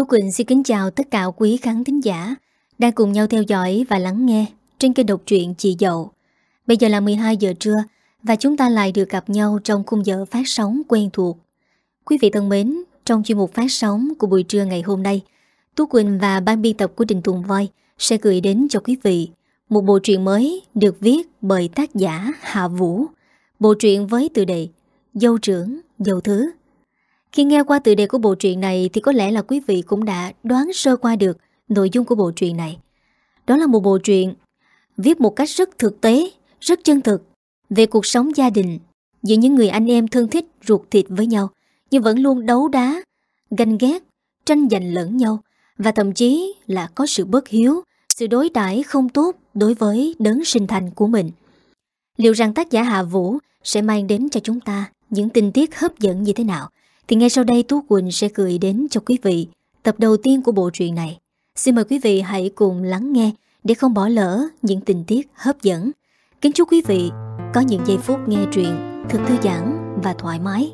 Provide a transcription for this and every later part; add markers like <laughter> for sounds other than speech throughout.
Tú Quỳnh xin kính chào tất cả quý khán thính giả đang cùng nhau theo dõi và lắng nghe trên kênh độc truyện Chị Dậu. Bây giờ là 12 giờ trưa và chúng ta lại được gặp nhau trong khung giờ phát sóng quen thuộc. Quý vị thân mến, trong chuyên mục phát sóng của buổi trưa ngày hôm nay, Tú Quỳnh và ban biên tập của Đình Tùng Voi sẽ gửi đến cho quý vị một bộ truyện mới được viết bởi tác giả Hạ Vũ. Bộ truyện với tựa đề Dâu trưởng, dâu thứ. Khi nghe qua tựa đề của bộ truyện này thì có lẽ là quý vị cũng đã đoán sơ qua được nội dung của bộ truyện này. Đó là một bộ truyện viết một cách rất thực tế, rất chân thực về cuộc sống gia đình giữa những người anh em thân thích ruột thịt với nhau nhưng vẫn luôn đấu đá, ganh ghét, tranh giành lẫn nhau và thậm chí là có sự bất hiếu, sự đối đãi không tốt đối với đấng sinh thành của mình. Liệu rằng tác giả Hạ Vũ sẽ mang đến cho chúng ta những tình tiết hấp dẫn như thế nào? Thì ngay sau đây Tú Quỳnh sẽ gửi đến cho quý vị tập đầu tiên của bộ truyện này. Xin mời quý vị hãy cùng lắng nghe để không bỏ lỡ những tình tiết hấp dẫn. Kính chúc quý vị có những giây phút nghe truyện thật thư giãn và thoải mái.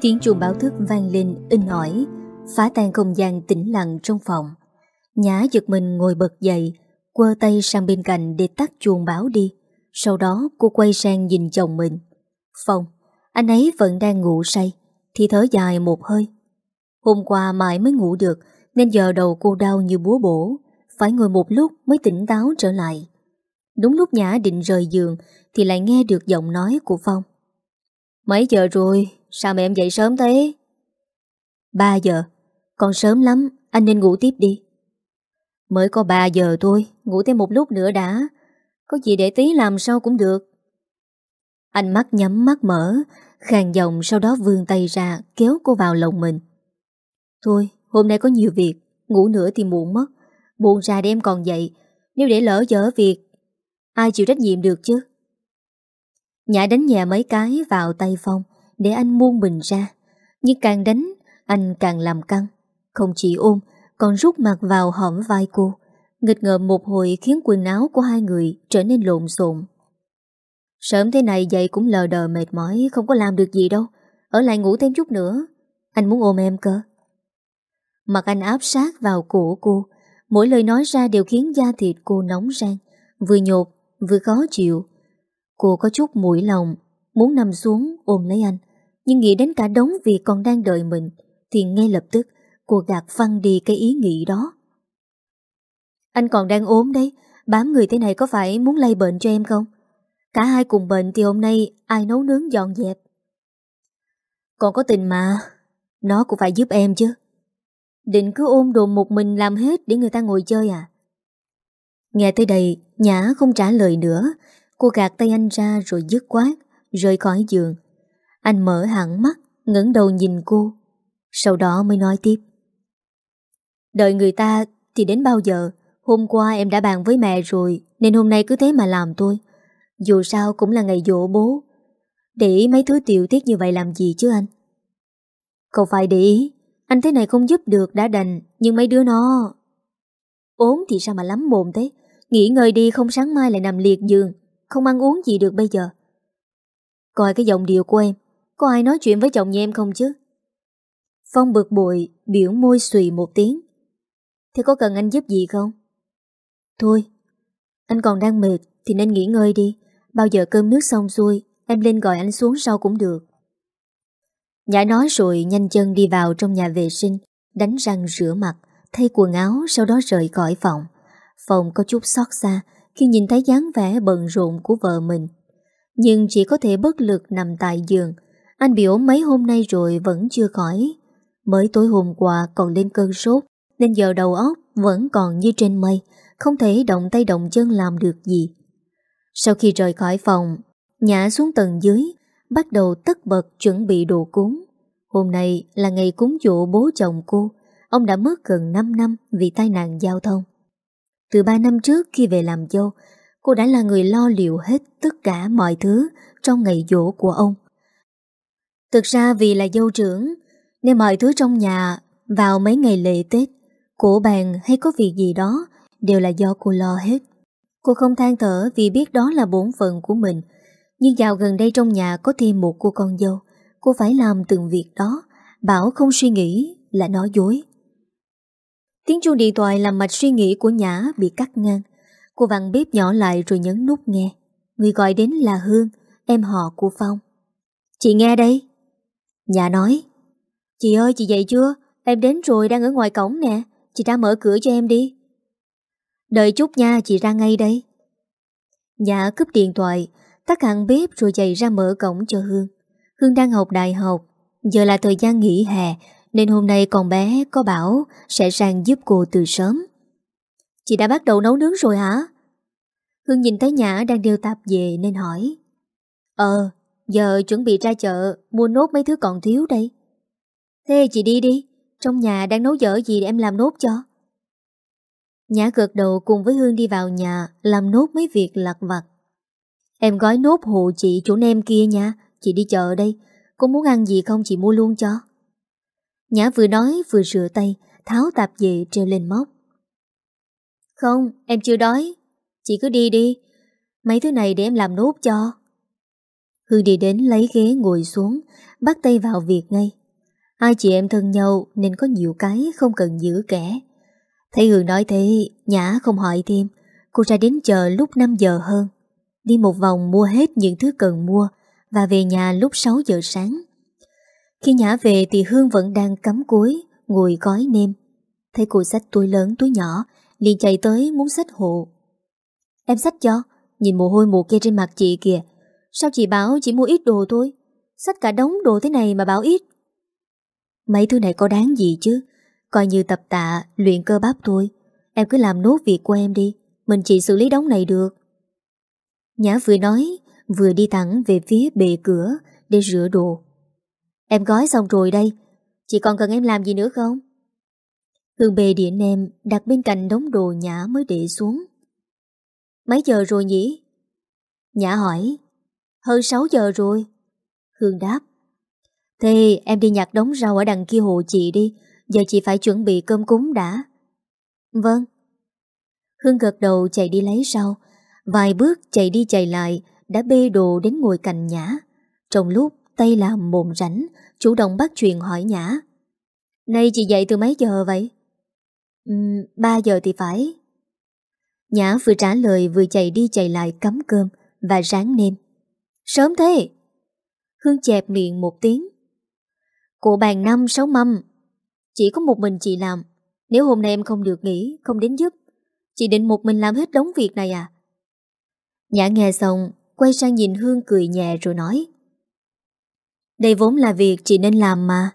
Tiếng chuông báo thức vang lên in ỏi, phá tan không gian tĩnh lặng trong phòng. Nhã giật mình ngồi bật dậy, quơ tay sang bên cạnh để tắt chuông báo đi. Sau đó cô quay sang nhìn chồng mình. Phong, anh ấy vẫn đang ngủ say, thì thở dài một hơi. Hôm qua mãi mới ngủ được, nên giờ đầu cô đau như búa bổ, phải ngồi một lúc mới tỉnh táo trở lại. Đúng lúc Nhã định rời giường thì lại nghe được giọng nói của Phong. Mấy giờ rồi, sao mẹ em dậy sớm thế? Ba giờ, còn sớm lắm, anh nên ngủ tiếp đi. Mới có 3 giờ thôi, ngủ thêm một lúc nữa đã. Có gì để tí làm sao cũng được. Anh mắt nhắm mắt mở, khàn giọng sau đó vươn tay ra kéo cô vào lòng mình. Thôi, hôm nay có nhiều việc, ngủ nữa thì muộn mất. Buồn ra để em còn dậy, nếu để lỡ dở việc, ai chịu trách nhiệm được chứ? Nhã đánh nhẹ mấy cái vào tay Phong để anh buông mình ra. Nhưng càng đánh, anh càng làm căng. Không chỉ ôm, còn rút mặt vào hõm vai cô. Nghịch ngợm một hồi khiến quần áo của hai người trở nên lộn xộn. Sớm thế này dậy cũng lờ đờ mệt mỏi, không có làm được gì đâu. Ở lại ngủ thêm chút nữa. Anh muốn ôm em cơ. Mặt anh áp sát vào cổ cô. Mỗi lời nói ra đều khiến da thịt cô nóng rang. Vừa nhột, vừa khó chịu. Cô có chút mũi lòng, muốn nằm xuống ôm lấy anh. Nhưng nghĩ đến cả đống việc còn đang đợi mình, thì ngay lập tức cô gạt phăng đi cái ý nghĩ đó. Anh còn đang ốm đấy, bám người thế này có phải muốn lây bệnh cho em không? Cả hai cùng bệnh thì hôm nay ai nấu nướng dọn dẹp? Còn có tình mà, nó cũng phải giúp em chứ. Định cứ ôm đồ một mình làm hết để người ta ngồi chơi à? Nghe tới đây, Nhã không trả lời nữa. Cô gạt tay anh ra rồi dứt quát, rời khỏi giường. Anh mở hẳn mắt, ngẩng đầu nhìn cô. Sau đó mới nói tiếp. Đợi người ta thì đến bao giờ? Hôm qua em đã bàn với mẹ rồi, nên hôm nay cứ thế mà làm thôi. Dù sao cũng là ngày dỗ bố. Để ý mấy thứ tiểu tiết như vậy làm gì chứ anh? Không phải để ý, anh thế này không giúp được đã đành, nhưng mấy đứa nó... ốm thì sao mà lắm mồm thế? Nghỉ ngơi đi không sáng mai lại nằm liệt giường, không ăn uống gì được bây giờ. Coi cái giọng điệu của em, có ai nói chuyện với chồng như em không chứ? Phong bực bội, biểu môi xùy một tiếng. Thế có cần anh giúp gì không? Thôi, anh còn đang mệt thì nên nghỉ ngơi đi. Bao giờ cơm nước xong xuôi, em lên gọi anh xuống sau cũng được. Nhã nói rồi nhanh chân đi vào trong nhà vệ sinh, đánh răng rửa mặt, thay quần áo sau đó rời khỏi phòng. Phòng có chút xót xa khi nhìn thấy dáng vẻ bận rộn của vợ mình. Nhưng chỉ có thể bất lực nằm tại giường. Anh bị ốm mấy hôm nay rồi vẫn chưa khỏi. Mới tối hôm qua còn lên cơn sốt, nên giờ đầu óc vẫn còn như trên mây, không thể động tay động chân làm được gì. Sau khi rời khỏi phòng, Nhã xuống tầng dưới, bắt đầu tất bật chuẩn bị đồ cúng. Hôm nay là ngày cúng dỗ bố chồng cô, ông đã mất gần 5 năm vì tai nạn giao thông. Từ 3 năm trước khi về làm dâu, cô đã là người lo liệu hết tất cả mọi thứ trong ngày dỗ của ông. Thực ra vì là dâu trưởng, nên mọi thứ trong nhà vào mấy ngày lễ Tết, cổ bàn hay có việc gì đó đều là do cô lo hết. Cô không than thở vì biết đó là bổn phận của mình, Nhưng dạo gần đây trong nhà có thêm một cô con dâu. Cô phải làm từng việc đó. Bảo không suy nghĩ là nói dối. Tiếng chuông điện thoại làm mạch suy nghĩ của Nhã bị cắt ngang. Cô vặn bếp nhỏ lại rồi nhấn nút nghe. Người gọi đến là Hương Em họ của Phong. Chị nghe đây. Nhã nói. Chị ơi chị dậy chưa? Em đến rồi đang ở ngoài cổng nè. Chị ra mở cửa cho em đi. Đợi chút nha, chị ra ngay đây. Nhã cướp điện thoại, Tắt hẳn bếp rồi chạy ra mở cổng cho Hương. Hương đang học đại học, Giờ là thời gian nghỉ hè, Nên hôm nay con bé có bảo Sẽ sang giúp cô từ sớm. Chị đã bắt đầu nấu nướng rồi hả? Hương nhìn thấy Nhã đang đeo tạp về nên hỏi. Ờ Giờ chuẩn bị ra chợ, Mua nốt mấy thứ còn thiếu đây. Thế chị đi đi. Trong nhà đang nấu dở gì để em làm nốt cho? Nhã gật đầu cùng với Hương đi vào nhà, Làm nốt mấy việc lặt vặt. Em gói nốt hộ chị chỗ nem kia nha, Chị đi chợ đây. Cô muốn ăn gì không chị mua luôn cho. Nhã vừa nói vừa rửa tay, Tháo tạp dề treo lên móc. Không, em chưa đói. Chị cứ đi đi. Mấy thứ này để em làm nốt cho. Hương đi đến lấy ghế ngồi xuống, Bắt tay vào việc ngay. Hai chị em thân nhau Nên có nhiều cái không cần giữ kẻ. Thấy Hương nói thế, Nhã không hỏi thêm. Cô ra đến chờ lúc 5 giờ hơn. Đi một vòng mua hết những thứ cần mua Và về nhà lúc 6 giờ sáng. Khi Nhã về thì Hương vẫn đang cắm cúi Ngồi gói nêm. Thấy cô sách túi lớn, túi nhỏ, liền chạy tới muốn sách hộ. Em sách cho, Nhìn mồ hôi mồ kê trên mặt chị kìa. Sao chị bảo chỉ mua ít đồ thôi? Sách cả đống đồ thế này mà bảo ít? Mấy thứ này có đáng gì chứ? Coi như tập tạ, Luyện cơ bắp thôi. Em cứ làm nốt việc của em đi. Mình chỉ xử lý đống này được. Nhã vừa nói, Vừa đi thẳng về phía bề cửa Để rửa đồ. Em gói xong rồi đây. Chị còn cần em làm gì nữa không? Hương bề điện em đặt bên cạnh đống đồ Nhã mới để xuống. Mấy giờ rồi nhỉ? Nhã hỏi. Hơn 6 giờ rồi. Hương đáp. Thế em đi nhặt đống rau ở đằng kia hộ chị đi Giờ chị phải chuẩn bị cơm cúng đã. Vâng. Hương gật đầu chạy đi lấy rau. Vài bước chạy đi chạy lại Đã bê đồ đến ngồi cạnh Nhã. Trong lúc tay làm mồm rảnh Chủ động bắt chuyện hỏi Nhã. Nay chị dậy từ mấy giờ vậy? Uhm, 3 giờ thì phải. Nhã vừa trả lời vừa chạy đi chạy lại cắm cơm Và ráng nêm. Sớm thế! Hương chẹp miệng một tiếng Cụ bàn năm sáu mâm. Chỉ có một mình chị làm. Nếu hôm nay em không được nghỉ, Không đến giúp, Chị định một mình làm hết đống việc này à? Nhã nghe xong, Quay sang nhìn Hương cười nhẹ rồi nói. Đây vốn là việc chị nên làm mà.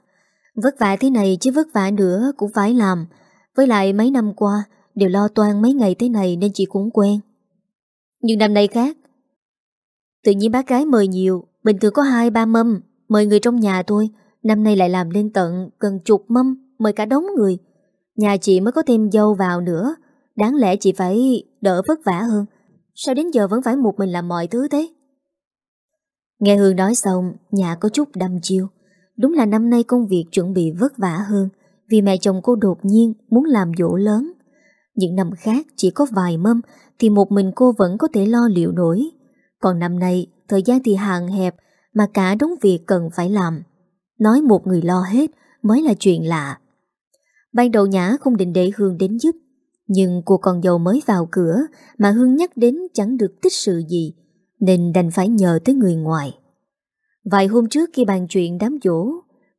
Vất vả thế này chứ vất vả nữa Cũng phải làm. Với lại mấy năm qua, Đều lo toan mấy ngày thế này nên chị cũng quen. Nhưng năm nay khác. Tự nhiên bác gái mời nhiều, Bình thường có hai ba mâm, Mời người trong nhà thôi. Năm nay lại làm lên tận gần chục mâm, Mời cả đống người. Nhà chị mới có thêm dâu vào nữa. Đáng lẽ chị phải đỡ vất vả hơn. Sao đến giờ vẫn phải một mình làm mọi thứ thế? Nghe Hương nói xong, Nhà có chút đâm chiêu. Đúng là năm nay công việc chuẩn bị vất vả hơn, Vì mẹ chồng cô đột nhiên Muốn làm dỗ lớn. Những năm khác chỉ có vài mâm, Thì một mình cô vẫn có thể lo liệu nổi. Còn năm nay, Thời gian thì hạn hẹp Mà cả đống việc cần phải làm. Nói một người lo hết Mới là chuyện lạ. Ban đầu Nhã không định để Hương đến giúp, Nhưng cô con dâu mới vào cửa Mà Hương nhắc đến chẳng được tích sự gì, Nên đành phải nhờ tới người ngoài. Vài hôm trước khi bàn chuyện đám dỗ,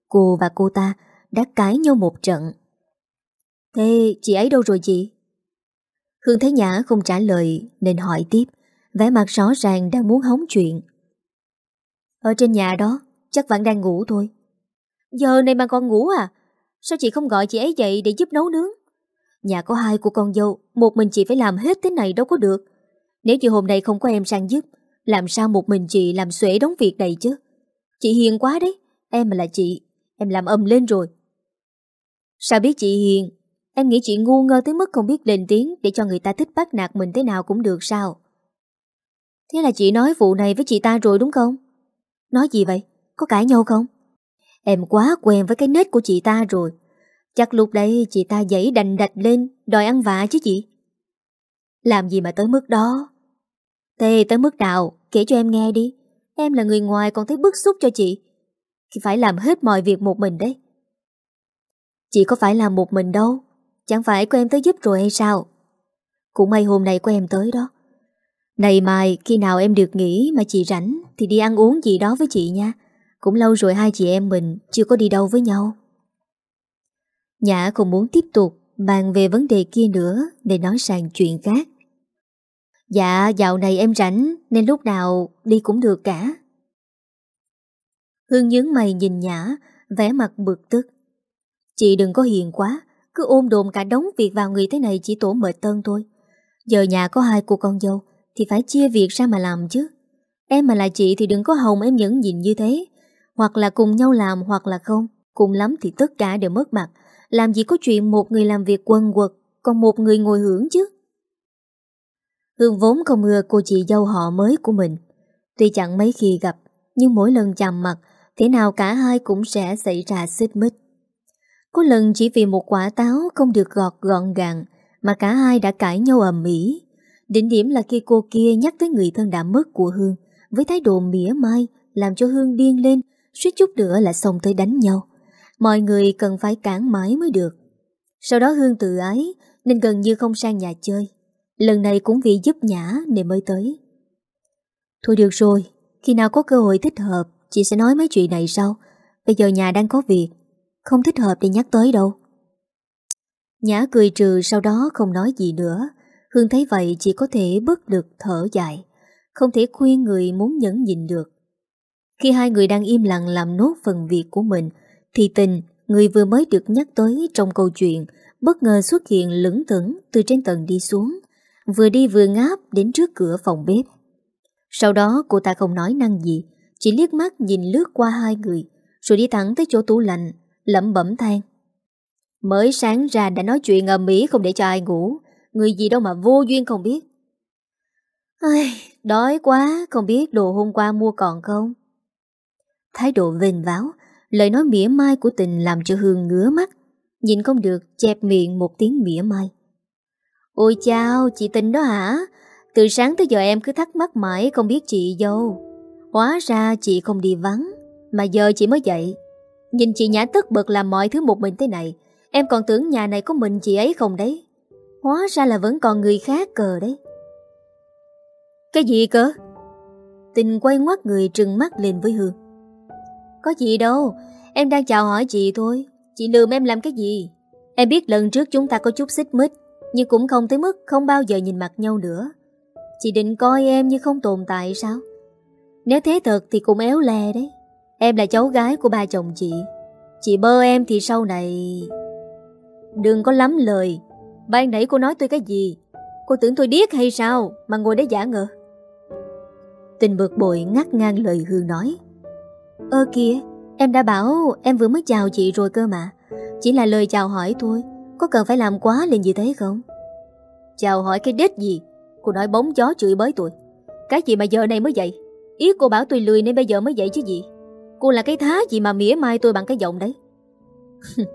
Cô và cô ta đã cãi nhau một trận. Thế chị ấy đâu rồi chị? Hương thấy Nhã không trả lời Nên hỏi tiếp, vẻ mặt rõ ràng đang muốn hóng chuyện. Ở trên nhà đó, Chắc vẫn đang ngủ thôi. Giờ này mà con ngủ à? Sao chị không gọi chị ấy dậy để giúp nấu nướng? Nhà có hai của con dâu, Một mình chị phải làm hết thế này đâu có được. Nếu như hôm nay không có em sang giúp, Làm sao một mình chị làm xuể đóng việc này chứ? Chị hiền quá đấy, Em mà là chị, Em làm âm lên rồi. Sao biết chị hiền? Em nghĩ chị ngu ngơ tới mức không biết lên tiếng Để cho người ta thích bắt nạt mình thế nào cũng được sao? Thế là chị nói vụ này với chị ta rồi đúng không? Nói gì vậy? Có cãi nhau không? Em quá quen với cái nết của chị ta rồi. Chắc lúc đấy chị ta dãy đành đạch lên, Đòi ăn vạ chứ chị. Làm gì mà tới mức đó? Thế tới mức nào? Kể cho em nghe đi. Em là người ngoài còn thấy bức xúc cho chị. Thì phải làm hết mọi việc một mình đấy. Chị có phải làm một mình đâu. Chẳng phải có em tới giúp rồi hay sao? Cũng may hôm nay có em tới đó. Này mai, khi nào em được nghỉ mà chị rảnh Thì đi ăn uống gì đó với chị nha. Cũng lâu rồi hai chị em mình Chưa có đi đâu với nhau. Nhã không muốn tiếp tục Bàn về vấn đề kia nữa Để nói sang chuyện khác. Dạ dạo này em rảnh Nên lúc nào đi cũng được cả. Hương nhướng mày nhìn Nhã, vẻ mặt bực tức. Chị đừng có hiền quá, Cứ ôm đồn cả đống việc vào người thế này Chỉ tổ mệt tân thôi. Giờ nhà có hai cô con dâu Thì phải chia việc ra mà làm chứ. Em mà là chị thì đừng có hồng em nhẫn nhịn như thế. Hoặc là cùng nhau làm hoặc là không, Cùng lắm thì tất cả đều mất mặt. Làm gì có chuyện một người làm việc quần quật, Còn một người ngồi hưởng chứ? Hương vốn không ưa cô chị dâu họ mới của mình. Tuy chẳng mấy khi gặp, Nhưng mỗi lần chạm mặt, Thế nào cả hai cũng sẽ xảy ra xích mích. Có lần chỉ vì một quả táo Không được gọt gọn gàng, Mà cả hai đã cãi nhau ầm ĩ. Đỉnh điểm là khi cô kia nhắc tới người thân đã mất của Hương, Với thái độ mỉa mai, Làm cho Hương điên lên suýt chút nữa là xông tới đánh nhau. Mọi người cần phải cản mãi mới được. Sau đó Hương tự ái, Nên gần như không sang nhà chơi. Lần này cũng vì giúp Nhã nên mới tới. Thôi được rồi, Khi nào có cơ hội thích hợp, Chị sẽ nói mấy chuyện này sau. Bây giờ nhà đang có việc, Không thích hợp để nhắc tới đâu. Nhã cười trừ sau đó không nói gì nữa. Hương thấy vậy chỉ có thể bất lực thở dài. Không thể khuyên người muốn nhẫn nhịn được. Khi hai người đang im lặng làm nốt phần việc của mình Thì tình, người vừa mới được nhắc tới trong câu chuyện Bất ngờ xuất hiện lững thững từ trên tầng đi xuống Vừa đi vừa ngáp đến trước cửa phòng bếp. Sau đó cô ta không nói năng gì Chỉ liếc mắt nhìn lướt qua hai người Rồi đi thẳng tới chỗ tủ lạnh Lẩm bẩm than. Mới sáng ra đã nói chuyện ở mỹ không để cho ai ngủ Người gì đâu mà vô duyên không biết. Ai, Đói quá Không biết đồ hôm qua mua còn không? Thái độ vênh váo Lời nói mỉa mai của tình làm cho Hương ngứa mắt Nhìn không được chẹp miệng một tiếng mỉa mai Ôi chao, chị tình đó hả? Từ sáng tới giờ em cứ thắc mắc mãi không biết chị dâu. Hóa ra chị không đi vắng, mà giờ chị mới dậy. Nhìn chị nhã tức bực làm mọi thứ một mình thế này, em còn tưởng nhà này có mình chị ấy không đấy. Hóa ra là vẫn còn người khác cờ đấy. Cái gì cơ? Tình quay ngoắt người trừng mắt lên với Hương. Có gì đâu, em đang chào hỏi chị thôi. Chị lừa em làm cái gì? Em biết lần trước chúng ta có chút xích mích nhưng cũng không tới mức không bao giờ nhìn mặt nhau nữa. Chị định coi em như không tồn tại sao? Nếu thế thật thì cũng éo le đấy. Em là cháu gái của ba chồng chị. Chị bơ em thì sau này Đừng có lắm lời. Ban nãy cô nói tôi cái gì? Cô tưởng tôi điếc hay sao Mà ngồi đấy giả ngờ? Tình bực bội ngắt ngang lời Hương nói. Ơ kìa, Em đã bảo em vừa mới chào chị rồi cơ mà. Chỉ là lời chào hỏi thôi, có cần phải làm quá lên như thế không? Chào hỏi cái đết gì? Cô nói bóng chó chửi bới tôi. Cái gì mà giờ này mới dậy? Ý cô bảo tôi lười nên bây giờ mới dậy chứ gì? Cô là cái thá gì mà mỉa mai tôi bằng cái giọng đấy? <laughs>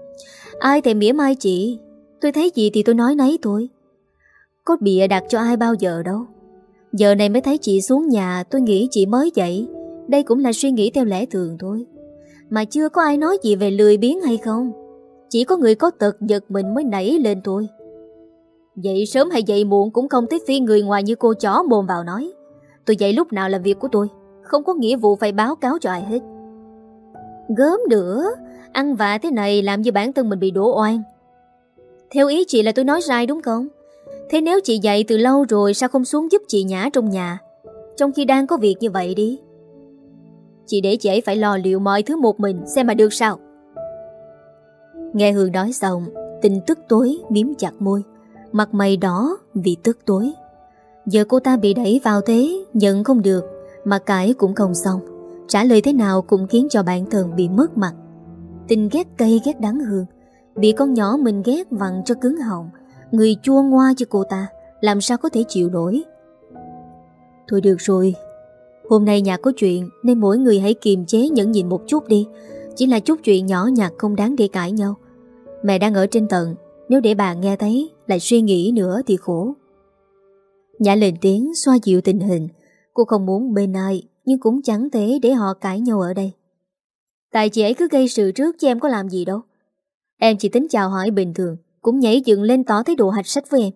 Ai thèm mỉa mai chị? Tôi thấy gì thì tôi nói nấy thôi. Có bịa đặt cho ai bao giờ đâu. Giờ này mới thấy chị xuống nhà, Tôi nghĩ chị mới dậy. Đây cũng là suy nghĩ theo lẽ thường thôi. Mà chưa có ai nói gì về lười biếng hay không? Chỉ có người có tật giật mình mới nảy lên thôi. Dậy sớm hay dậy muộn cũng không tới phi người ngoài như cô chó mồm vào nói. Tôi dậy lúc nào là việc của tôi, Không có nghĩa vụ phải báo cáo cho ai hết. Gớm nữa, Ăn vạ thế này làm như bản thân mình bị đổ oan. Theo ý chị là tôi nói sai đúng không? Thế nếu chị dậy từ lâu rồi Sao không xuống giúp chị Nhã trong nhà? Trong khi đang có việc như vậy đi chỉ để chị ấy phải lo liệu mọi thứ một mình Xem mà được sao. Nghe Hương nói xong Tình tức tối miếm chặt môi, Mặt mày đỏ vì tức tối. Giờ cô ta bị đẩy vào thế, Nhận không được, Mà cãi cũng không xong. Trả lời thế nào cũng khiến cho bản thân bị mất mặt. Tình ghét cây ghét đắng Hương, Bị con nhỏ mình ghét vặn cho cứng họng, Người chua ngoa cho cô ta, Làm sao có thể chịu nổi. Thôi được rồi Hôm nay nhà có chuyện, Nên mỗi người hãy kiềm chế nhẫn nhịn một chút đi. Chỉ là chút chuyện nhỏ nhặt không đáng để cãi nhau. Mẹ đang ở trên tầng, Nếu để bà nghe thấy, Lại suy nghĩ nữa thì khổ. Nhã lên tiếng xoa dịu tình hình. Cô không muốn bên ai, Nhưng cũng chẳng thể để họ cãi nhau ở đây. Tại chị ấy cứ gây sự trước chứ em có làm gì đâu. Em chỉ tính chào hỏi bình thường, Cũng nhảy dựng lên tỏ thái độ hạch sách với em.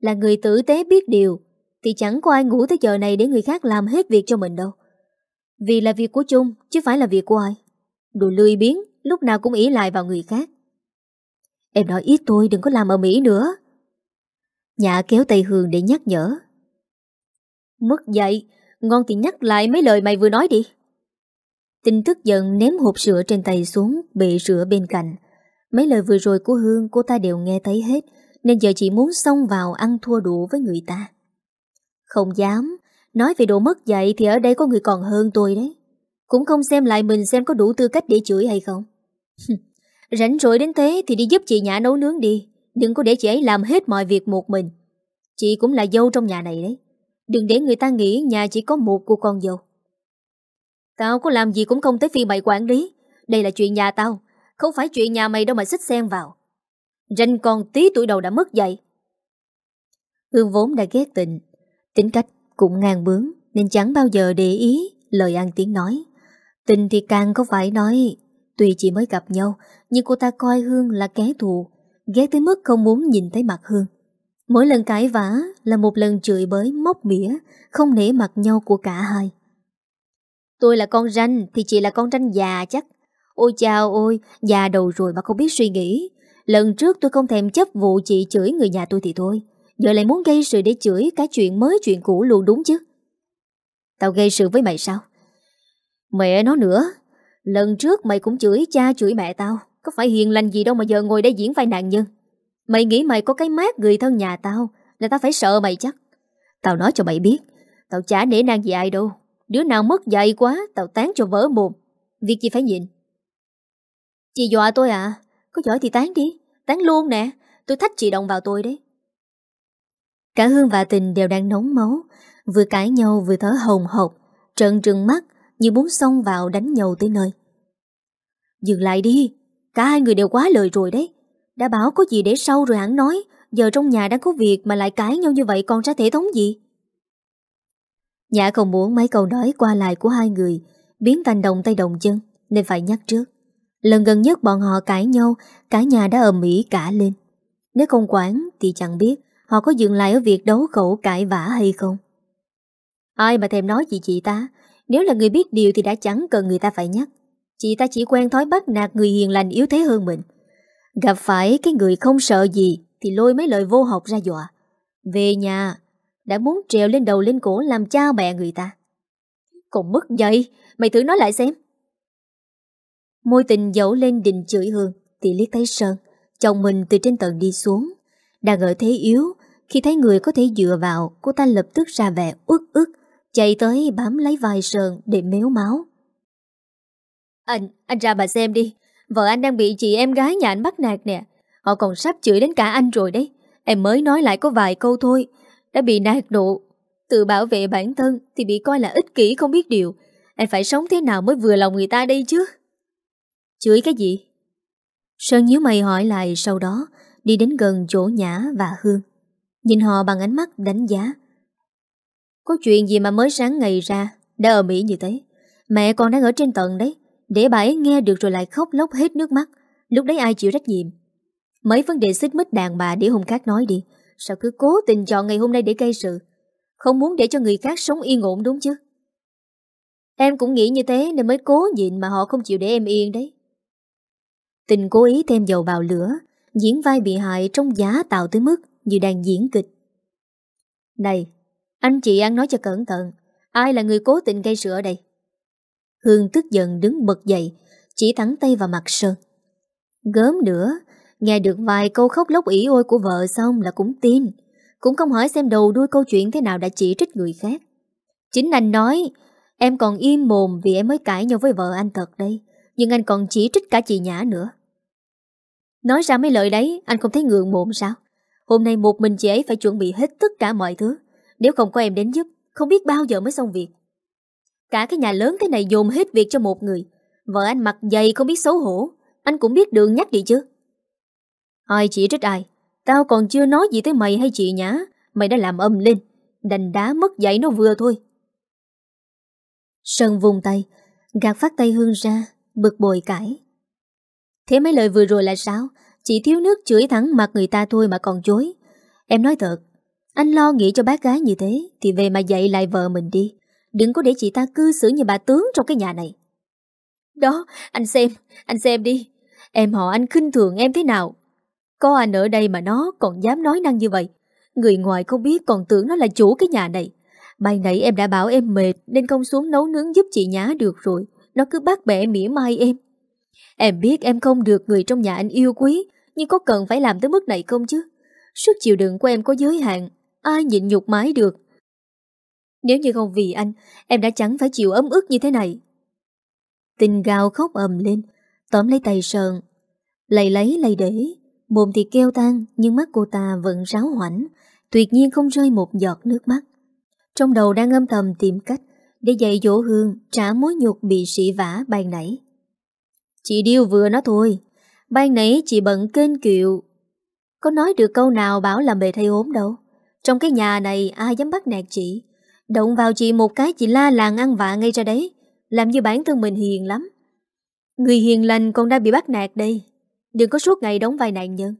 Là người tử tế biết điều thì chẳng có ai ngủ tới giờ này Để người khác làm hết việc cho mình đâu. Vì là việc của chung Chứ phải là việc của ai. Đồ lười biến Lúc nào cũng ý lại vào người khác. Em nói ít tôi đừng có làm ở Mỹ nữa. Nhã kéo tay Hương để nhắc nhở. Mất dậy Ngon thì nhắc lại mấy lời mày vừa nói đi. Tinh tức giận ném hộp sữa trên tay xuống, Bệ rửa bên cạnh. Mấy lời vừa rồi của Hương, cô ta đều nghe thấy hết, Nên giờ chỉ muốn xông vào ăn thua đủ với người ta. Không dám. Nói về độ mất dạy thì ở đây có người còn hơn tôi đấy. Cũng không xem lại mình xem có đủ tư cách để chửi hay không. Rảnh rỗi đến thế thì đi giúp chị Nhã nấu nướng đi. Đừng có để chị ấy làm hết mọi việc một mình. Chị cũng là dâu trong nhà này đấy. Đừng để người ta nghĩ nhà chỉ có một cô con dâu. Tao có làm gì cũng không tới phi mày quản lý. Đây là chuyện nhà tao. Không phải chuyện nhà mày đâu mà xích xen vào. Ranh con tí tuổi đầu đã mất dậy Hương vốn đã ghét tình. Tính cách cũng ngang bướng, Nên chẳng bao giờ để ý Lời ăn tiếng nói. Tình thì càng có phải nói, Tuy chỉ mới gặp nhau, Nhưng cô ta coi Hương là kẻ thù, Ghét tới mức không muốn nhìn thấy mặt Hương. Mỗi lần cãi vã Là một lần chửi bới móc mỉa, Không nể mặt nhau của cả hai. Tôi là con ranh Thì chị là con ranh già chắc. Ôi chào ôi, Già đầu rồi mà không biết suy nghĩ. Lần trước tôi không thèm chấp vụ chị chửi người nhà tôi thì thôi. Giờ lại muốn gây sự để chửi Cái chuyện mới, chuyện cũ luôn đúng chứ? Tao gây sự với mày sao? Mẹ nó nữa, Lần trước mày cũng chửi cha chửi mẹ tao. Có phải hiền lành gì đâu mà giờ ngồi đây diễn vai nạn nhân? Mày nghĩ mày có cái mát người thân nhà tao Là tao phải sợ mày chắc? Tao nói cho mày biết, Tao chả nể nang gì ai đâu. Đứa nào mất dạy quá, Tao tán cho vỡ mồm. Việc gì phải nhịn? Chị dọa tôi à? Có giỏi thì tán đi, Tán luôn nè. Tôi thách chị động vào tôi đấy. Cả Hương và Tình đều đang nóng máu. Vừa cãi nhau vừa thở hồng hộc, trợn trừng mắt Như muốn xông vào đánh nhau tới nơi. Dừng lại đi, Cả hai người đều quá lời rồi đấy. Đã bảo có gì để sau rồi hẳn nói, Giờ trong nhà đang có việc mà lại cãi nhau như vậy Còn ra thể thống gì? Nhã không muốn mấy câu nói qua lại của hai người, Biến thành đồng tay đồng chân, Nên phải nhắc trước. Lần gần nhất bọn họ cãi nhau, Cả nhà đã ầm ĩ cả lên. Nếu không quản thì chẳng biết. Họ có dừng lại ở việc đấu khẩu cãi vã hay không? Ai mà thèm nói gì chị ta? Nếu là người biết điều thì đã chẳng cần người ta phải nhắc. Chị ta chỉ quen thói bắt nạt người hiền lành yếu thế hơn mình. Gặp phải cái người không sợ gì Thì lôi mấy lời vô học ra dọa. Về nhà, Đã muốn trèo lên đầu lên cổ làm cha mẹ người ta. Còn mất dậy Mày thử nói lại xem. Môi tình dẫu lên đình chửi Hương Thì liếc thấy Sơn, Chồng mình từ trên tầng đi xuống. Đang ở thế yếu khi thấy người có thể dựa vào Cô ta lập tức ra vẻ ức ức Chạy tới bám lấy vai Sơn để méo máu. Anh, anh ra mà xem đi. Vợ anh đang bị chị em gái nhà anh bắt nạt nè. Họ còn sắp chửi đến cả anh rồi đấy. Em mới nói lại có vài câu thôi. Đã bị nạt nộ Tự bảo vệ bản thân Thì bị coi là ích kỷ không biết điều. Em phải sống thế nào mới vừa lòng người ta đây chứ? Chửi cái gì? Sơn nhíu mày hỏi lại sau đó Đi đến gần chỗ Nhã và Hương Nhìn họ bằng ánh mắt đánh giá. Có chuyện gì mà mới sáng ngày ra, Đã ở Mỹ như thế? Mẹ con đang ở trên tầng đấy, để bà ấy nghe được rồi lại khóc lóc hết nước mắt. Lúc đấy ai chịu trách nhiệm? Mấy vấn đề xích mích đàn bà để hôm khác nói đi. Sao cứ cố tình chọn ngày hôm nay để gây sự? Không muốn để cho người khác sống yên ổn đúng chứ? Em cũng nghĩ như thế nên mới cố nhịn mà họ không chịu để em yên đấy. Tình cố ý thêm dầu vào lửa, Diễn vai bị hại trong giá tạo tới mức như đang diễn kịch. Này, Anh chị ăn nói cho cẩn thận, Ai là người cố tình gây sự ở đây? Hương tức giận đứng bật dậy, Chỉ thẳng tay vào mặt Sơn. Gớm nữa, Nghe được vài câu khóc lóc ỉ ôi của vợ xong là cũng tin, Cũng không hỏi xem đầu đuôi câu chuyện thế nào đã chỉ trích người khác. Chính anh nói, Em còn im mồm vì em mới cãi nhau với vợ anh thật đây Nhưng anh còn chỉ trích cả chị Nhã nữa. Nói ra mấy lời đấy, Anh không thấy ngượng mồm sao? Hôm nay một mình chị ấy phải chuẩn bị hết tất cả mọi thứ. Nếu không có em đến giúp, Không biết bao giờ mới xong việc. Cả cái nhà lớn thế này dồn hết việc cho một người. Vợ anh mặc dày không biết xấu hổ. Anh cũng biết đường nhắc đi chứ. Ai chỉ trích ai? Tao còn chưa nói gì tới mày hay chị nhá. Mày đã làm âm lên. Đành đá mất dạy nó vừa thôi. Sơn vùng tay. Gạt phát tay Hương ra, Bực bội cãi. Thế mấy lời vừa rồi là sao? Chỉ thiếu nước chửi thẳng mặt người ta thôi mà còn chối Em nói thật, Anh lo nghĩ cho bác gái như thế Thì về mà dạy lại vợ mình đi. Đừng có để chị ta cư xử như bà tướng trong cái nhà này. Đó, anh xem Anh xem đi. Em họ anh khinh thường em thế nào? Có anh ở đây mà nó còn dám nói năng như vậy. Người ngoài không biết còn tưởng nó là chủ cái nhà này. Bài nãy em đã bảo em mệt Nên không xuống nấu nướng giúp chị Nhã được rồi. Nó cứ bắt bẻ mỉa mai em. Em biết em không được người trong nhà anh yêu quý nhưng có cần phải làm tới mức này không chứ? Sức chịu đựng của em có giới hạn Ai nhịn nhục mái được. Nếu như không vì anh Em đã chẳng phải chịu ấm ức như thế này. Tình gào khóc ầm lên Tóm lấy tay sờn, Lầy lấy lầy để Mồm thì kêu tan Nhưng mắt cô ta vẫn ráo hoảnh Tuyệt nhiên không rơi một giọt nước mắt. Trong đầu đang âm thầm tìm cách Để dạy dỗ Hương trả mối nhục bị sĩ vả bàn nãy. Chị Điêu vừa nói thôi Ban nãy chị bận kênh kiệu. Có nói được câu nào bảo làm bề thay ốm đâu. Trong cái nhà này, ai dám bắt nạt chị? Động vào chị một cái, chị la làng ăn vạ ngay ra đấy. Làm như bản thân mình hiền lắm. Người hiền lành còn đang bị bắt nạt đây. Đừng có suốt ngày đóng vai nạn nhân.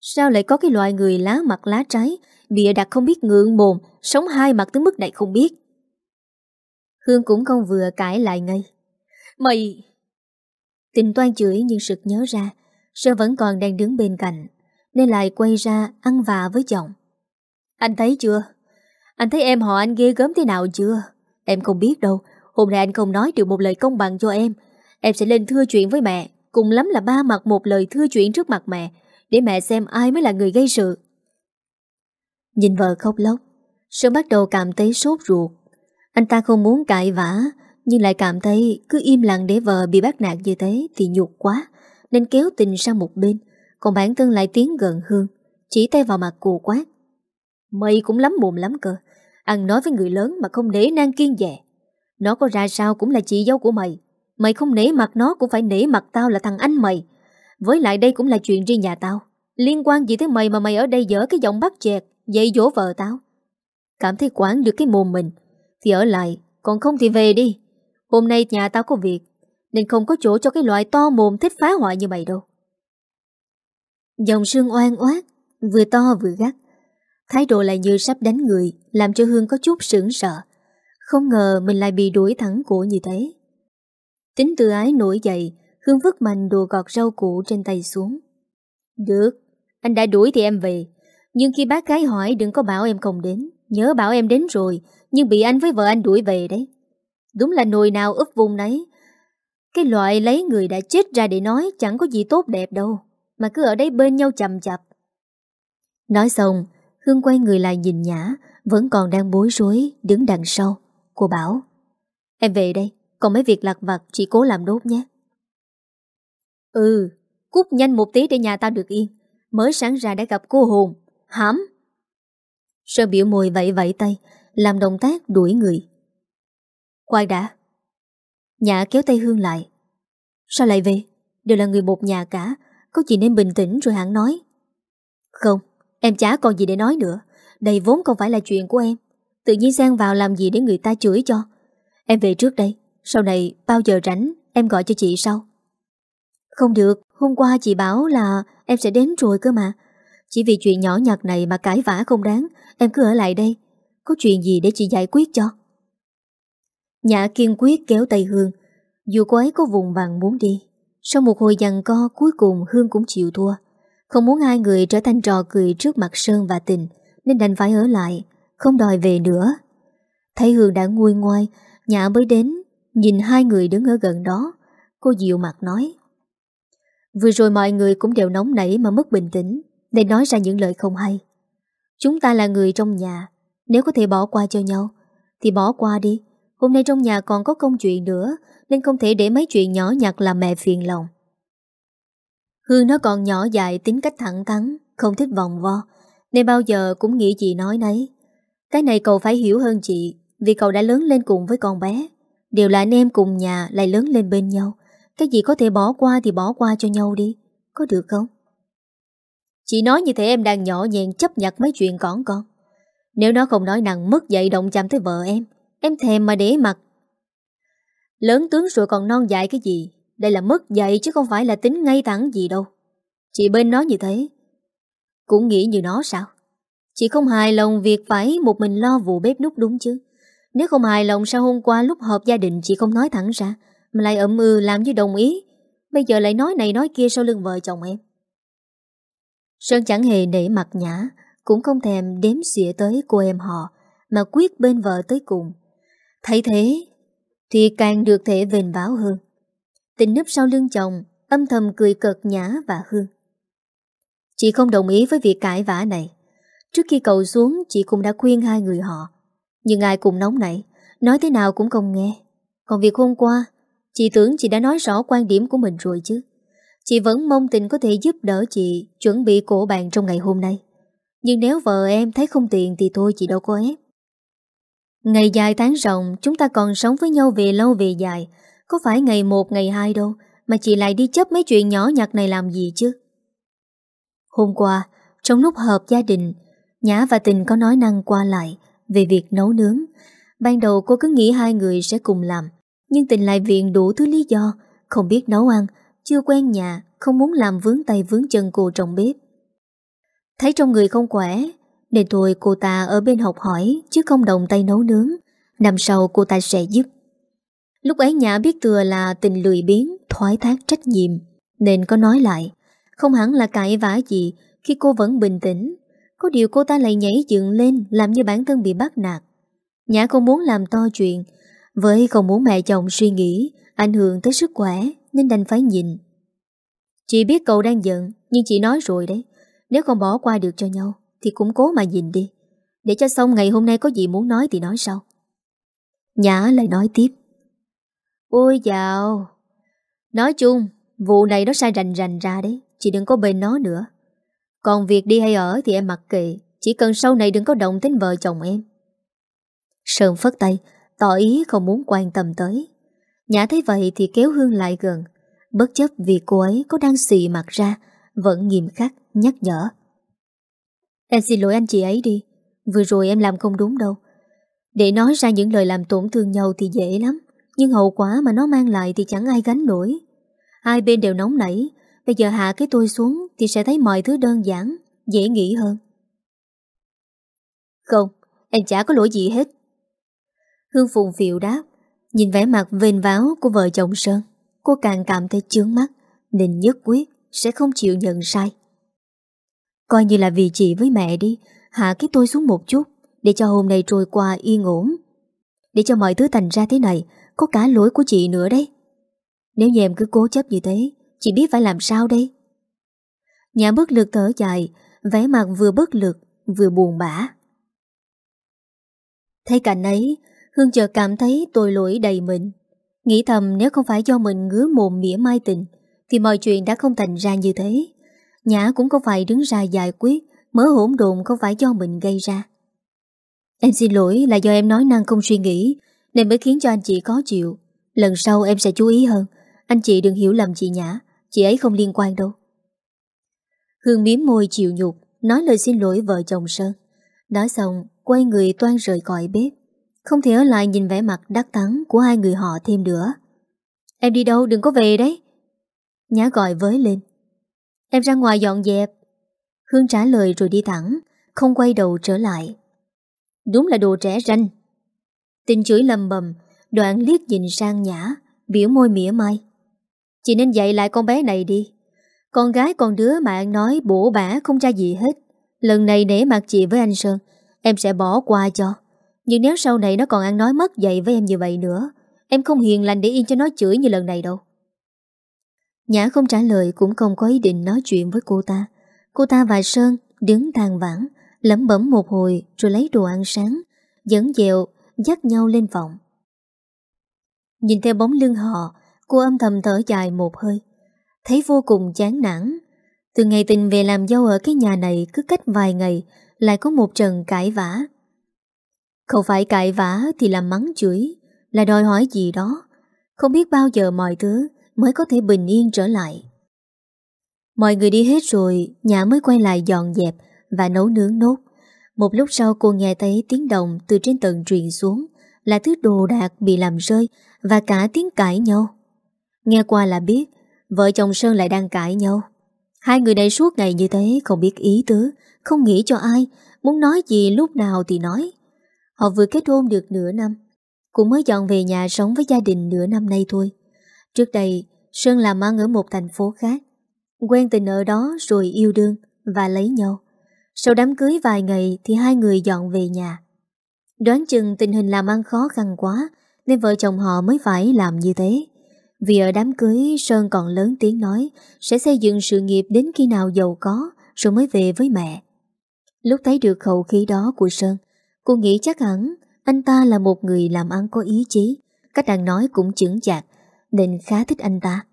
Sao lại có cái loại người lá mặt lá trái? Bịa đặt không biết ngượng mồm, Sống hai mặt tới mức này không biết. Hương cũng không vừa cãi lại ngay. Mày Tình toan chửi nhưng sực nhớ ra, Sơn vẫn còn đang đứng bên cạnh, Nên lại quay ra ăn vạ với chồng Anh thấy chưa? Anh thấy em họ anh ghê gớm thế nào chưa? Em không biết đâu, Hôm nay anh không nói được một lời công bằng cho em. Em sẽ lên thưa chuyện với mẹ, Cùng lắm là ba mặt một lời thưa chuyện trước mặt mẹ, Để mẹ xem ai mới là người gây sự. Nhìn vợ khóc lóc, Sơn bắt đầu cảm thấy sốt ruột. Anh ta không muốn cãi vã nhưng lại cảm thấy cứ im lặng để vợ bị bắt nạt như thế Thì nhục quá, Nên kéo tình sang một bên. Còn bản thân lại tiến gần Hương Chỉ tay vào mặt cô quát. Mày cũng lắm mồm lắm cơ, Ăn nói với người lớn mà không để nang kiên dè. Nó có ra sao cũng là chị dâu của mày Mày không nể mặt nó cũng phải nể mặt tao là thằng anh mày. Với lại đây cũng là chuyện riêng nhà tao, Liên quan gì tới mày mà mày ở đây dở cái giọng bắt chẹt, Dạy dỗ vợ tao? Cảm thấy quản được cái mồm mình, Thì ở lại, Còn không thì về đi. Hôm nay nhà tao có việc, Nên không có chỗ cho cái loại to mồm thích phá hoại như mày đâu. Dòng sương oan oát, Vừa to vừa gắt. Thái độ lại như sắp đánh người, Làm cho Hương có chút sững sợ Không ngờ mình lại bị đuổi thẳng cổ như thế. Tính tự ái nổi dậy, Hương vứt mạnh đồ gọt rau củ trên tay xuống. Được, Anh đã đuổi thì em về. Nhưng khi bác gái hỏi đừng có bảo em không đến, Nhớ bảo em đến rồi, Nhưng bị anh với vợ anh đuổi về đấy. Đúng là nồi nào úp vùng nấy. Cái loại lấy người đã chết ra để nói Chẳng có gì tốt đẹp đâu, Mà cứ ở đây bên nhau chầm chập Nói xong, Hương quay người lại nhìn Nhã, Vẫn còn đang bối rối, đứng đằng sau. Cô bảo, Em về đây, còn mấy việc lặt vặt, chị cố làm đốt nhé. Ừ Cút nhanh một tí để nhà tao được yên, Mới sáng ra đã gặp cô hồn hãm. Sơn biểu môi vẫy vẫy tay, Làm động tác đuổi người. Khoan đã. Nhã kéo tay Hương lại. Sao lại về? Đều là người một nhà cả. Có gì nên bình tĩnh rồi hẳn nói. Không, Em chả còn gì để nói nữa. Đây vốn không phải là chuyện của em. Tự nhiên sang vào làm gì để người ta chửi cho? Em về trước đây. Sau này bao giờ rảnh, Em gọi cho chị sau. Không được. Hôm qua chị bảo là em sẽ đến rồi cơ mà. Chỉ vì chuyện nhỏ nhặt này mà cãi vã không đáng. Em cứ ở lại đây. Có chuyện gì để chị giải quyết cho? Nhã kiên quyết kéo tay Hương. Dù cô ấy có vùng vàng muốn đi, Sau một hồi dằn co, Cuối cùng Hương cũng chịu thua. Không muốn hai người trở thành trò cười trước mặt Sơn và Tình, Nên đành phải ở lại, Không đòi về nữa. Thấy Hương đã nguôi ngoai, Nhã mới đến, Nhìn hai người đứng ở gần đó. Cô dịu mặt nói, Vừa rồi mọi người cũng đều nóng nảy mà mất bình tĩnh, Để nói ra những lời không hay. Chúng ta là người trong nhà, Nếu có thể bỏ qua cho nhau, Thì bỏ qua đi Hôm nay trong nhà còn có công chuyện nữa, Nên không thể để mấy chuyện nhỏ nhặt làm mẹ phiền lòng. Hương nó còn nhỏ dại, tính cách thẳng thắn, Không thích vòng vo, Nên bao giờ cũng nghĩ chị nói nấy. Cái này cậu phải hiểu hơn chị, Vì cậu đã lớn lên cùng với con bé. Đều là anh em cùng nhà, lại lớn lên bên nhau. Cái gì có thể bỏ qua thì bỏ qua cho nhau đi, Có được không? Chị nói như thế em đang nhỏ nhẹn, chấp nhặt mấy chuyện còn con. Nếu nó không nói nặng, mất dậy động chạm tới vợ em. Em thèm mà để mặt. Lớn tướng rồi còn non dại cái gì? Đây là mất dạy chứ không phải là tính ngay thẳng gì đâu. Chị bên nó như thế. Cũng nghĩ như nó sao? Chị không hài lòng việc phải một mình lo vụ bếp nút đúng chứ? Nếu không hài lòng sao hôm qua lúc họp gia đình chị không nói thẳng ra, Mà lại ậm ừ làm như đồng ý? Bây giờ lại nói này nói kia sau lưng vợ chồng em. Sơn chẳng hề nể mặt nhã, Cũng không thèm đếm xỉa tới cô em họ, Mà quyết bên vợ tới cùng. Thấy thế, Thì càng được thể vền báo hơn. Tình nấp sau lưng chồng, Âm thầm cười cợt nhã và hương Chị không đồng ý với việc cãi vã này. Trước khi cậu xuống, Chị cũng đã khuyên hai người họ. Nhưng ai cũng nóng nảy, Nói thế nào cũng không nghe. Còn việc hôm qua, Chị tưởng chị đã nói rõ quan điểm của mình rồi chứ. Chị vẫn mong tình có thể giúp đỡ chị Chuẩn bị cổ bàn trong ngày hôm nay. Nhưng nếu vợ em thấy không tiện Thì thôi, chị đâu có ép. Ngày dài tháng rộng Chúng ta còn sống với nhau về lâu về dài. Có phải ngày một, ngày hai đâu, Mà chị lại đi chấp mấy chuyện nhỏ nhặt này làm gì chứ? Hôm qua, Trong lúc họp gia đình, Nhã và Tình có nói năng qua lại Về việc nấu nướng. Ban đầu cô cứ nghĩ hai người sẽ cùng làm, Nhưng Tình lại viện đủ thứ lý do, Không biết nấu ăn, Chưa quen nhà, Không muốn làm vướng tay vướng chân cô trong bếp. Thấy trong người không khỏe nên thôi cô ta ở bên học hỏi, Chứ không đồng tay nấu nướng. Năm sau cô ta sẽ giúp. Lúc ấy Nhã biết thừa là tình lười biến Thoái thác trách nhiệm. Nên có nói lại, Không hẳn là cãi vã gì Khi cô vẫn bình tĩnh. Có điều cô ta lại nhảy dựng lên, Làm như bản thân bị bắt nạt. Nhã không muốn làm to chuyện. Với không muốn mẹ chồng suy nghĩ, Ảnh hưởng tới sức khỏe, Nên đành phải nhìn Chị biết cậu đang giận, Nhưng chị nói rồi đấy. Nếu không bỏ qua được cho nhau thì cũng cố mà nhìn đi. Để cho xong ngày hôm nay có gì muốn nói thì nói sau. Nhã lại nói tiếp. Ôi dào, Nói chung, Vụ này nó sai rành rành ra đấy, Chị đừng có bên nó nữa. Còn việc đi hay ở thì em mặc kệ, Chỉ cần sau này đừng có động đến vợ chồng em. Sơn phất tay, Tỏ ý không muốn quan tâm tới. Nhã thấy vậy thì kéo Hương lại gần. Bất chấp vì cô ấy có đang xì mặt ra, Vẫn nghiêm khắc, nhắc nhở. Em xin lỗi anh chị ấy đi. Vừa rồi em làm không đúng đâu. Để nói ra những lời làm tổn thương nhau thì dễ lắm, Nhưng hậu quả mà nó mang lại thì chẳng ai gánh nổi. Hai bên đều nóng nảy, Bây giờ hạ cái tôi xuống Thì sẽ thấy mọi thứ đơn giản, Dễ nghĩ hơn. Không, Em chả có lỗi gì hết. Hương Phùng phiệu đáp, Nhìn vẻ mặt vền váo của vợ chồng Sơn, Cô càng cảm thấy chướng mắt, Nên nhất quyết sẽ không chịu nhận sai. Coi như là vì chị với mẹ đi. Hạ cái tôi xuống một chút, Để cho hôm nay trôi qua yên ổn. Để cho mọi thứ thành ra thế này, Có cả lỗi của chị nữa đấy. Nếu như em cứ cố chấp như thế, Chị biết phải làm sao đây? Nhà bất lực thở dài, vẻ mặt vừa bất lực, Vừa buồn bã. Thấy cảnh ấy, Hương chợt cảm thấy tội lỗi đầy mình. Nghĩ thầm nếu không phải do mình ngứa mồm mỉa mai tình, Thì mọi chuyện đã không thành ra như thế. Nhã cũng không phải đứng ra giải quyết, Mớ hỗn độn không phải do mình gây ra. Em xin lỗi là do em nói năng không suy nghĩ, Nên mới khiến cho anh chị khó chịu. Lần sau em sẽ chú ý hơn. Anh chị đừng hiểu lầm chị Nhã, Chị ấy không liên quan đâu. Hương miếm môi chịu nhục, Nói lời xin lỗi vợ chồng Sơn. Nói xong, quay người toan rời khỏi bếp. Không thể ở lại nhìn vẻ mặt đắc thắng Của hai người họ thêm nữa. Em đi đâu? Đừng có về đấy. Nhã gọi với lên. Em ra ngoài dọn dẹp. Hương trả lời rồi đi thẳng, Không quay đầu trở lại. Đúng là đồ trẻ ranh. Tình chửi lầm bầm, Đoạn liếc nhìn sang Nhã, Biểu môi mỉa mai. Chị nên dạy lại con bé này đi. Con gái, con đứa mà anh nói bổ bả không ra gì hết. Lần này nể mặt chị với anh Sơn, Em sẽ bỏ qua cho. Nhưng nếu sau này nó còn ăn nói mất dạy với em như vậy nữa, Em không hiền lành để yên cho nó chửi như lần này đâu. Nhã không trả lời cũng không có ý định nói chuyện với cô ta. Cô ta và Sơn đứng tàn vãn Lẩm bẩm một hồi rồi lấy đồ ăn sáng, Dẫn dẹo, dắt nhau lên phòng. Nhìn theo bóng lưng họ, Cô âm thầm thở dài một hơi. Thấy vô cùng chán nản. Từ ngày tình về làm dâu ở cái nhà này Cứ cách vài ngày, Lại có một trận cãi vã. Không phải cãi vã thì là mắng chửi, Là đòi hỏi gì đó. Không biết bao giờ mọi thứ Mới có thể bình yên trở lại Mọi người đi hết rồi Nhà mới quay lại dọn dẹp Và nấu nướng nốt Một lúc sau cô nghe thấy tiếng động Từ trên tầng truyền xuống là thứ đồ đạc bị làm rơi và cả tiếng cãi nhau. Nghe qua là biết, vợ chồng Sơn lại đang cãi nhau. Hai người này suốt ngày như thế không biết ý tứ, không nghĩ cho ai, muốn nói gì lúc nào thì nói. Họ vừa kết hôn được nửa năm, cũng mới dọn về nhà sống với gia đình nửa năm nay thôi. Trước đây, Sơn làm ăn ở một thành phố khác. Quen tình ở đó rồi yêu đương và lấy nhau. Sau đám cưới vài ngày thì hai người dọn về nhà. Đoán chừng tình hình làm ăn khó khăn quá nên vợ chồng họ mới phải làm như thế. Vì ở đám cưới Sơn còn lớn tiếng nói sẽ xây dựng sự nghiệp đến khi nào giàu có rồi mới về với mẹ. Lúc thấy được khẩu khí đó của Sơn, cô nghĩ chắc hẳn anh ta là một người làm ăn có ý chí, cách ăn nói cũng chững chạc, nên khá thích anh ta.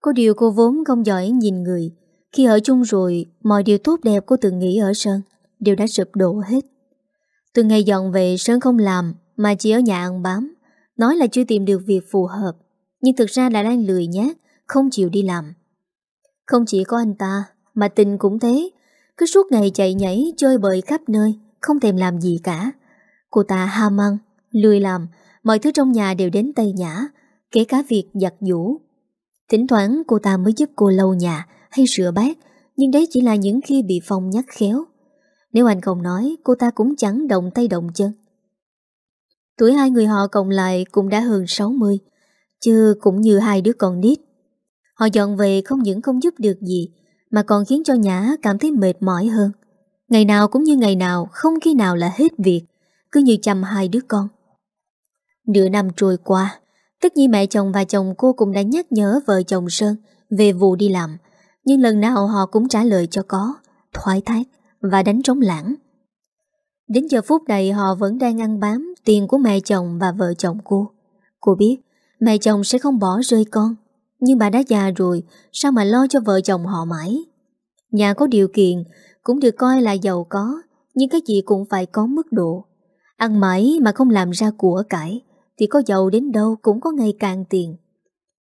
Có điều cô vốn không giỏi nhìn người, khi ở chung rồi, mọi điều tốt đẹp cô từng nghĩ ở Sơn đều đã sụp đổ hết. Từ ngày dọn về Sơn không làm mà chỉ ở nhà ăn bám, nói là chưa tìm được việc phù hợp, nhưng thực ra là đang lười nhát, không chịu đi làm. Không chỉ có anh ta, mà tình cũng thế, cứ suốt ngày chạy nhảy chơi bời khắp nơi, không thèm làm gì cả. Cô ta ham ăn, lười làm, mọi thứ trong nhà đều đến tay nhã, kể cả việc giặt giũ. Thỉnh thoảng cô ta mới giúp cô lau nhà hay rửa bát, nhưng đấy chỉ là những khi bị Phong nhắc khéo. Nếu anh không nói, cô ta cũng chẳng động tay động chân. Tuổi hai người họ cộng lại cũng đã hơn 60, chứ cũng như hai đứa con nít. Họ dọn về không những không giúp được gì, mà còn khiến cho Nhã cảm thấy mệt mỏi hơn. Ngày nào cũng như ngày nào, không khi nào là hết việc, cứ như chăm hai đứa con. Nửa năm trôi qua, tất nhiên mẹ chồng và chồng cô cũng đã nhắc nhở vợ chồng Sơn về vụ đi làm, nhưng lần nào họ cũng trả lời cho có, thoái thác và đánh trống lãng. Đến giờ phút này họ vẫn đang ăn bám tiền của mẹ chồng và vợ chồng cô. Cô biết mẹ chồng sẽ không bỏ rơi con, nhưng bà đã già rồi, sao mà lo cho vợ chồng họ mãi? Nhà có điều kiện, cũng được coi là giàu có, nhưng cái gì cũng phải có mức độ. Ăn mãi mà không làm ra của cải, thì có giàu đến đâu cũng có ngày càng tiền.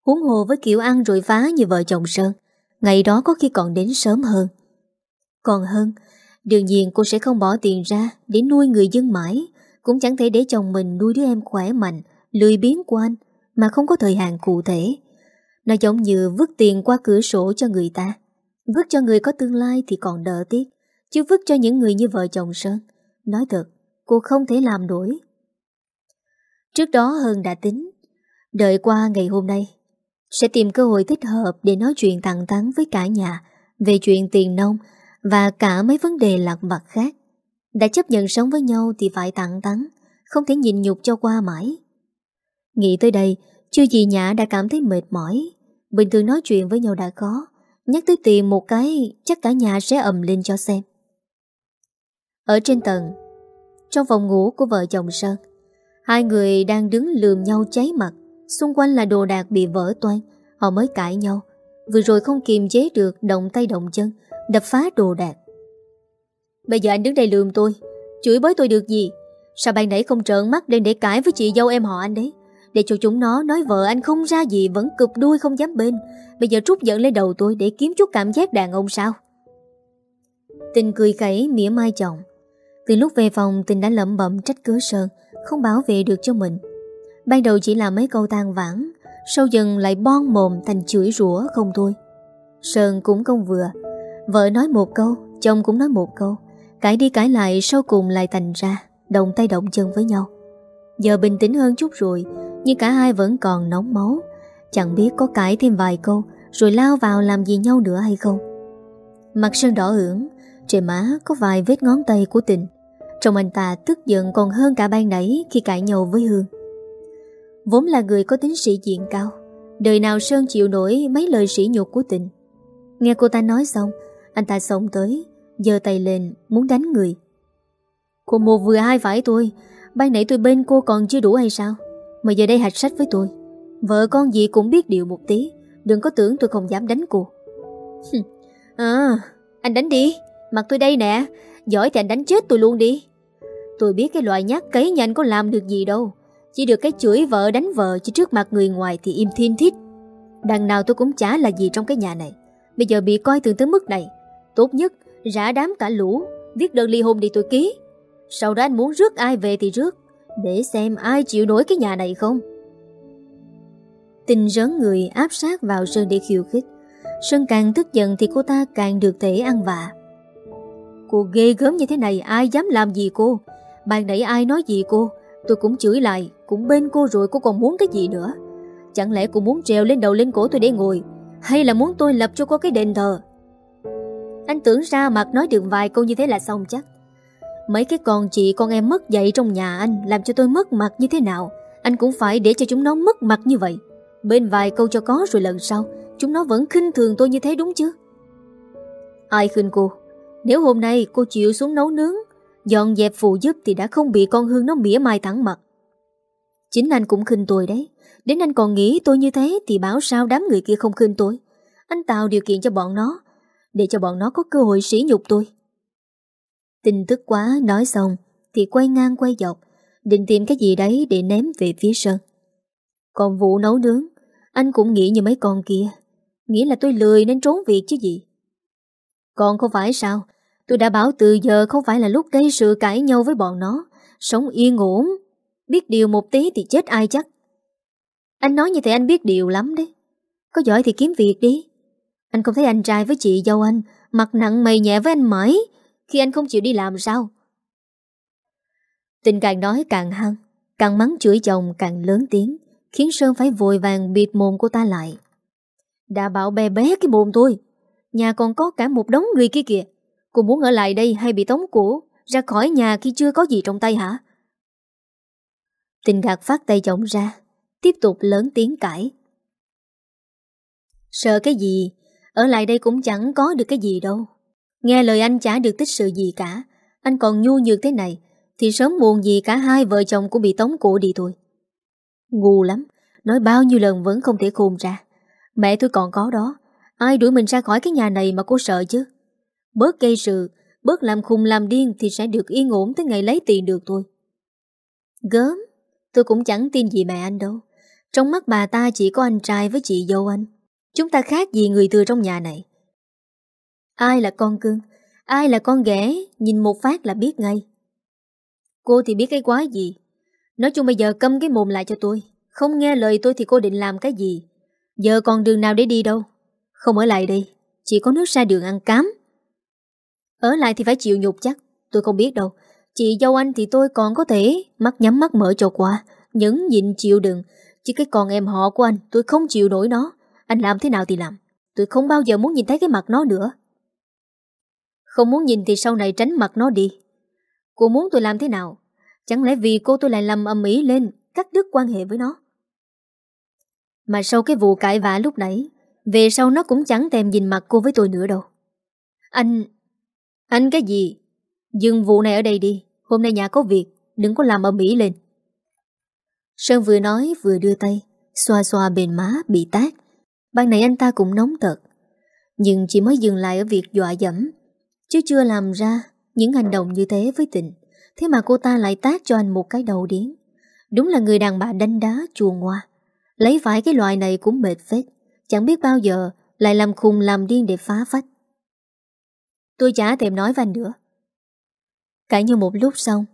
Huống hồ với kiểu ăn rồi phá như vợ chồng Sơn, ngày đó có khi còn đến sớm hơn. Còn hơn, đương nhiên cô sẽ không bỏ tiền ra để nuôi người dân mãi, cũng chẳng thể để chồng mình nuôi đứa em khỏe mạnh, lười biếng của anh, mà không có thời hạn cụ thể. Nó giống như vứt tiền qua cửa sổ cho người ta. Vứt cho người có tương lai thì còn đỡ tiếc, chứ vứt cho những người như vợ chồng Sơn. Nói thật, cô không thể làm nổi. Trước đó hân đã tính, đợi qua ngày hôm nay, sẽ tìm cơ hội thích hợp để nói chuyện thẳng thắn với cả nhà về chuyện tiền nông và cả mấy vấn đề lạc mặt khác. Đã chấp nhận sống với nhau thì phải thẳng thắn, không thể nhìn nhục cho qua mãi. Nghĩ tới đây, chưa gì Nhã đã cảm thấy mệt mỏi. Bình thường nói chuyện với nhau đã có, nhắc tới tiền một cái chắc cả nhà sẽ ầm lên cho xem. Ở trên tầng, trong phòng ngủ của vợ chồng Sơn, hai người đang đứng lườm nhau cháy mặt, xung quanh là đồ đạc bị vỡ toan, họ mới cãi nhau. Vừa rồi không kiềm chế được động tay động chân, đập phá đồ đạc. Bây giờ anh đứng đây lườm tôi, chửi bới tôi được gì? Sao ban nãy không trợn mắt lên để cãi với chị dâu em họ anh đấy? Để cho chúng nó nói vợ anh không ra gì Vẫn cụp đuôi không dám bên Bây giờ trút giận lên đầu tôi để kiếm chút cảm giác đàn ông sao Tình cười khẩy mỉa mai chồng Từ lúc về phòng Tình đã lẩm bẩm trách cứ Sơn không bảo vệ được cho mình. Ban đầu chỉ là mấy câu tan vãn, Sau dần lại bon mồm thành chửi rủa không thôi. Sơn cũng không vừa. Vợ nói một câu, Chồng cũng nói một câu. Cãi đi cãi lại sau cùng lại thành ra, Động tay động chân với nhau. Giờ bình tĩnh hơn chút rồi, nhưng cả hai vẫn còn nóng máu. Chẳng biết có cãi thêm vài câu, Rồi lao vào làm gì nhau nữa hay không. Mặt Sơn đỏ ửng Trên má có vài vết ngón tay của tình trong anh ta tức giận còn hơn cả ban nãy Khi cãi nhau với Hương. Vốn là người có tính sĩ diện cao, Đời nào Sơn chịu nổi Mấy lời sỉ nhục của tình Nghe cô ta nói xong, Anh ta sống tới, giơ tay lên, muốn đánh người. Cô mua vừa hai phải tôi, Ban nãy tôi bên cô còn chưa đủ hay sao? Mà giờ đây hạch sách với tôi. Vợ con gì cũng biết điều một tí, Đừng có tưởng tôi không dám đánh cô. À Anh đánh đi Mặt tôi đây nè. Giỏi thì anh đánh chết tôi luôn đi. Tôi biết cái loại nhát cấy nhanh có làm được gì đâu. Chỉ được cái chửi vợ đánh vợ, Chứ trước mặt người ngoài thì im thiên thiết Đằng nào tôi cũng chả là gì trong cái nhà này. Bây giờ bị coi thường tới mức này. Tốt nhất, rã đám cả lũ, Viết đơn ly hôn đi tôi ký. Sau đó anh muốn rước ai về thì rước, Để xem ai chịu nổi cái nhà này không. Tình rớn người áp sát vào Sơn để khiêu khích. Sơn càng tức giận thì cô ta càng được thể ăn vạ. Cô ghê gớm như thế này, ai dám làm gì cô? Bạn nãy ai nói gì cô? Tôi cũng chửi lại, Cũng bên cô rồi cô còn muốn cái gì nữa? Chẳng lẽ cô muốn trèo lên đầu lên cổ tôi để ngồi, Hay là muốn tôi lập cho cô cái đền thờ? Anh tưởng ra mặt nói được vài câu như thế là xong chắc. Mấy cái con chị con em mất dạy trong nhà anh Làm cho tôi mất mặt như thế nào? Anh cũng phải để cho chúng nó mất mặt như vậy. Bên vài câu cho có rồi lần sau, Chúng nó vẫn khinh thường tôi như thế đúng chứ? Ai khinh cô? Nếu hôm nay cô chịu xuống nấu nướng, Dọn dẹp phụ giúp thì đã không bị con Hương nó mỉa mai thẳng mặt. Chính anh cũng khinh tôi đấy. Đến anh còn nghĩ tôi như thế Thì bảo sao đám người kia không khinh tôi? Anh tạo điều kiện cho bọn nó, Để cho bọn nó có cơ hội sỉ nhục tôi. Tình tức quá nói xong Thì quay ngang quay dọc, Định tìm cái gì đấy để ném về phía sân. Còn vụ nấu nướng, Anh cũng nghĩ như mấy con kia, Nghĩ là tôi lười nên trốn việc chứ gì. Còn không phải sao Tôi đã bảo từ giờ không phải là lúc gây sự cãi nhau với bọn nó. Sống yên ổn. Biết điều một tí thì chết ai chắc? Anh nói như thế anh biết điều lắm đấy. Có giỏi thì kiếm việc đi. Anh không thấy anh trai với chị dâu anh, Mặt nặng mày nhẹ với anh mãi, Khi anh không chịu đi làm sao? Tình càng nói càng hăng, Càng mắng chửi chồng càng lớn tiếng, Khiến Sơn phải vội vàng bịt mồm cô ta lại. Đã bảo bé bé cái mồm tôi, Nhà còn có cả một đống người kia kìa. Cô muốn ở lại đây hay bị tống cổ? Ra khỏi nhà khi chưa có gì trong tay hả? Tình gạt phát tay chồng ra, Tiếp tục lớn tiếng cãi. Sợ cái gì? Ở lại đây cũng chẳng có được cái gì đâu. Nghe lời anh chả được tích sự gì cả. Anh còn nhu nhược thế này, Thì sớm muộn gì cả hai vợ chồng cũng bị tống cổ đi thôi. Ngu lắm, Nói bao nhiêu lần vẫn không thể khôn ra. Mẹ tôi còn có đó, Ai đuổi mình ra khỏi cái nhà này mà cô sợ chứ? Bớt gây sự, Bớt làm khùng làm điên Thì sẽ được yên ổn tới ngày lấy tiền được thôi. Gớm, Tôi cũng chẳng tin gì mẹ anh đâu. Trong mắt bà ta chỉ có anh trai với chị dâu anh. Chúng ta khác gì người thừa trong nhà này. Ai là con cưng, Ai là con ghẻ, Nhìn một phát là biết ngay. Cô thì biết cái quái gì? Nói chung bây giờ câm cái mồm lại cho tôi. Không nghe lời tôi thì cô định làm cái gì? Giờ còn đường nào để đi đâu? Không ở lại đây, Chỉ có nước ra đường ăn cám. Ở lại thì phải chịu nhục chắc. Tôi không biết đâu. Chị dâu anh thì tôi còn có thể Mắt nhắm mắt mở cho qua. Nhấn nhịn chịu đựng. Chứ cái con em họ của anh, tôi không chịu nổi nó. Anh làm thế nào thì làm. Tôi không bao giờ muốn nhìn thấy cái mặt nó nữa. Không muốn nhìn thì sau này tránh mặt nó đi. Cô muốn tôi làm thế nào? Chẳng lẽ vì cô tôi lại làm âm ý lên, Cắt đứt quan hệ với nó? Mà sau cái vụ cãi vã lúc nãy, Về sau nó cũng chẳng thèm nhìn mặt cô với tôi nữa đâu. Anh anh cái gì? Dừng vụ này ở đây đi. Hôm nay nhà có việc, Đừng có làm ở mỹ lên. Sơn vừa nói, vừa đưa tay, Xoa xoa bền má, bị tát. Ban này anh ta cũng nóng tật, Nhưng chỉ mới dừng lại ở việc dọa dẫm. Chứ chưa làm ra Những hành động như thế với tình Thế mà cô ta lại tát cho anh một cái đầu điến Đúng là người đàn bà đánh đá chùa ngoa. Lấy phải cái loại này cũng mệt phết, Chẳng biết bao giờ Lại làm khùng làm điên để phá phách. Tôi chả thèm nói với anh nữa. Cả như một lúc xong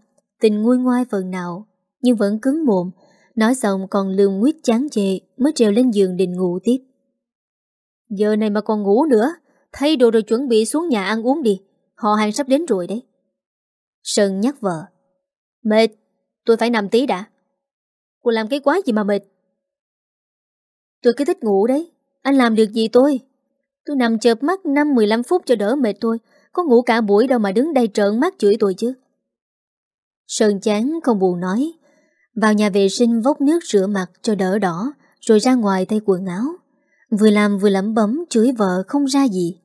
Tình nguôi ngoai phần nào Nhưng vẫn cứng mồm Nói xong còn lương nguyết chán chê Mới trèo lên giường định ngủ tiếp. Giờ này mà còn ngủ nữa Thay đồ rồi chuẩn bị xuống nhà ăn uống đi Họ hàng sắp đến rồi đấy. Sơn nhắc vợ. Mệt, tôi phải nằm tí đã. Cô làm cái quá gì mà mệt? Tôi cứ thích ngủ đấy Anh làm được gì tôi? Tôi nằm chợp mắt 5-15 phút cho đỡ mệt thôi có ngủ cả buổi đâu mà đứng đây trợn mắt chửi tôi chứ. Sơn chán không buồn nói, Vào nhà vệ sinh vốc nước rửa mặt cho đỡ đỏ, Rồi ra ngoài thay quần áo. Vừa làm vừa lẩm bấm chửi vợ không ra gì.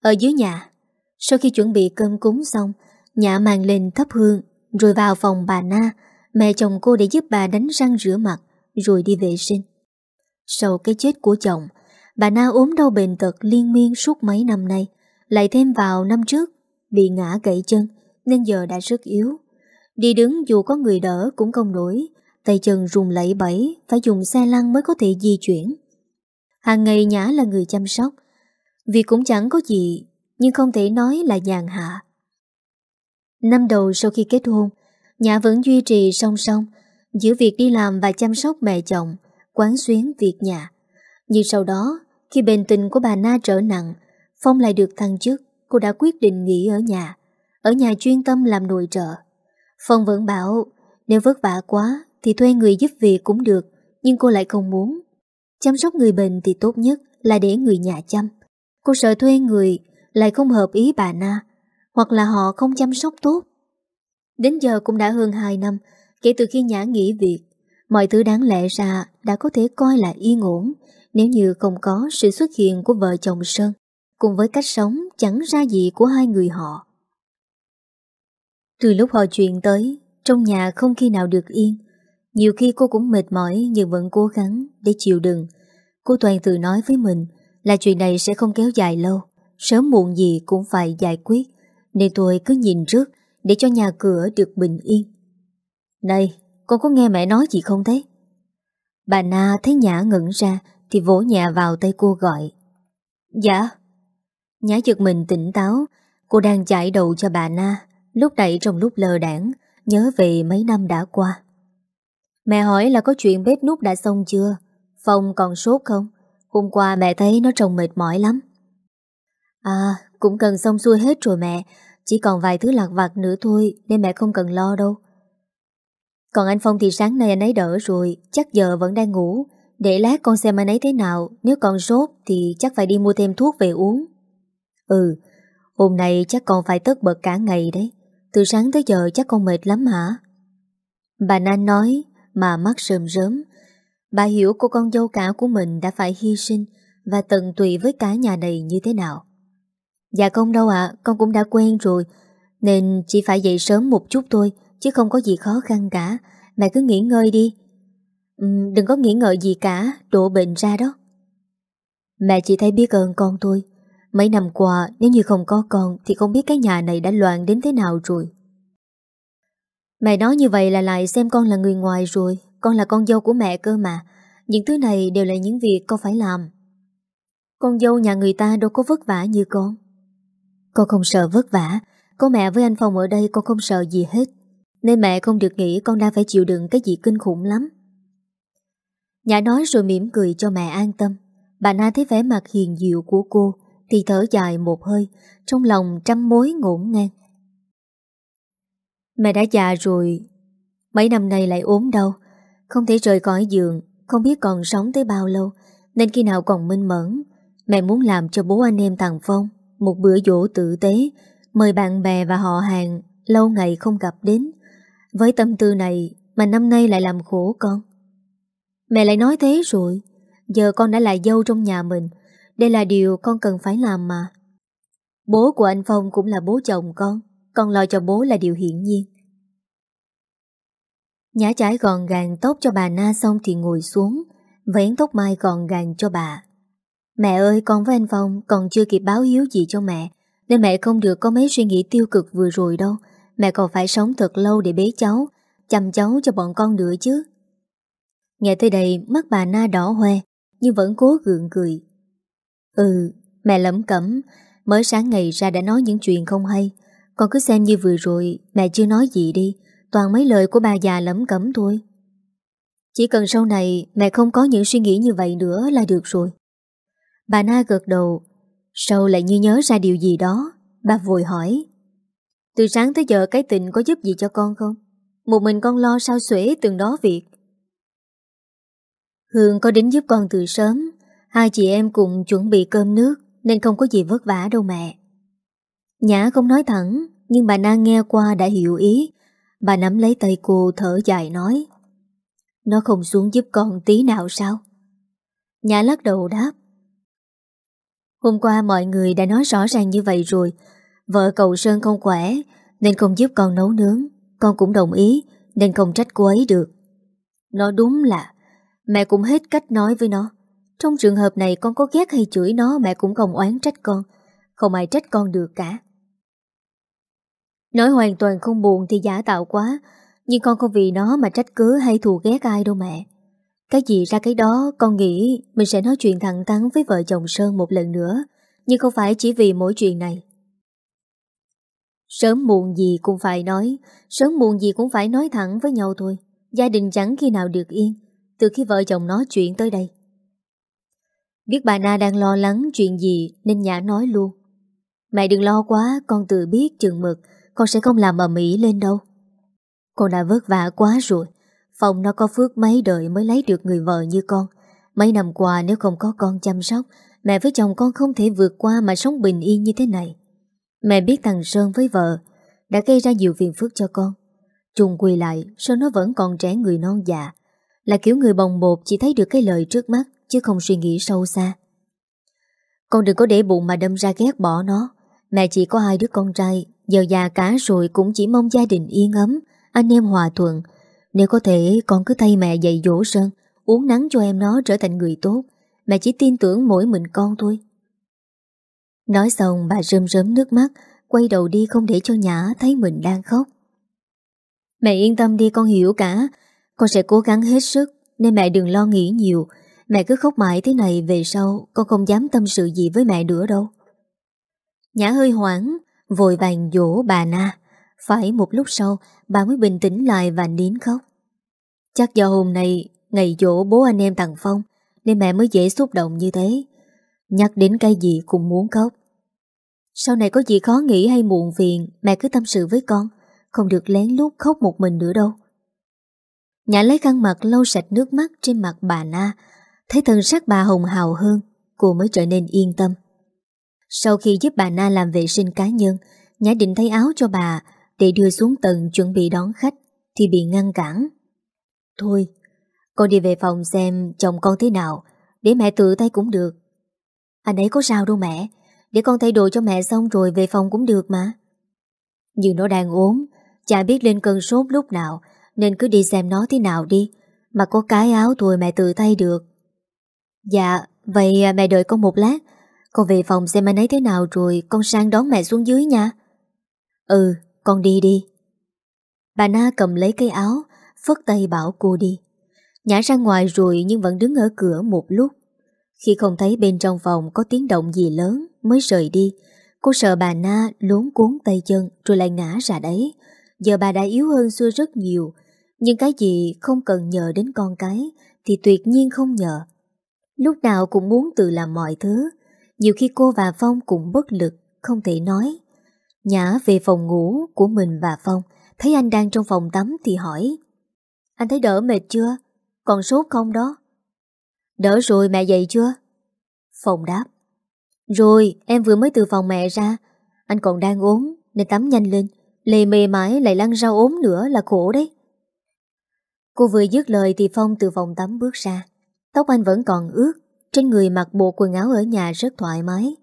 Ở dưới nhà, Sau khi chuẩn bị cơm cúng xong, Nhã mang lên thắp hương, Rồi vào phòng bà Na, Mẹ chồng cô để giúp bà đánh răng rửa mặt, Rồi đi vệ sinh. Sau cái chết của chồng, Bà Na ốm đau bệnh tật liên miên suốt mấy năm nay. Lại thêm vào năm trước Bị ngã gãy chân Nên giờ đã rất yếu. Đi đứng dù có người đỡ cũng không nổi Tay chân rùng lẫy bẫy Phải dùng xe lăn mới có thể di chuyển. Hàng ngày Nhã là người chăm sóc Vì cũng chẳng có gì Nhưng không thể nói là nhàn hạ. Năm đầu sau khi kết hôn Nhã vẫn duy trì song song giữa việc đi làm và chăm sóc mẹ chồng, quán xuyến việc nhà. Nhưng sau đó, khi bệnh tình của bà Na trở nặng, Phong lại được thăng chức, cô đã quyết định nghỉ ở nhà, ở nhà chuyên tâm làm nội trợ. Phong vẫn bảo, nếu vất vả quá thì thuê người giúp việc cũng được, nhưng cô lại không muốn. Chăm sóc người bệnh thì tốt nhất là để người nhà chăm. Cô sợ thuê người lại không hợp ý bà Na, hoặc là họ không chăm sóc tốt. Đến giờ cũng đã hơn 2 năm kể từ khi Nhã nghỉ việc. Mọi thứ đáng lẽ ra đã có thể coi là yên ổn nếu như không có sự xuất hiện của vợ chồng Sơn cùng với cách sống chẳng ra gì của hai người họ. Từ lúc họ chuyện tới, trong nhà không khi nào được yên. Nhiều khi cô cũng mệt mỏi nhưng vẫn cố gắng để chịu đựng. Cô toàn tự nói với mình là chuyện này sẽ không kéo dài lâu, sớm muộn gì cũng phải giải quyết, nên tôi cứ nhìn trước để cho nhà cửa được bình yên. Này, con có nghe mẹ nói gì không thế? Bà Na thấy Nhã ngẩn ra thì vỗ nhà vào tay cô gọi. Dạ. Nhã giật mình tỉnh táo, cô đang chạy đầu cho bà Na, lúc nãy trong lúc lờ đảng, nhớ về mấy năm đã qua. Mẹ hỏi là có chuyện bếp nút đã xong chưa? Phong còn sốt không? Hôm qua mẹ thấy nó trông mệt mỏi lắm. À, cũng cần xong xuôi hết rồi mẹ, chỉ còn vài thứ lạc vặt nữa thôi nên mẹ không cần lo đâu. Còn anh Phong thì sáng nay anh ấy đỡ rồi, chắc giờ vẫn đang ngủ. Để lát con xem anh ấy thế nào, nếu còn sốt thì chắc phải đi mua thêm thuốc về uống. Ừ, hôm nay chắc con phải tất bật cả ngày đấy. Từ sáng tới giờ chắc con mệt lắm hả? Bà Nan nói mà mắt sơm rớm. Bà hiểu cô con dâu cả của mình đã phải hy sinh và tận tùy với cả nhà này như thế nào. Dạ không đâu ạ, con cũng đã quen rồi, nên chỉ phải dậy sớm một chút thôi, chứ không có gì khó khăn cả. Mẹ cứ nghỉ ngơi đi. Uhm, đừng có nghĩ ngợi gì cả, đổ bệnh ra đó. Mẹ chỉ thấy biết ơn con tôi. Mấy năm qua, nếu như không có con thì không biết cái nhà này đã loạn đến thế nào rồi. Mẹ nói như vậy là lại xem con là người ngoài rồi, con là con dâu của mẹ cơ mà. Những thứ này đều là những việc con phải làm. Con dâu nhà người ta đâu có vất vả như con. Con không sợ vất vả, có mẹ với anh Phong ở đây con không sợ gì hết. Nên mẹ không được nghĩ con đang phải chịu đựng cái gì kinh khủng lắm. Nhã nói rồi mỉm cười cho mẹ an tâm. Bà Na thấy vẻ mặt hiền diệu của cô thì thở dài một hơi, trong lòng trăm mối ngổn ngang. Mẹ đã già rồi, mấy năm nay lại ốm đau, không thể rời khỏi giường, không biết còn sống tới bao lâu, nên khi nào còn minh mẫn, mẹ muốn làm cho bố anh em thằng Phong một bữa dỗ tử tế, mời bạn bè và họ hàng lâu ngày không gặp đến. Với tâm tư này mà năm nay lại làm khổ con. Mẹ lại nói thế rồi, giờ con đã là dâu trong nhà mình, đây là điều con cần phải làm mà. Bố của anh Phong cũng là bố chồng con, con lo cho bố là điều hiển nhiên. Nhã trái gọn gàng tóc cho bà Na xong thì ngồi xuống, vén tóc mai gọn gàng cho bà. Mẹ ơi con với anh Phong còn chưa kịp báo hiếu gì cho mẹ, nên mẹ không được có mấy suy nghĩ tiêu cực vừa rồi đâu. Mẹ còn phải sống thật lâu để bế cháu, chăm cháu cho bọn con nữa chứ. Nghe tới đây mắt bà Na đỏ hoe, nhưng vẫn cố gượng cười. Ừ, mẹ lẩm cẩm, mới sáng ngày ra đã nói những chuyện không hay. Con cứ xem như vừa rồi, mẹ chưa nói gì đi, toàn mấy lời của bà già lẩm cẩm thôi. Chỉ cần sau này mẹ không có những suy nghĩ như vậy nữa là được rồi. Bà Na gật đầu, sau lại như nhớ ra điều gì đó, bà vội hỏi. Từ sáng tới giờ cái tình có giúp gì cho con không? Một mình con lo sao xuể từng đó việc. Hương có đến giúp con từ sớm, hai chị em cùng chuẩn bị cơm nước nên không có gì vất vả đâu mẹ. Nhã không nói thẳng, nhưng bà Na nghe qua đã hiểu ý. Bà nắm lấy tay cô thở dài nói. Nó không xuống giúp con tí nào sao? Nhã lắc đầu đáp. Hôm qua mọi người đã nói rõ ràng như vậy rồi. Vợ cậu Sơn không khỏe nên không giúp con nấu nướng. Con cũng đồng ý nên không trách cô ấy được. Nó đúng là mẹ cũng hết cách nói với nó. Trong trường hợp này con có ghét hay chửi nó mẹ cũng không oán trách con. Không ai trách con được cả. Nói hoàn toàn không buồn thì giả tạo quá, nhưng con không vì nó mà trách cứ hay thù ghét ai đâu mẹ. Cái gì ra cái đó con nghĩ mình sẽ nói chuyện thẳng thắn với vợ chồng Sơn một lần nữa, nhưng không phải chỉ vì mỗi chuyện này. Sớm muộn gì cũng phải nói Sớm muộn gì cũng phải nói thẳng với nhau thôi Gia đình chẳng khi nào được yên Từ khi vợ chồng nói chuyện tới đây Biết bà Na đang lo lắng chuyện gì Nên Nhã nói luôn. Mẹ đừng lo quá, Con tự biết chừng mực, Con sẽ không làm ầm ĩ lên đâu. Con đã vất vả quá rồi, Phòng nó có phước mấy đời mới lấy được người vợ như con. Mấy năm qua nếu không có con chăm sóc, Mẹ với chồng con không thể vượt qua Mà sống bình yên như thế này. Mẹ biết thằng Sơn với vợ Đã gây ra nhiều phiền phức cho con. Trùng quỳ lại, Sơn nó vẫn còn trẻ người non già, Là kiểu người bồng bột chỉ thấy được cái lời trước mắt. Chứ không suy nghĩ sâu xa. Con đừng có để bụng mà đâm ra ghét bỏ nó. Mẹ chỉ có hai đứa con trai Giờ già cả rồi cũng chỉ mong gia đình yên ấm, Anh em hòa thuận. Nếu có thể, con cứ thay mẹ dạy dỗ Sơn, Uống nắng cho em nó trở thành người tốt. Mẹ chỉ tin tưởng mỗi mình con thôi. Nói xong, bà rơm rớm nước mắt, Quay đầu đi không để cho Nhã thấy mình đang khóc. Mẹ yên tâm đi, con hiểu cả. Con sẽ cố gắng hết sức, Nên mẹ đừng lo nghĩ nhiều. Mẹ cứ khóc mãi thế này về sau, Con không dám tâm sự gì với mẹ nữa đâu. Nhã hơi hoảng Vội vàng dỗ bà Na. Phải một lúc sau, Bà mới bình tĩnh lại và nín khóc. Chắc do hôm nay Ngày dỗ bố anh em thằng Phong, Nên mẹ mới dễ xúc động như thế. Nhắc đến cái gì cũng muốn khóc. Sau này có gì khó nghĩ hay muộn phiền, Mẹ cứ tâm sự với con, Không được lén lút khóc một mình nữa đâu. Nhã lấy khăn mặt lau sạch nước mắt trên mặt bà Na Thấy thân sắc bà hồng hào hơn, Cô mới trở nên yên tâm. Sau khi giúp bà Na làm vệ sinh cá nhân, Nhã định thay áo cho bà Để đưa xuống tầng chuẩn bị đón khách, Thì bị ngăn cản. Thôi, Con đi về phòng xem chồng con thế nào, Để mẹ tự tay cũng được. Anh ấy có sao đâu mẹ, Để con thay đồ cho mẹ xong rồi về phòng cũng được mà. Nhưng nó đang ốm, Chả biết lên cơn sốt lúc nào, Nên cứ đi xem nó thế nào đi, Mà có cái áo thôi mẹ tự tay được. Dạ Vậy à, mẹ đợi con một lát. Con về phòng xem anh ấy thế nào rồi Con sang đón mẹ xuống dưới nha. Ừ con đi đi. Bà Na cầm lấy cây áo, Phất tay bảo cô đi. Nhả ra ngoài rồi nhưng vẫn đứng ở cửa một lúc. Khi không thấy bên trong phòng Có tiếng động gì lớn Mới rời đi, Cô sợ bà Na luống cuốn tay chân Rồi lại ngã ra đấy. Giờ bà đã yếu hơn xưa rất nhiều, Nhưng cái gì không cần nhờ đến con cái Thì tuyệt nhiên không nhờ. Lúc nào cũng muốn tự làm mọi thứ. Nhiều khi cô và Phong cũng bất lực, Không thể nói. Nhã về phòng ngủ của mình và Phong, Thấy anh đang trong phòng tắm thì hỏi. Anh thấy đỡ mệt chưa? Còn sốt không đó? Đỡ rồi mẹ dậy chưa? Phong đáp. Rồi, em vừa mới từ phòng mẹ ra. Anh còn đang ốm, Nên tắm nhanh lên. Lề mề mãi lại lăn ra ốm nữa là khổ đấy. Cô vừa dứt lời thì Phong từ phòng tắm bước ra. Tóc anh vẫn còn ướt, Trên người mặc bộ quần áo ở nhà rất thoải mái.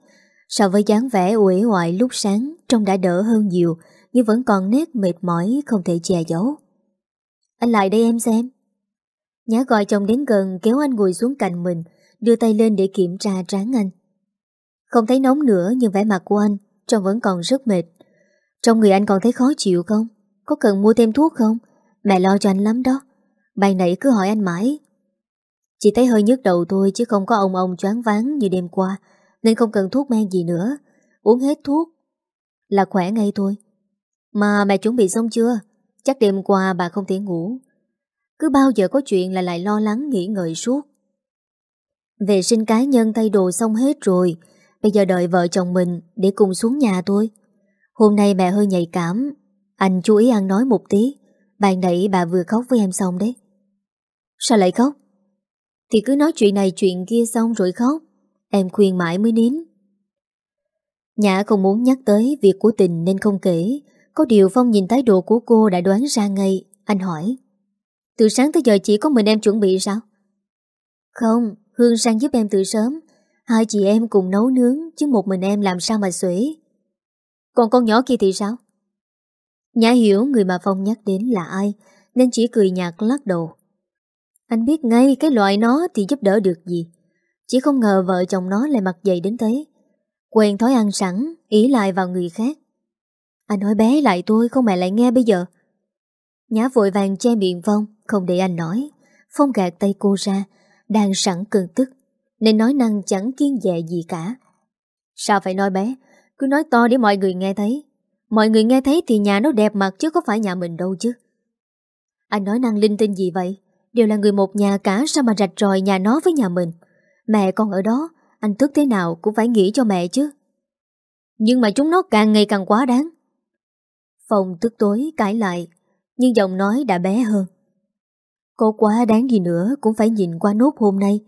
So với dáng vẻ uể oải lúc sáng, Trông đã đỡ hơn nhiều, Nhưng vẫn còn nét mệt mỏi, Không thể che giấu. Anh lại đây em xem. Nhã gọi chồng đến gần, kéo anh ngồi xuống cạnh mình, Đưa tay lên để kiểm tra trán anh. Không thấy nóng nữa, Nhưng vẻ mặt của anh Trông vẫn còn rất mệt. Trong người anh còn thấy khó chịu không? Có cần mua thêm thuốc không? Mẹ lo cho anh lắm đó. Bài nãy cứ hỏi anh mãi chỉ thấy hơi nhức đầu thôi chứ không có ông ông choáng váng như đêm qua, Nên không cần thuốc men gì nữa. Uống hết thuốc Là khỏe ngay thôi. Mà mẹ chuẩn bị xong chưa? Chắc đêm qua bà không thể ngủ. Cứ bao giờ có chuyện là lại lo lắng, nghĩ ngợi suốt. Vệ sinh cá nhân thay đồ xong hết rồi, Bây giờ đợi vợ chồng mình Để cùng xuống nhà thôi. Hôm nay mẹ hơi nhạy cảm, Anh chú ý ăn nói một tí. Bạn nãy bà vừa khóc với em xong đấy. Sao lại khóc? Thì cứ nói chuyện này chuyện kia xong rồi khóc. Em khuyên mãi mới nín. Nhã không muốn nhắc tới việc của tình nên không kể. Có điều Phong nhìn thái độ của cô đã đoán ra ngay. Anh hỏi Từ sáng tới giờ chỉ có mình em chuẩn bị sao? Không, Hương sang giúp em từ sớm. Hai chị em cùng nấu nướng Chứ một mình em làm sao mà xuể. Còn con nhỏ kia thì sao? Nhã hiểu người mà Phong nhắc đến là ai Nên chỉ cười nhạt lắc đầu anh biết ngay cái loại nó thì giúp đỡ được gì. Chỉ không ngờ vợ chồng nó lại mặc dày đến thế. Quen thói ăn sẵn, Ý lại vào người khác. Anh nói bé lại tôi, không mẹ lại nghe bây giờ. Nhã vội vàng che miệng Phong, Không để anh nói. Phong gạt tay cô ra, Đang sẵn cơn tức, Nên nói năng chẳng kiên dè gì cả. Sao phải nói bé? Cứ nói to để mọi người nghe thấy. Mọi người nghe thấy thì nhà nó đẹp mặt chứ có phải nhà mình đâu chứ. Anh nói năng linh tinh gì vậy? Đều là người một nhà cả sao mà rạch ròi nhà nó với nhà mình. Mẹ con ở đó, anh tức thế nào cũng phải nghĩ cho mẹ chứ. Nhưng mà chúng nó càng ngày càng quá đáng. phòng tức tối cãi lại, nhưng giọng nói đã bé hơn. Cô quá đáng gì nữa cũng phải nhìn qua nốt hôm nay.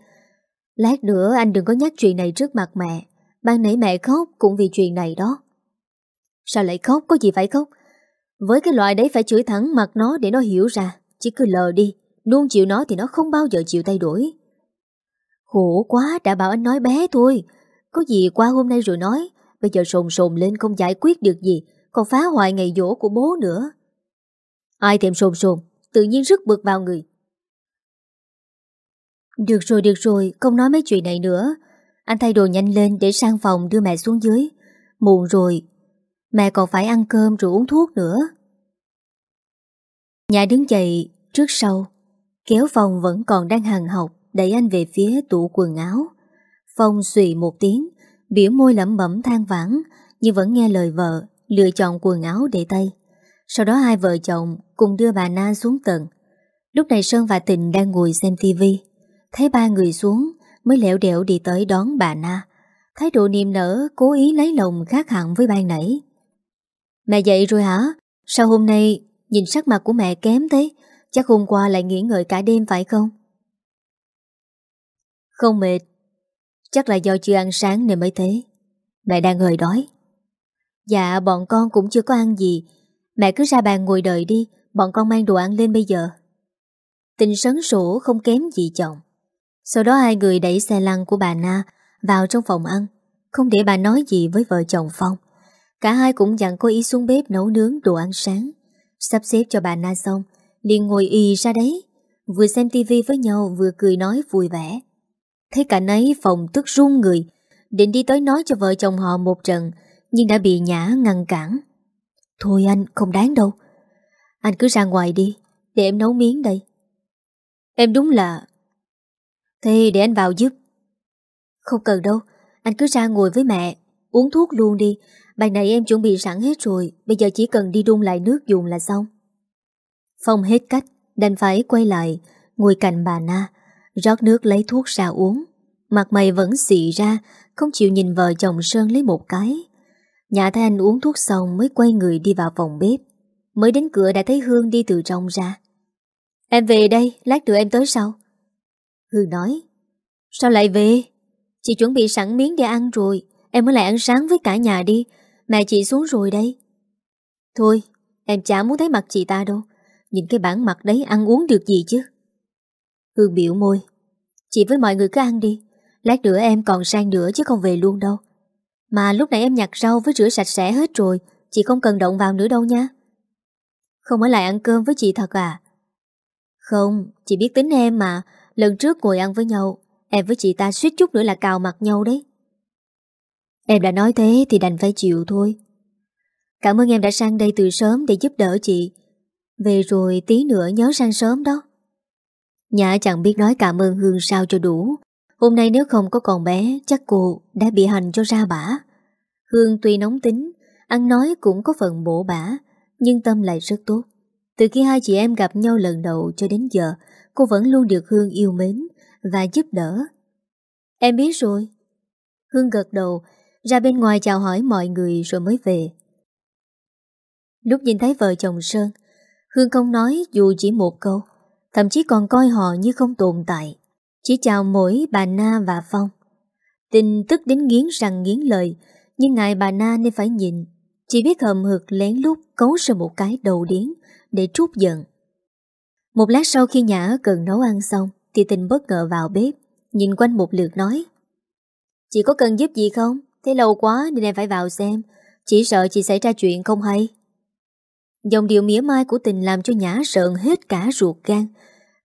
Lát nữa anh đừng có nhắc chuyện này trước mặt mẹ. Ban nãy mẹ khóc cũng vì chuyện này đó. Sao lại khóc, có gì phải khóc? Với cái loại đấy phải chửi thẳng mặt nó để nó hiểu ra. Chỉ cứ lờ đi, luôn chịu nó thì nó không bao giờ chịu thay đổi. Khổ quá, đã bảo anh nói bé thôi. Có gì qua hôm nay rồi nói, bây giờ sồn sồn lên không giải quyết được gì, còn phá hoại ngày dỗ của bố nữa. Ai thèm sồn sồn, tự nhiên rất bực vào người. Được rồi, được rồi, không nói mấy chuyện này nữa. Anh thay đồ nhanh lên để sang phòng đưa mẹ xuống dưới. Muộn rồi, mẹ còn phải ăn cơm rồi uống thuốc nữa. Nhà đứng dậy trước sau, kéo phòng vẫn còn đang hàng học, đẩy anh về phía tủ quần áo. Phong xùy một tiếng, biểu môi lẩm bẩm than vãn, nhưng vẫn nghe lời vợ, lựa chọn quần áo để tay. Sau đó hai vợ chồng cùng đưa bà Na xuống tầng. Lúc này Sơn và Tình đang ngồi xem tivi Thấy ba người xuống Mới lẹo đẻo đi tới đón bà Na Thái độ niềm nở Cố ý lấy lòng khác hẳn với ban nãy Mẹ dậy rồi hả Sao hôm nay nhìn sắc mặt của mẹ kém thế Chắc hôm qua lại nghỉ ngợi cả đêm phải không? Không mệt. Chắc là do chưa ăn sáng nên mới thế. Mẹ đang hơi đói. Dạ bọn con cũng chưa có ăn gì. Mẹ cứ ra bàn ngồi đợi đi. Bọn con mang đồ ăn lên bây giờ. Tình sấn sổ không kém gì chồng. Sau đó hai người đẩy xe lăn của bà Na vào trong phòng ăn, không để bà nói gì với vợ chồng Phong. Cả hai cũng dặn cô ý xuống bếp nấu nướng đồ ăn sáng. Sắp xếp cho bà Na xong, liền ngồi y ra đấy, vừa xem tivi với nhau vừa cười nói vui vẻ. Thấy cả nấy phòng tức run người, định đi tới nói cho vợ chồng họ một trận, nhưng đã bị Nhã ngăn cản. Thôi anh, không đáng đâu. Anh cứ ra ngoài đi, để em nấu miếng đây. Em đúng là Thế để anh vào giúp Không cần đâu Anh cứ ra ngồi với mẹ Uống thuốc luôn đi Bài này em chuẩn bị sẵn hết rồi Bây giờ chỉ cần đi đun lại nước dùng là xong Phong hết cách, Đành phải quay lại, Ngồi cạnh bà Na, rót nước lấy thuốc ra uống. Mặt mày vẫn xị ra, Không chịu nhìn vợ chồng Sơn lấy một cái. Nhà thấy anh uống thuốc xong Mới quay người đi vào phòng bếp. Mới đến cửa đã thấy Hương đi từ trong ra. Em về đây, Lát nữa em tới sau. Hương nói. Sao lại về? Chị chuẩn bị sẵn miếng để ăn rồi, Em mới lại ăn sáng với cả nhà đi. Mẹ chị xuống rồi đây. Thôi, em chả muốn thấy mặt chị ta đâu. Nhìn cái bản mặt đấy ăn uống được gì chứ? Hương biểu môi. Chị với mọi người cứ ăn đi. Lát nữa em còn sang nữa chứ không về luôn đâu. Mà lúc nãy em nhặt rau với rửa sạch sẽ hết rồi Chị không cần động vào nữa đâu nha. Không ở lại ăn cơm với chị thật à? Không, chị biết tính em mà. Lần trước ngồi ăn với nhau Em với chị ta suýt chút nữa là cào mặt nhau đấy. Em đã nói thế thì đành phải chịu thôi. Cảm ơn em đã sang đây từ sớm để giúp đỡ chị. Về rồi tí nữa nhớ sang sớm đó Nhã chẳng biết nói cảm ơn Hương sao cho đủ Hôm nay nếu không có con bé Chắc cô đã bị hành cho ra bả Hương tuy nóng tính Ăn nói cũng có phần bổ bả Nhưng tâm lại rất tốt Từ khi hai chị em gặp nhau lần đầu cho đến giờ cô vẫn luôn được Hương yêu mến và giúp đỡ. Em biết rồi. Hương gật đầu, ra bên ngoài chào hỏi mọi người rồi mới về. Lúc nhìn thấy vợ chồng Sơn, Hương không nói dù chỉ một câu, thậm chí còn coi họ như không tồn tại. Chỉ chào mỗi bà Na và Phong. Tình tức đến nghiến răng nghiến lời, nhưng ngại bà Na nên phải nhìn. Chỉ biết hầm hực lén lút cấu ra một cái đầu điến để trút giận. Một lát sau khi Nhã cần nấu ăn xong Thì tình bất ngờ vào bếp Nhìn quanh một lượt nói Chị có cần giúp gì không? Thế lâu quá nên em phải vào xem Chỉ sợ chị xảy ra chuyện không hay Dòng điệu mỉa mai của tình làm cho Nhã sợn hết cả ruột gan.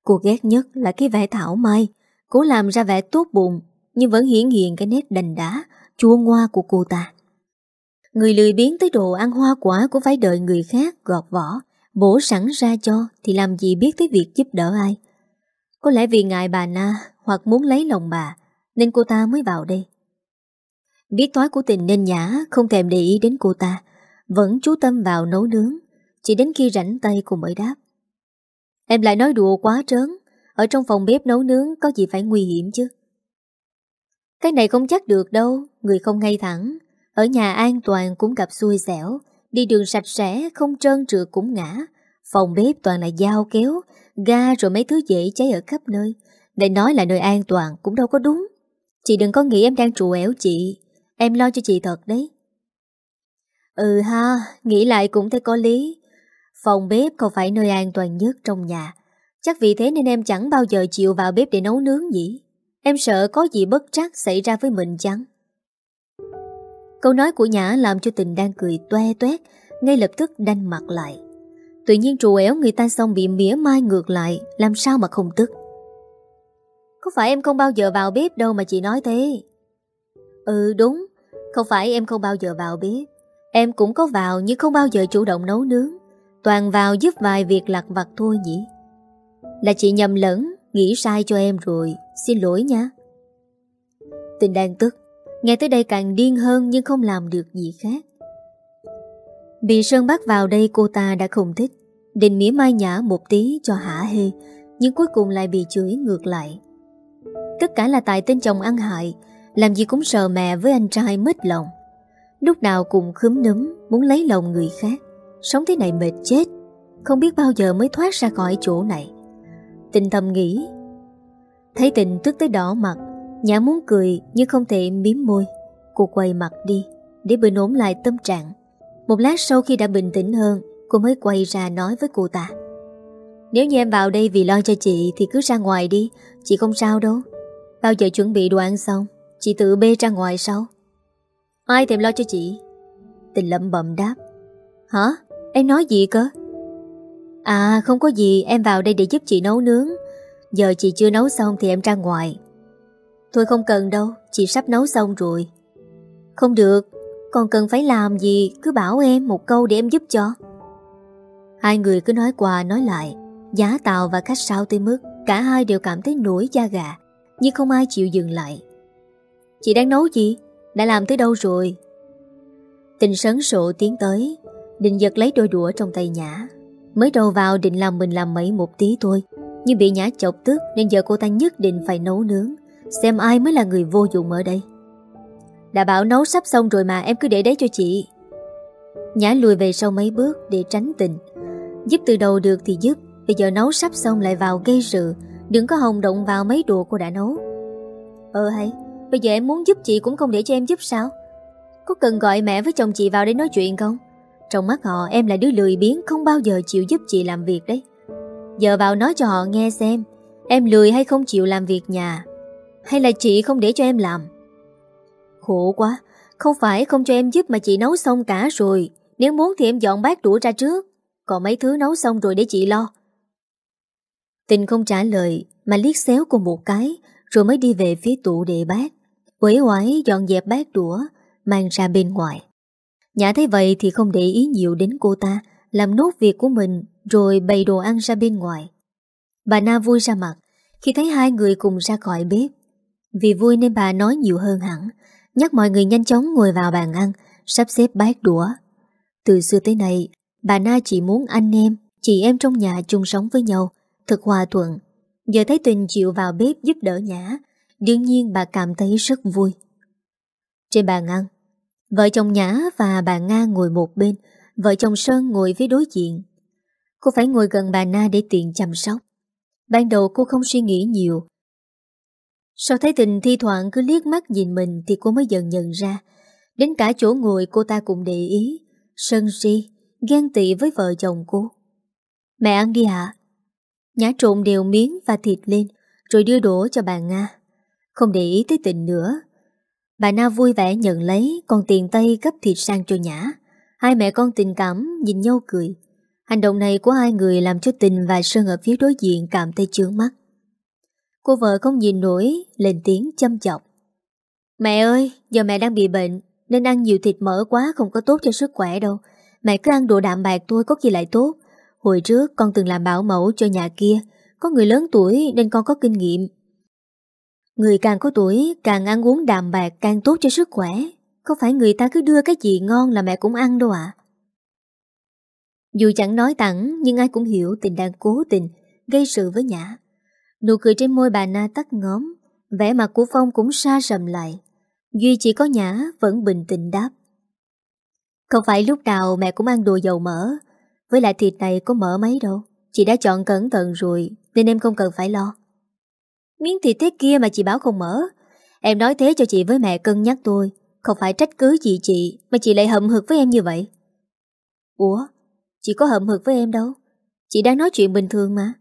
Cô ghét nhất là cái vẻ thảo mai. Cố làm ra vẻ tốt bụng, Nhưng vẫn hiển hiện cái nét đành đá, Chua ngoa của cô ta. Người lười biến tới đồ ăn hoa quả Cũng phải đợi người khác gọt vỏ, Bổ sẵn ra cho Thì làm gì biết tới việc giúp đỡ ai. Có lẽ vì ngại bà Na Hoặc muốn lấy lòng bà, Nên cô ta mới vào đây. Biết thói của tình nên Nhã Không thèm để ý đến cô ta, Vẫn chú tâm vào nấu nướng. Chỉ đến khi rảnh tay cô mới đáp. Em lại nói đùa quá trớn. Ở trong phòng bếp nấu nướng Có gì phải nguy hiểm chứ? Cái này không chắc được đâu, Người không ngay thẳng. Ở nhà an toàn cũng gặp xui xẻo. Đi đường sạch sẽ, không trơn trượt cũng ngã. Phòng bếp toàn là dao kéo, Ga rồi mấy thứ dễ cháy ở khắp nơi. Để nói là nơi an toàn cũng đâu có đúng. Chị đừng có nghĩ em đang trù ẻo chị. Em lo cho chị thật đấy. Ừ ha, Nghĩ lại cũng thấy có lý. Phòng bếp không phải nơi an toàn nhất trong nhà. Chắc vì thế nên em chẳng bao giờ chịu vào bếp để nấu nướng nhỉ Em sợ có gì bất trắc xảy ra với mình chăng? Câu nói của Nhã làm cho tình đang cười toe toét, Ngay lập tức đanh mặt lại. Tự nhiên trù éo người ta xong bị mỉa mai ngược lại, Làm sao mà không tức? Có phải em không bao giờ vào bếp đâu mà chị nói thế? Ừ đúng. Không phải em không bao giờ vào bếp. Em cũng có vào nhưng không bao giờ chủ động nấu nướng. Toàn vào giúp vài việc lặt vặt thôi nhỉ? Là chị nhầm lẫn, Nghĩ sai cho em rồi, Xin lỗi nha. Tình đang tức, Nghe tới đây càng điên hơn nhưng không làm được gì khác. Bị Sơn bắt vào đây cô ta đã không thích, Định mỉa mai nhã một tí cho hả hê, Nhưng cuối cùng lại bị chửi ngược lại. Tất cả là tại tên chồng ăn hại, Làm gì cũng sợ mẹ với anh trai mất lòng. Lúc nào cũng khúm núm, Muốn lấy lòng người khác. Sống thế này mệt chết, Không biết bao giờ mới thoát ra khỏi chỗ này. Tình thầm nghĩ, Thấy tình tức tới đỏ mặt, Nhã muốn cười nhưng không thể miếm môi. Cô quay mặt đi, Để bình ổn lại tâm trạng. Một lát sau khi đã bình tĩnh hơn, Cô mới quay ra nói với cô ta. Nếu như em vào đây vì lo cho chị Thì cứ ra ngoài đi, Chị không sao đâu. Bao giờ chuẩn bị đồ ăn xong, Chị tự bê ra ngoài sau. Ai thèm lo cho chị? Tình lẩm bẩm đáp. Hả? Em nói gì cơ? À không có gì, Em vào đây để giúp chị nấu nướng Giờ chị chưa nấu xong thì em ra ngoài Thôi không cần đâu, Chị sắp nấu xong rồi Không được, Còn cần phải làm gì, Cứ bảo em một câu để em giúp cho Hai người cứ nói qua nói lại, Giá tàu và khách sao tới mức, Cả hai đều cảm thấy nổi da gà, Nhưng không ai chịu dừng lại Chị đang nấu gì? Đã làm tới đâu rồi? Tình sấn sộ tiến tới Định giật lấy đôi đũa trong tay Nhã. Mới đầu vào định làm mình làm mấy một tí thôi, Nhưng bị Nhã chọc tức Nên giờ cô ta nhất định phải nấu nướng, Xem ai mới là người vô dụng ở đây. Đã bảo nấu sắp xong rồi mà, Em cứ để đấy cho chị. Nhã lùi về sau mấy bước để tránh tình. Giúp từ đầu được thì giúp, Bây giờ nấu sắp xong lại vào gây sự, Đừng có hồng động vào mấy đồ cô đã nấu. Ờ hay, Bây giờ em muốn giúp chị cũng không để cho em giúp sao? Có cần gọi mẹ với chồng chị vào để nói chuyện không? Trong mắt họ, em là đứa lười biếng, Không bao giờ chịu giúp chị làm việc đấy. Giờ vào nói cho họ nghe xem, Em lười hay không chịu làm việc nhà? Hay là chị không để cho em làm? Khổ quá, Không phải không cho em giúp mà chị nấu xong cả rồi. Nếu muốn thì em dọn bát đũa ra trước. Còn mấy thứ nấu xong rồi để chị lo. Tình không trả lời, Mà liếc xéo cô một cái, Rồi mới đi về phía tủ để bát. Quấy quái dọn dẹp bát đũa, Mang ra bên ngoài. Nhã thấy vậy thì không để ý nhiều đến cô ta, Làm nốt việc của mình, Rồi bày đồ ăn ra bên ngoài. Bà Na vui ra mặt, Khi thấy hai người cùng ra khỏi bếp. Vì vui nên bà nói nhiều hơn hẳn, Nhắc mọi người nhanh chóng ngồi vào bàn ăn, Sắp xếp bát đũa. Từ xưa tới nay, Bà Na chỉ muốn anh em, Chị em trong nhà chung sống với nhau, Thật hòa thuận. Giờ thấy Tình chịu vào bếp giúp đỡ Nhã, Đương nhiên bà cảm thấy rất vui. Trên bàn ăn Vợ chồng Nhã và bà Nga ngồi một bên, Vợ chồng Sơn ngồi phía đối diện. Cô phải ngồi gần bà Na để tiện chăm sóc. Ban đầu cô không suy nghĩ nhiều. Sau thấy tình thi thoảng cứ liếc mắt nhìn mình Thì cô mới dần nhận ra. Đến cả chỗ ngồi cô ta cũng để ý. Sân si, Ghen tị với vợ chồng cô. Mẹ ăn đi hả Nhã trộn đều miếng và thịt lên, Rồi đưa đổ cho bà Nga. Không để ý tới tình nữa Bà Na vui vẻ nhận lấy Còn tiền tay gấp thịt sang cho Nhã Hai mẹ con tình cảm nhìn nhau cười Hành động này của hai người làm cho tình và Sơn ở phía đối diện cảm thấy chướng mắt. Cô vợ không nhìn nổi, lên tiếng chăm chọc. Mẹ ơi, giờ mẹ đang bị bệnh, nên ăn nhiều thịt mỡ quá không có tốt cho sức khỏe đâu. Mẹ cứ ăn đồ đạm bạc thôi có khi lại tốt. Hồi trước con từng làm bảo mẫu cho nhà kia, có người lớn tuổi nên con có kinh nghiệm. Người càng có tuổi càng ăn uống đạm bạc càng tốt cho sức khỏe. Không phải người ta cứ đưa cái gì ngon là mẹ cũng ăn đâu ạ. À. Dù chẳng nói thẳng nhưng ai cũng hiểu tình đang cố tình gây sự với Nhã. Nụ cười trên môi bà Na tắt ngóm, vẻ mặt của Phong cũng xa sầm lại. Duy chỉ có Nhã vẫn bình tĩnh đáp. Không phải lúc nào mẹ cũng ăn đồ dầu mỡ, với lại thịt này có mỡ mấy đâu. Chị đã chọn cẩn thận rồi Nên em không cần phải lo Miếng thịt thế kia mà chị báo không mở. Em nói thế cho chị với mẹ cân nhắc tôi. Không phải trách cứ chị chị, Mà chị lại hậm hực với em như vậy. Ủa? Chị có hậm hực với em đâu? Chị đang nói chuyện bình thường mà.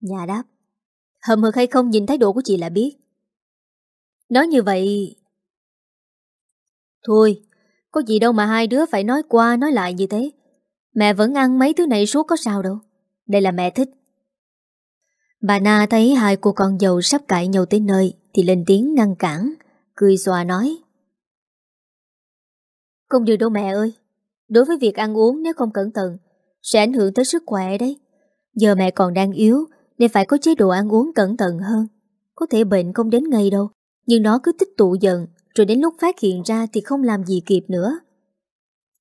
Nhà đáp. Hậm hực hay không nhìn thái độ của chị là biết. Nói như vậy Thôi, Có gì đâu mà hai đứa phải nói qua nói lại như thế. Mẹ vẫn ăn mấy thứ này suốt có sao đâu. Đây là mẹ thích. Bà Na thấy hai cô con dâu sắp cãi nhau tới nơi Thì lên tiếng ngăn cản, Cười xòa nói. Không được đâu mẹ ơi. Đối với việc ăn uống nếu không cẩn thận, Sẽ ảnh hưởng tới sức khỏe đấy. Giờ mẹ còn đang yếu, Nên phải có chế độ ăn uống cẩn thận hơn. Có thể bệnh không đến ngay đâu, Nhưng nó cứ tích tụ dần, Rồi đến lúc phát hiện ra thì không làm gì kịp nữa.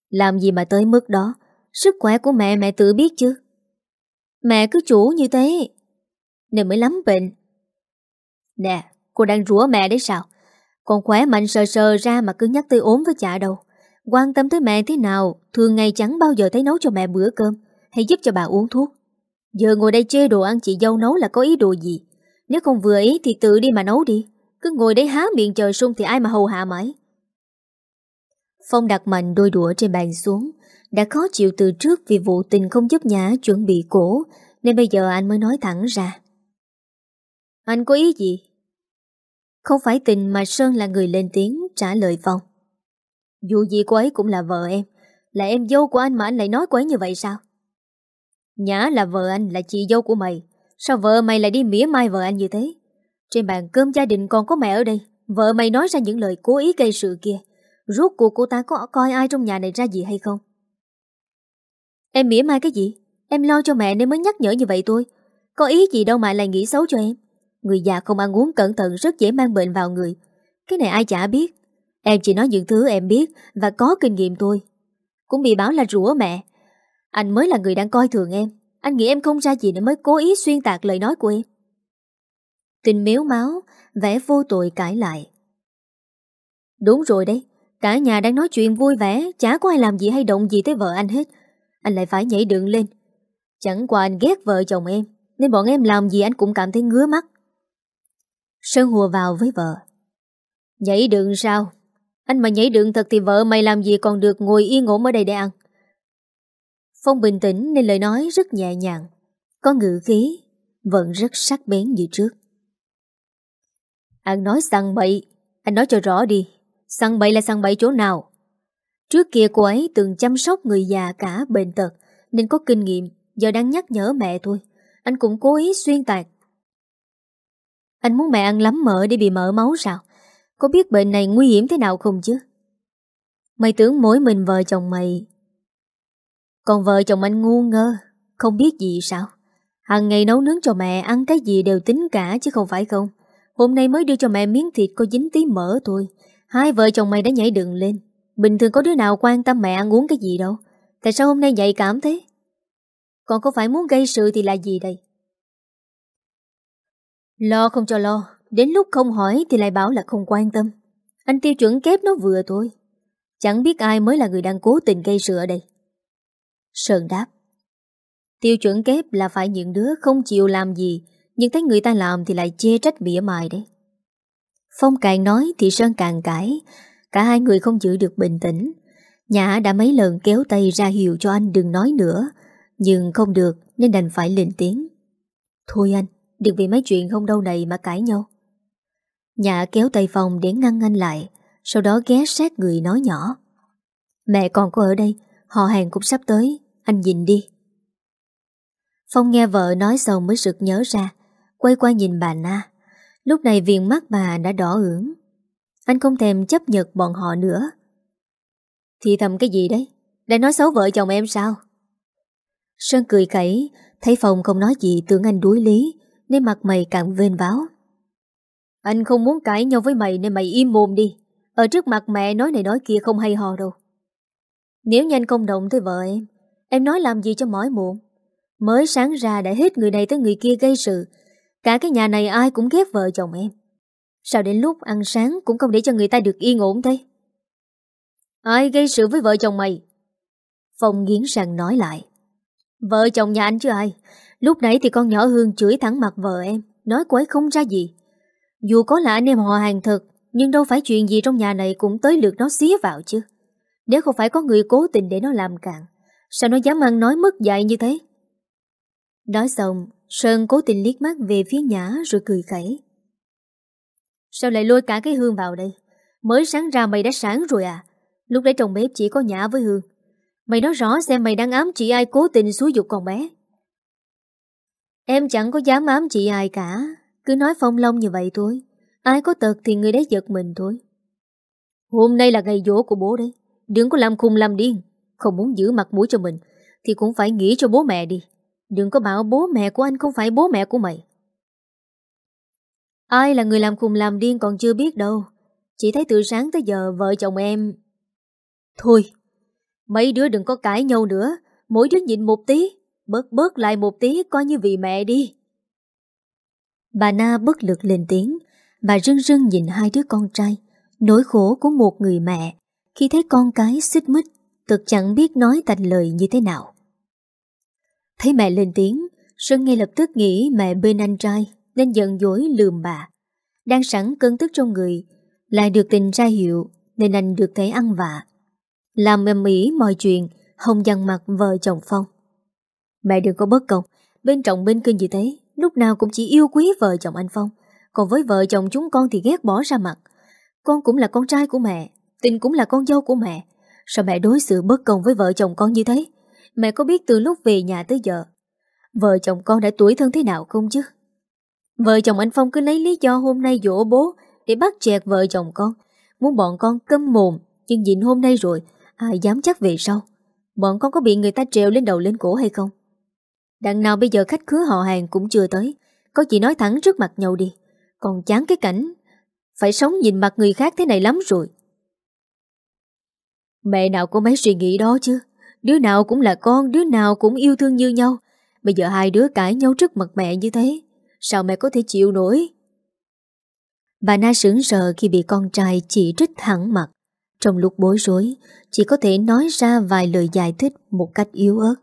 Làm gì mà tới mức đó? Sức khỏe của mẹ mẹ tự biết chứ. Mẹ cứ chủ như thế. Nên mới lắm bệnh. Nè, cô đang rủa mẹ đấy sao? Còn khỏe mạnh sờ sờ ra mà cứ nhắc tới ốm với chả đâu. Quan tâm tới mẹ thế nào, Thường ngày chẳng bao giờ thấy nấu cho mẹ bữa cơm, Hay giúp cho bà uống thuốc. Giờ ngồi đây chê đồ ăn chị dâu nấu là có ý đồ gì? Nếu không vừa ý thì tự đi mà nấu đi. Cứ ngồi đấy há miệng chờ sung thì ai mà hầu hạ mãi? Phong đặt mạnh đôi đũa trên bàn xuống. Đã khó chịu từ trước vì vụ tình không giúp Nhã chuẩn bị cổ, Nên bây giờ anh mới nói thẳng ra. Anh có ý gì? Không phải tình mà Sơn là người lên tiếng trả lời Phong Dù gì cô ấy cũng là vợ em, Là em dâu của anh mà anh lại nói cô ấy như vậy sao? Nhã là vợ anh, là chị dâu của mày Sao vợ mày lại đi mỉa mai vợ anh như thế? Trên bàn cơm gia đình còn có mẹ ở đây Vợ mày nói ra những lời cố ý gây sự kia Rốt cuộc cô ta có coi ai trong nhà này ra gì hay không? Em mỉa mai cái gì? Em lo cho mẹ nên mới nhắc nhở như vậy tôi. Có ý gì đâu mà lại nghĩ xấu cho em. Người già không ăn uống cẩn thận rất dễ mang bệnh vào người. Cái này ai chả biết. Em chỉ nói những thứ em biết và có kinh nghiệm thôi. Cũng bị báo là rủa mẹ. Anh mới là người đang coi thường em. Anh nghĩ em không ra gì nên mới cố ý xuyên tạc lời nói của em. Tình miếu máu, vẻ vô tội cãi lại. Đúng rồi đấy, cả nhà đang nói chuyện vui vẻ, chả có ai làm gì hay động gì tới vợ anh hết anh lại phải nhảy đường lên. Chẳng qua anh ghét vợ chồng em, nên bọn em làm gì anh cũng cảm thấy ngứa mắt. Sơn hùa vào với vợ. Nhảy đường sao? Anh mà nhảy đường thật thì vợ mày làm gì còn được ngồi yên ổn ở đây để ăn. Phong bình tĩnh nên lời nói rất nhẹ nhàng, có ngữ khí, vẫn rất sắc bén như trước. Anh nói săn bậy, anh nói cho rõ đi, săn bậy là săn bậy chỗ nào? Trước kia cô ấy từng chăm sóc người già cả bệnh tật Nên có kinh nghiệm Giờ đang nhắc nhở mẹ thôi Anh cũng cố ý xuyên tạc anh muốn mẹ ăn lắm mỡ để bị mỡ máu sao? Có biết bệnh này nguy hiểm thế nào không chứ? Mày tưởng mỗi mình vợ chồng mày. Còn vợ chồng anh ngu ngơ, Không biết gì sao? Hằng ngày nấu nướng cho mẹ, ăn cái gì đều tính cả chứ không phải không? Hôm nay mới đưa cho mẹ miếng thịt có dính tí mỡ thôi. Hai vợ chồng mày đã nhảy đường lên. Bình thường có đứa nào quan tâm mẹ ăn uống cái gì đâu. Tại sao hôm nay nhạy cảm thế? Còn có phải muốn gây sự thì là gì đây? Lo không cho lo, Đến lúc không hỏi thì lại bảo là không quan tâm. Anh tiêu chuẩn kép nó vừa thôi. Chẳng biết ai mới là người đang cố tình gây sự ở đây. Sơn đáp. Tiêu chuẩn kép là phải những đứa không chịu làm gì, Nhưng thấy người ta làm thì lại chê trách bỉa mài đấy. Phong càng nói thì Sơn càng cãi. Cả hai người không giữ được bình tĩnh. Nhã đã mấy lần kéo tay ra hiệu cho anh đừng nói nữa, Nhưng không được nên đành phải lên tiếng. Thôi anh Đừng vì mấy chuyện không đâu này mà cãi nhau. Nhã kéo tay phòng để ngăn anh lại, Sau đó ghé sát người nói nhỏ. Mẹ còn có ở đây, Họ hàng cũng sắp tới, Anh nhìn đi. Phong nghe vợ nói xong mới sực nhớ ra, Quay qua nhìn bà Na. Lúc này viền mắt bà đã đỏ ửng. Anh không thèm chấp nhận bọn họ nữa. Thì thầm cái gì đấy? Đã nói xấu vợ chồng em sao? Sơn cười cẩy Thấy Phong không nói gì, tưởng anh đuối lý nên mặt mày càng vên váo. Anh không muốn cãi nhau với mày Nên mày im mồm đi. Ở trước mặt mẹ nói này nói kia không hay ho đâu. Nếu nhanh công động tới vợ em Em nói làm gì cho mỏi muộn Mới sáng ra đã hết người này tới người kia gây sự. Cả cái nhà này ai cũng ghét vợ chồng em. Sao đến lúc ăn sáng cũng không để cho người ta được yên ổn thế? Ai gây sự với vợ chồng mày? Phong nghiến răng nói lại. Vợ chồng nhà anh chứ ai? Lúc nãy thì con nhỏ Hương chửi thẳng mặt vợ em, Nói cô ấy không ra gì. Dù có là anh em họ hàng thật, Nhưng đâu phải chuyện gì trong nhà này cũng tới lượt nó xía vào chứ. Nếu không phải có người cố tình để nó làm cạn Sao nó dám ăn nói mất dạy như thế? Nói xong, Sơn cố tình liếc mắt về phía Nhã rồi cười khẩy. Sao lại lôi cả cái Hương vào đây? Mới sáng ra mày đã sáng rồi à? Lúc đấy trong bếp chỉ có Nhã với Hương. Mày nói rõ xem mày đang ám chỉ ai cố tình xúi dục con bé. Em chẳng có dám ám chị ai cả. Cứ nói phong long như vậy thôi. Ai có tật thì người đấy giật mình thôi. Hôm nay là ngày dỗ của bố đấy. Đừng có làm khùng làm điên. Không muốn giữ mặt mũi cho mình, Thì cũng phải nghĩ cho bố mẹ đi. Đừng có bảo bố mẹ của anh không phải bố mẹ của mày. Ai là người làm khùng làm điên còn chưa biết đâu. Chỉ thấy từ sáng tới giờ vợ chồng em Thôi, Mấy đứa đừng có cãi nhau nữa. Mỗi đứa nhịn một tí. Bớt bớt lại một tí, coi như vì mẹ đi. Bà Na bất lực lên tiếng. Bà rưng rưng nhìn hai đứa con trai. Nỗi khổ của một người mẹ, Khi thấy con cái xích mít Thực chẳng biết nói thành lời như thế nào. Thấy mẹ lên tiếng, Sơn ngay lập tức nghĩ mẹ bên anh trai, Nên giận dỗi lườm bà. Đang sẵn cơn tức trong người, Lại được tình ra hiệu, Nên anh được thấy ăn vạ. Làm ầm ĩ mọi chuyện, Hồng dằn mặt vợ chồng Phong. Mẹ đừng có bất công. Bên trọng bên kinh như thế? Lúc nào cũng chỉ yêu quý vợ chồng anh Phong. Còn với vợ chồng chúng con thì ghét bỏ ra mặt. Con cũng là con trai của mẹ. Tình cũng là con dâu của mẹ. Sao mẹ đối xử bất công với vợ chồng con như thế? Mẹ có biết từ lúc về nhà tới giờ, Vợ chồng con đã tuổi thân thế nào không chứ? Vợ chồng anh Phong cứ lấy lý do hôm nay dỗ bố Để bắt chẹt vợ chồng con. Muốn bọn con câm mồm, Nhưng nhìn hôm nay rồi, Ai dám chắc về sau? Bọn con có bị người ta trèo lên đầu lên cổ hay không? Đằng nào bây giờ khách khứa họ hàng cũng chưa tới, Có chị nói thẳng trước mặt nhau đi. Còn chán cái cảnh, Phải sống nhìn mặt người khác thế này lắm rồi. Mẹ nào có mấy suy nghĩ đó chứ? Đứa nào cũng là con, Đứa nào cũng yêu thương như nhau. Bây giờ hai đứa cãi nhau trước mặt mẹ như thế, Sao mẹ có thể chịu nổi? Bà Na sững sờ khi bị con trai chỉ trích thẳng mặt. Trong lúc bối rối, Chỉ có thể nói ra vài lời giải thích Một cách yếu ớt.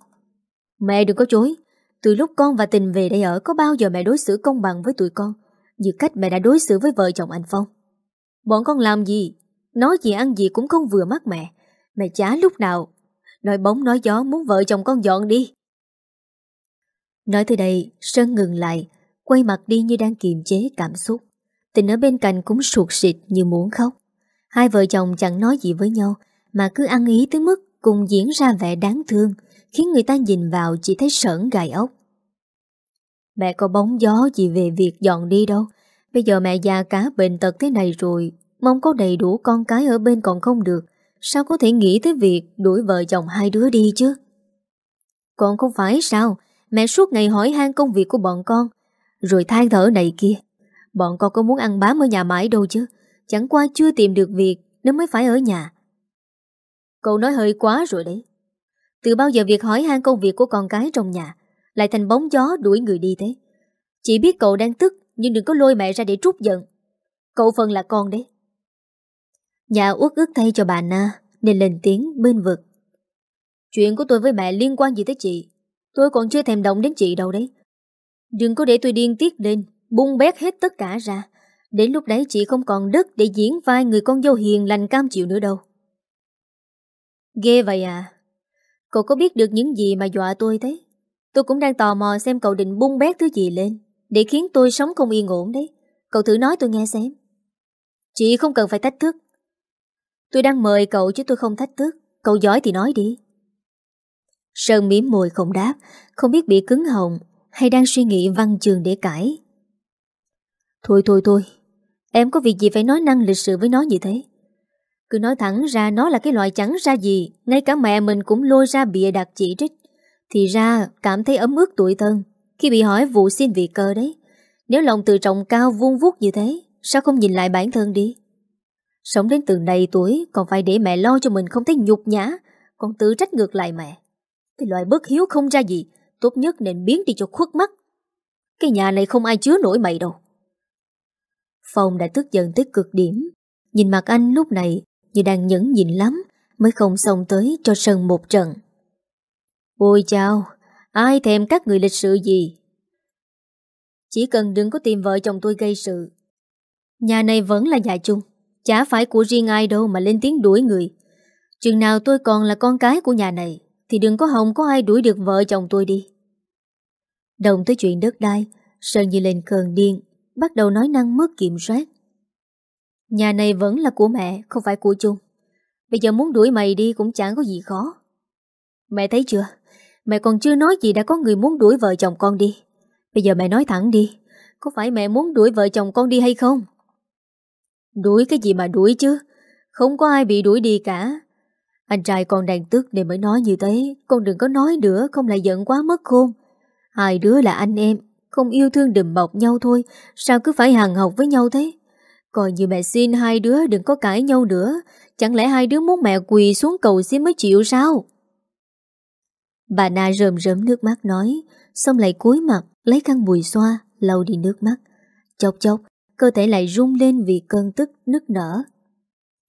Mẹ đừng có chối từ lúc con và tình về đây ở, Có bao giờ mẹ đối xử công bằng với tụi con? Như cách mẹ đã đối xử với vợ chồng anh Phong. Bọn con làm gì? Nói gì ăn gì cũng không vừa mắt mẹ. Mẹ chả lúc nào Nói bóng nói gió muốn vợ chồng con dọn đi. Nói từ đây, Sơn ngừng lại, Quay mặt đi như đang kiềm chế cảm xúc. Tình ở bên cạnh cũng sụt xịt như muốn khóc. Hai vợ chồng chẳng nói gì với nhau, Mà cứ ăn ý tới mức Cùng diễn ra vẻ đáng thương. Khiến người ta nhìn vào chỉ thấy sởn gài ốc. Mẹ có bóng gió gì về việc dọn đi đâu. Bây giờ mẹ già cá bệnh tật thế này rồi, Mong có đầy đủ con cái ở bên còn không được. Sao có thể nghĩ tới việc đuổi vợ chồng hai đứa đi chứ? Còn không phải sao? Mẹ suốt ngày hỏi han công việc của bọn con. Rồi than thở này kia. Bọn con có muốn ăn bám ở nhà mãi đâu chứ? Chẳng qua chưa tìm được việc Nên mới phải ở nhà. Cậu nói hơi quá rồi đấy. Từ bao giờ việc hỏi han công việc của con cái trong nhà, Lại thành bóng gió đuổi người đi thế? Chỉ biết cậu đang tức, Nhưng đừng có lôi mẹ ra để trút giận. Cậu phần là con đấy. Nhà uất ức thay cho bà Na, Nên lên tiếng bên vực. Chuyện của tôi với mẹ liên quan gì tới chị? Tôi còn chưa thèm động đến chị đâu đấy. Đừng có để tôi điên tiết lên, Bung bét hết tất cả ra. Đến lúc đấy chị không còn đất Để diễn vai người con dâu hiền lành cam chịu nữa đâu. Ghê vậy à? Cậu có biết được những gì mà dọa tôi thế? Tôi cũng đang tò mò xem cậu định bung bét thứ gì lên, Để khiến tôi sống không yên ổn đấy. Cậu thử nói tôi nghe xem. Chị không cần phải thách thức. Tôi đang mời cậu chứ tôi không thách thức. Cậu giỏi thì nói đi. Sơn miếm môi không đáp, Không biết bị cứng hồng Hay đang suy nghĩ văn trường để cãi. Thôi thôi thôi, Em có việc gì phải nói năng lịch sự với nó như thế? Cứ nói thẳng ra nó là cái loại chẳng ra gì, Ngay cả mẹ mình cũng lôi ra bịa đặt chỉ trích. Thì ra, cảm thấy ấm ức tuổi thân, Khi bị hỏi vụ xin việc cơ đấy. Nếu lòng tự trọng cao vuông vuốt như thế, Sao không nhìn lại bản thân đi? Sống đến từng đầy tuổi, Còn phải để mẹ lo cho mình không thấy nhục nhã, Còn tự trách ngược lại mẹ. Cái loại bất hiếu không ra gì, Tốt nhất nên biến đi cho khuất mắt. Cái nhà này không ai chứa nổi mày đâu. Phong đã tức giận tới cực điểm. Nhìn mặt anh lúc này như đang nhẫn nhịn lắm, Mới không xông tới cho sân một trận. Ôi chào Ai thèm các người lịch sự gì? Chỉ cần đừng có tìm vợ chồng tôi gây sự. Nhà này vẫn là nhà chung, Chả phải của riêng ai đâu mà lên tiếng đuổi người. Chừng nào tôi còn là con cái của nhà này, Thì đừng có hồng có ai đuổi được vợ chồng tôi đi. Đồng tới chuyện đất đai, Sơn như lên cơn điên, Bắt đầu nói năng mất kiểm soát. Nhà này vẫn là của mẹ, Không phải của chung. Bây giờ muốn đuổi mày đi cũng chẳng có gì khó. Mẹ thấy chưa? Mẹ còn chưa nói gì đã có người muốn đuổi vợ chồng con đi. Bây giờ mẹ nói thẳng đi, Có phải mẹ muốn đuổi vợ chồng con đi hay không? Đuổi cái gì mà đuổi chứ? Không có ai bị đuổi đi cả. Anh trai con đang tức nên mới nói như thế. Con đừng có nói nữa, Không lại giận quá mất khôn. Hai đứa là anh em, Không yêu thương đùm bọc nhau thôi. Sao cứ phải hàng học với nhau thế? Coi như mẹ xin hai đứa đừng có cãi nhau nữa. Chẳng lẽ hai đứa muốn mẹ quỳ xuống cầu xin mới chịu sao? Bà Na rơm rớm nước mắt nói, Xong lại cúi mặt, Lấy khăn bùi xoa, lau đi nước mắt. Chốc chốc, Cơ thể lại rung lên vì cơn tức nức nở.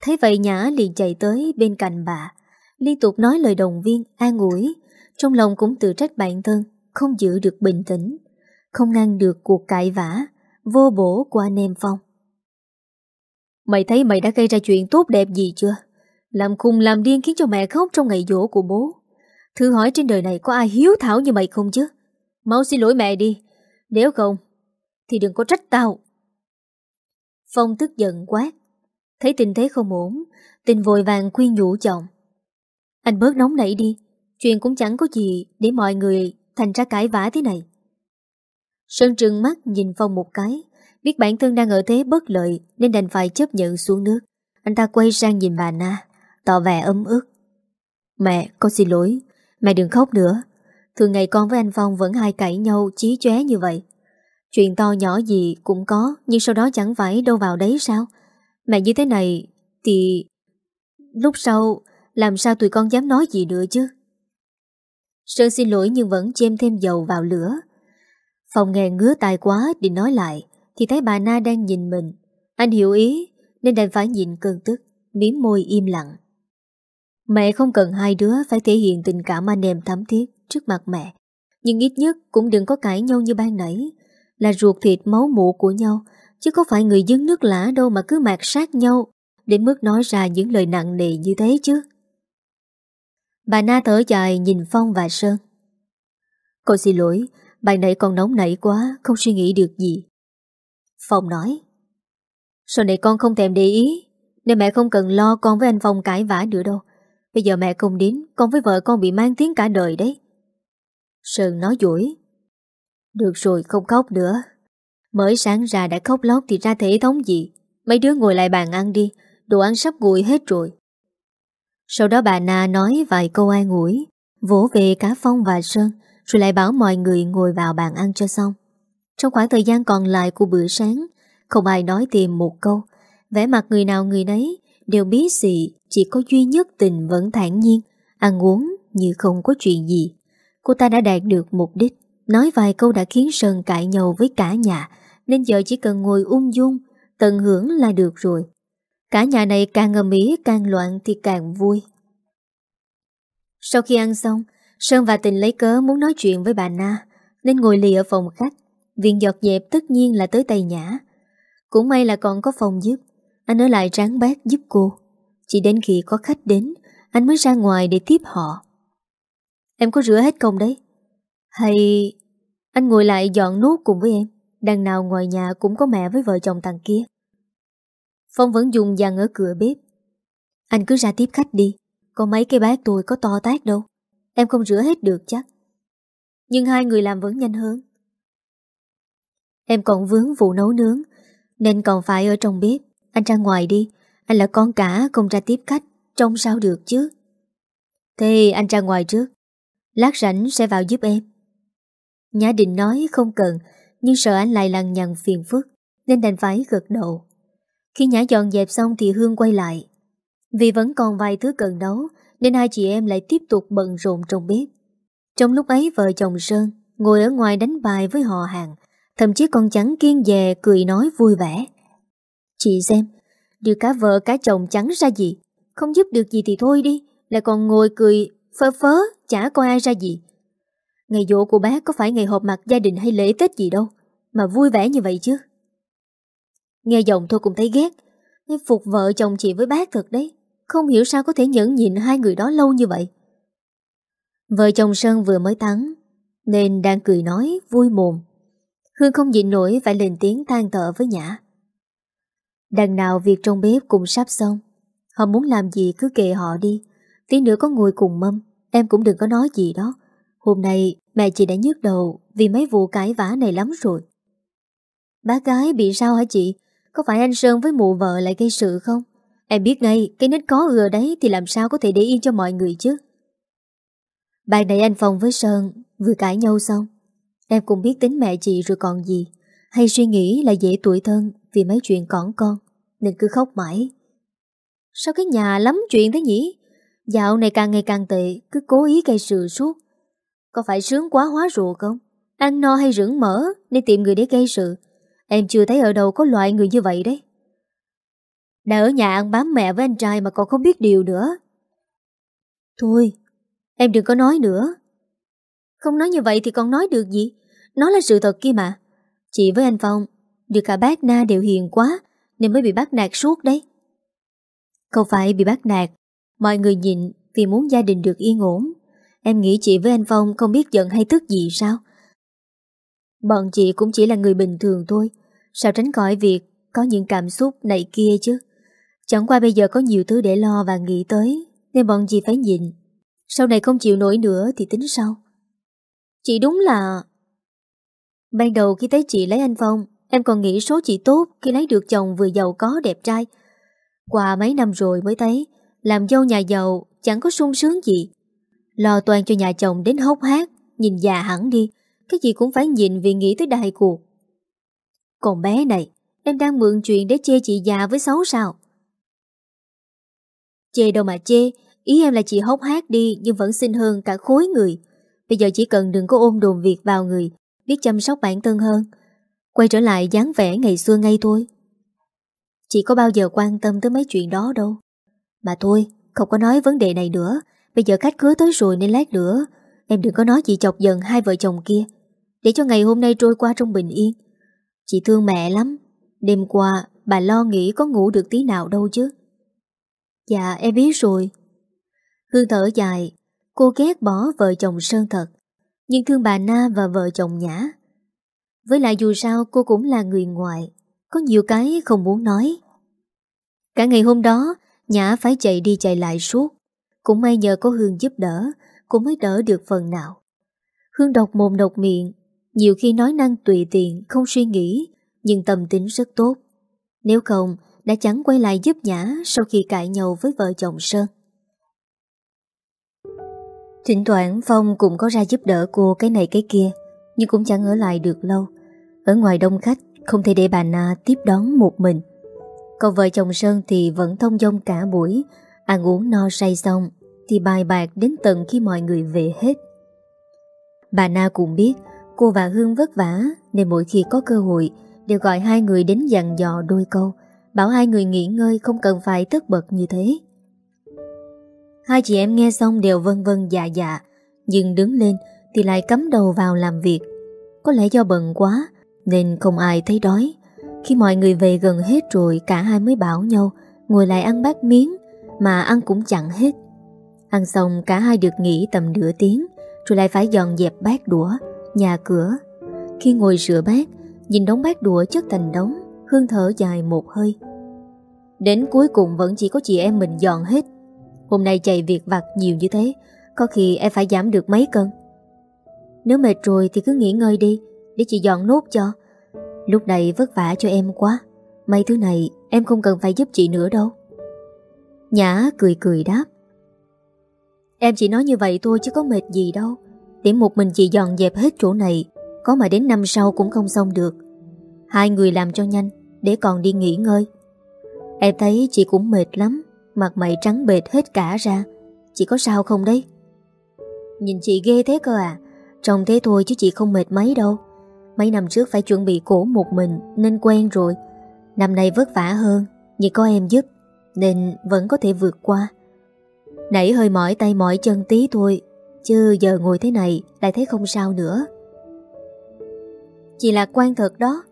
Thấy vậy Nhã liền chạy tới bên cạnh bà, Liên tục nói lời đồng viên, An ủi. Trong lòng cũng tự trách bản thân, Không giữ được bình tĩnh, Không ngăn được cuộc cãi vã, Vô bổ của anh em Phong. Mày thấy mày đã gây ra chuyện tốt đẹp gì chưa? Làm khùng làm điên khiến cho mẹ khóc trong ngày dỗ của bố. Thử hỏi trên đời này có ai hiếu thảo như mày không chứ? Mau xin lỗi mẹ đi. Nếu không, Thì đừng có trách tao. Phong tức giận quát. Thấy tình thế không ổn, Tình vội vàng khuyên nhủ chồng. Anh bớt nóng nảy đi, Chuyện cũng chẳng có gì để mọi người Thành ra cãi vã thế này. Sơn trừng mắt nhìn Phong một cái Biết bản thân đang ở thế bất lợi Nên đành phải chấp nhận xuống nước. Anh ta quay sang nhìn bà Na Tỏ vẻ ấm ức. Mẹ, con xin lỗi. Mẹ đừng khóc nữa. Thường ngày con với anh Phong vẫn hay cãi nhau Chí chóe như vậy. Chuyện to nhỏ gì cũng có Nhưng sau đó chẳng phải đâu vào đấy sao? Mẹ như thế này Thì Lúc sau Làm sao tụi con dám nói gì nữa chứ? Sơn xin lỗi nhưng vẫn chêm thêm dầu vào lửa. Phòng nghe ngứa tai quá định nói lại. Thì thấy bà Na đang nhìn mình Anh hiểu ý Nên đành phải nhìn cơn tức Miếm môi im lặng Mẹ không cần hai đứa phải thể hiện tình cảm anh em thắm thiết trước mặt mẹ. Nhưng ít nhất cũng đừng có cãi nhau như ban nãy. Là ruột thịt máu mụ của nhau, chứ có phải người dân nước lã đâu mà cứ mạt sát nhau, đến mức nói ra những lời nặng nề như thế chứ. Bà Na thở dài nhìn Phong và Sơn. Con xin lỗi, bạn nãy còn nóng nảy quá, không suy nghĩ được gì. Phong nói. Sau này con không thèm để ý, nên mẹ không cần lo con với anh Phong cãi vã nữa đâu. Bây giờ mẹ không đến Con với vợ con bị mang tiếng cả đời đấy. Sơn nói dỗi. Được rồi không khóc nữa. Mới sáng ra đã khóc lóc thì ra thể thống gì? Mấy đứa ngồi lại bàn ăn đi Đồ ăn sắp nguội hết rồi. Sau đó bà Na nói vài câu ai ngủi Vỗ về cả Phong và Sơn Rồi lại bảo mọi người ngồi vào bàn ăn cho xong. Trong khoảng thời gian còn lại của bữa sáng, Không ai nói tìm một câu. Vẻ mặt người nào người nấy Đều biết gì Chỉ có duy nhất tình vẫn thản nhiên, Ăn uống như không có chuyện gì. Cô ta đã đạt được mục đích, Nói vài câu đã khiến Sơn cãi nhau với cả nhà, Nên giờ chỉ cần ngồi ung dung, Tận hưởng là được rồi. Cả nhà này càng ngầm ý càng loạn thì càng vui. Sau khi ăn xong, Sơn và Tình lấy cớ muốn nói chuyện với bà Na, Nên ngồi lì ở phòng khách. Viện giọt dẹp tất nhiên là tới tay nhã. Cũng may là còn có phòng giúp. Anh ở lại tráng bát giúp cô. Chỉ đến khi có khách đến, Anh mới ra ngoài để tiếp họ. Em có rửa hết công đấy. Hay Anh ngồi lại dọn nốt cùng với em. Đằng nào ngoài nhà cũng có mẹ với vợ chồng thằng kia. Phong vẫn dùng dằn ở cửa bếp. Anh cứ ra tiếp khách đi. Có mấy cái bát tôi có to tác đâu. Em không rửa hết được chắc. Nhưng hai người làm vẫn nhanh hơn. Em còn vướng vụ nấu nướng Nên còn phải ở trong bếp. Anh ra ngoài đi Anh là con cả không ra tiếp khách Trông sao được chứ? Thế anh ra ngoài trước Lát rảnh sẽ vào giúp em. Nhã định nói không cần Nhưng sợ anh lại lằng nhằng phiền phức Nên đành phải gật đầu. Khi Nhã dọn dẹp xong thì Hương quay lại. Vì vẫn còn vài thứ cần nấu Nên hai chị em lại tiếp tục bận rộn trong bếp. Trong lúc ấy vợ chồng Sơn ngồi ở ngoài đánh bài với họ hàng, thậm chí còn trắng kiên về cười nói vui vẻ. Chị xem, đưa cả vợ cả chồng trắng ra gì, không giúp được gì thì thôi đi, lại còn ngồi cười phơ phớ, chả coi ai ra gì. Ngày dỗ của bác có phải ngày họp mặt gia đình hay lễ Tết gì đâu, mà vui vẻ như vậy chứ. Nghe giọng thôi cũng thấy ghét, Nên phục vợ chồng chị với bác thật đấy, không hiểu sao có thể nhẫn nhịn hai người đó lâu như vậy. Vợ chồng Sơn vừa mới thắng, nên đang cười nói vui mồm. Hương không nhịn nổi phải lên tiếng than thở với Nhã. Đằng nào việc trong bếp cũng sắp xong, họ muốn làm gì cứ kệ họ đi, tí nữa có ngồi cùng mâm, em cũng đừng có nói gì đó. Hôm nay mẹ chị đã nhức đầu vì mấy vụ cãi vã này lắm rồi. Bác gái bị sao hả chị? Có phải anh Sơn với mụ vợ lại gây sự không? Em biết ngay cái nít có ừa đấy thì làm sao có thể để yên cho mọi người chứ? Bạn nãy anh Phong với Sơn vừa cãi nhau xong. Em cũng biết tính mẹ chị rồi còn gì. Hay suy nghĩ là dễ tuổi thân vì mấy chuyện còn con nên cứ khóc mãi. Sao cái nhà lắm chuyện thế nhỉ? Dạo này càng ngày càng tệ, cứ cố ý gây sự suốt. Có phải sướng quá hóa rùa không? Ăn no hay rửng mỡ nên tìm người để gây sự. Em chưa thấy ở đâu có loại người như vậy đấy. Đã ở nhà ăn bám mẹ với anh trai mà còn không biết điều nữa. Thôi, em đừng có nói nữa. Không nói như vậy thì còn nói được gì? Nó là sự thật kia mà. Chị với anh Phong, được cả bác Na đều hiền quá, nên mới bị bắt nạt suốt đấy. Không phải bị bắt nạt, mọi người nhìn vì muốn gia đình được yên ổn. Em nghĩ chị với anh Phong không biết giận hay tức gì sao? Bọn chị cũng chỉ là người bình thường thôi, sao tránh khỏi việc có những cảm xúc này kia chứ. Chẳng qua bây giờ có nhiều thứ để lo và nghĩ tới, nên bọn chị phải nhịn. Sau này không chịu nổi nữa thì tính sau. Chị đúng là... Ban đầu khi thấy chị lấy anh Phong, em còn nghĩ số chị tốt khi lấy được chồng vừa giàu có đẹp trai. Qua mấy năm rồi mới thấy, làm dâu nhà giàu chẳng có sung sướng gì. Lo toàn cho nhà chồng đến hốc hát, nhìn già hẳn đi, cái gì cũng phải nhìn vì nghĩ tới đại cuộc. Còn bé này, em đang mượn chuyện để chê chị già với xấu sao? Chê đâu mà chê, ý em là chị hốc hát đi nhưng vẫn xinh hơn cả khối người. Bây giờ chỉ cần đừng có ôm đồn việc vào người, biết chăm sóc bản thân hơn. Quay trở lại dáng vẻ ngày xưa ngay thôi. Chị có bao giờ quan tâm tới mấy chuyện đó đâu. Mà thôi, không có nói vấn đề này nữa. Bây giờ khách cưới tới rồi nên lát nữa. Em đừng có nói chị chọc giận hai vợ chồng kia. Để cho ngày hôm nay trôi qua trong bình yên. Chị thương mẹ lắm. Đêm qua, bà lo nghĩ có ngủ được tí nào đâu chứ. Dạ, em biết rồi. Hương thở dài, cô ghét bỏ vợ chồng Sơn thật. Nhưng thương bà Na và vợ chồng Nhã. Với lại dù sao cô cũng là người ngoại. Có nhiều cái không muốn nói. Cả ngày hôm đó, Nhã phải chạy đi chạy lại suốt. Cũng may nhờ có Hương giúp đỡ, cô mới đỡ được phần nào. Hương độc mồm độc miệng, nhiều khi nói năng tùy tiện, không suy nghĩ, nhưng tâm tính rất tốt. Nếu không, đã chẳng quay lại giúp Nhã sau khi cãi nhau với vợ chồng Sơn. Thỉnh thoảng Phong cũng có ra giúp đỡ cô cái này cái kia, nhưng cũng chẳng ở lại được lâu. Ở ngoài đông khách, không thể để bà Na tiếp đón một mình. Còn vợ chồng Sơn thì vẫn thông dông cả buổi, ăn uống no say xong thì bài bạc đến tận khi mọi người về hết. Bà Na cũng biết cô và Hương vất vả nên mỗi khi có cơ hội đều gọi hai người đến dặn dò đôi câu, bảo hai người nghỉ ngơi không cần phải tất bật như thế. Hai chị em nghe xong đều vân vân dạ dạ, nhưng đứng lên thì lại cắm đầu vào làm việc. Có lẽ do bận quá nên không ai thấy đói. Khi mọi người về gần hết rồi cả hai mới bảo nhau ngồi lại ăn bát miếng mà ăn cũng chẳng hết. Ăn xong cả hai được nghỉ tầm nửa tiếng Rồi lại phải dọn dẹp bát đũa Nhà cửa Khi ngồi rửa bát Nhìn đống bát đũa chất thành đống Hương thở dài một hơi Đến cuối cùng vẫn chỉ có chị em mình dọn hết Hôm nay chạy việc vặt nhiều như thế, Có khi em phải giảm được mấy cân? Nếu mệt rồi thì cứ nghỉ ngơi đi, Để chị dọn nốt cho. Lúc này vất vả cho em quá, Mấy thứ này em không cần phải giúp chị nữa đâu. Nhã cười cười đáp. Em chỉ nói như vậy thôi chứ có mệt gì đâu. Để một mình chị dọn dẹp hết chỗ này, Có mà đến năm sau cũng không xong được. Hai người làm cho nhanh, Để còn đi nghỉ ngơi. Em thấy chị cũng mệt lắm. Mặt mày trắng bệt hết cả ra. Chị có sao không đấy? Nhìn chị ghê thế cơ à. Trông thế thôi chứ chị không mệt mấy đâu. Mấy năm trước phải chuẩn bị cổ một mình Nên quen rồi. Năm nay vất vả hơn Nhưng có em giúp, Nên vẫn có thể vượt qua. Nãy hơi mỏi tay mỏi chân tí thôi, Chứ giờ ngồi thế này Lại thấy không sao nữa. Chị lạc quan thật đó.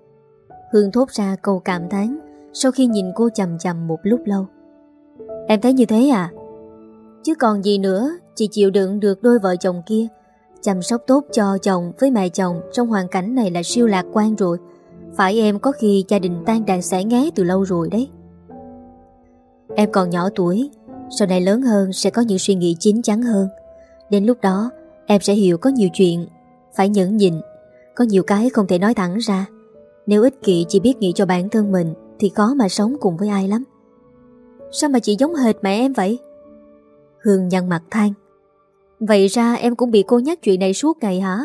Hương thốt ra câu cảm thán, Sau khi nhìn cô chầm chầm một lúc lâu. Em thấy như thế à? Chứ còn gì nữa, Chị chịu đựng được đôi vợ chồng kia. Chăm sóc tốt cho chồng với mẹ chồng Trong hoàn cảnh này là siêu lạc quan rồi. Phải em có khi gia đình tan đàn xẻ ngé từ lâu rồi đấy. Em còn nhỏ tuổi, Sau này lớn hơn sẽ có những suy nghĩ chín chắn hơn. Đến lúc đó, Em sẽ hiểu có nhiều chuyện, Phải nhẫn nhịn. Có nhiều cái không thể nói thẳng ra. Nếu ích kỷ chỉ biết nghĩ cho bản thân mình Thì khó mà sống cùng với ai lắm. Sao mà chị giống hệt mẹ em vậy? Hương nhăn mặt than. Vậy ra em cũng bị cô nhắc chuyện này suốt ngày hả?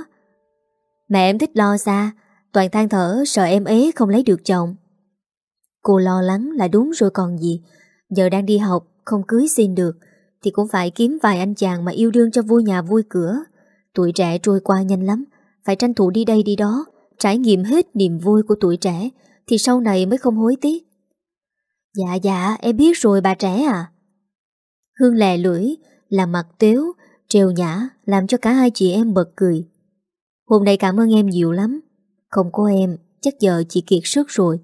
Mẹ em thích lo xa, Toàn than thở sợ em ế không lấy được chồng. Cô lo lắng là đúng rồi còn gì, Giờ đang đi học, Không cưới xin được, Thì cũng phải kiếm vài anh chàng mà yêu đương cho vui nhà vui cửa. Tuổi trẻ trôi qua nhanh lắm, Phải tranh thủ đi đây đi đó, Trải nghiệm hết niềm vui của tuổi trẻ, Thì sau này mới không hối tiếc. Dạ dạ em biết rồi, bà trẻ à. Hương lè lưỡi, Làm mặt tếu Trêu nhã, Làm cho cả hai chị em bật cười. Hôm nay cảm ơn em nhiều lắm. Không có em, Chắc giờ chị kiệt sức rồi.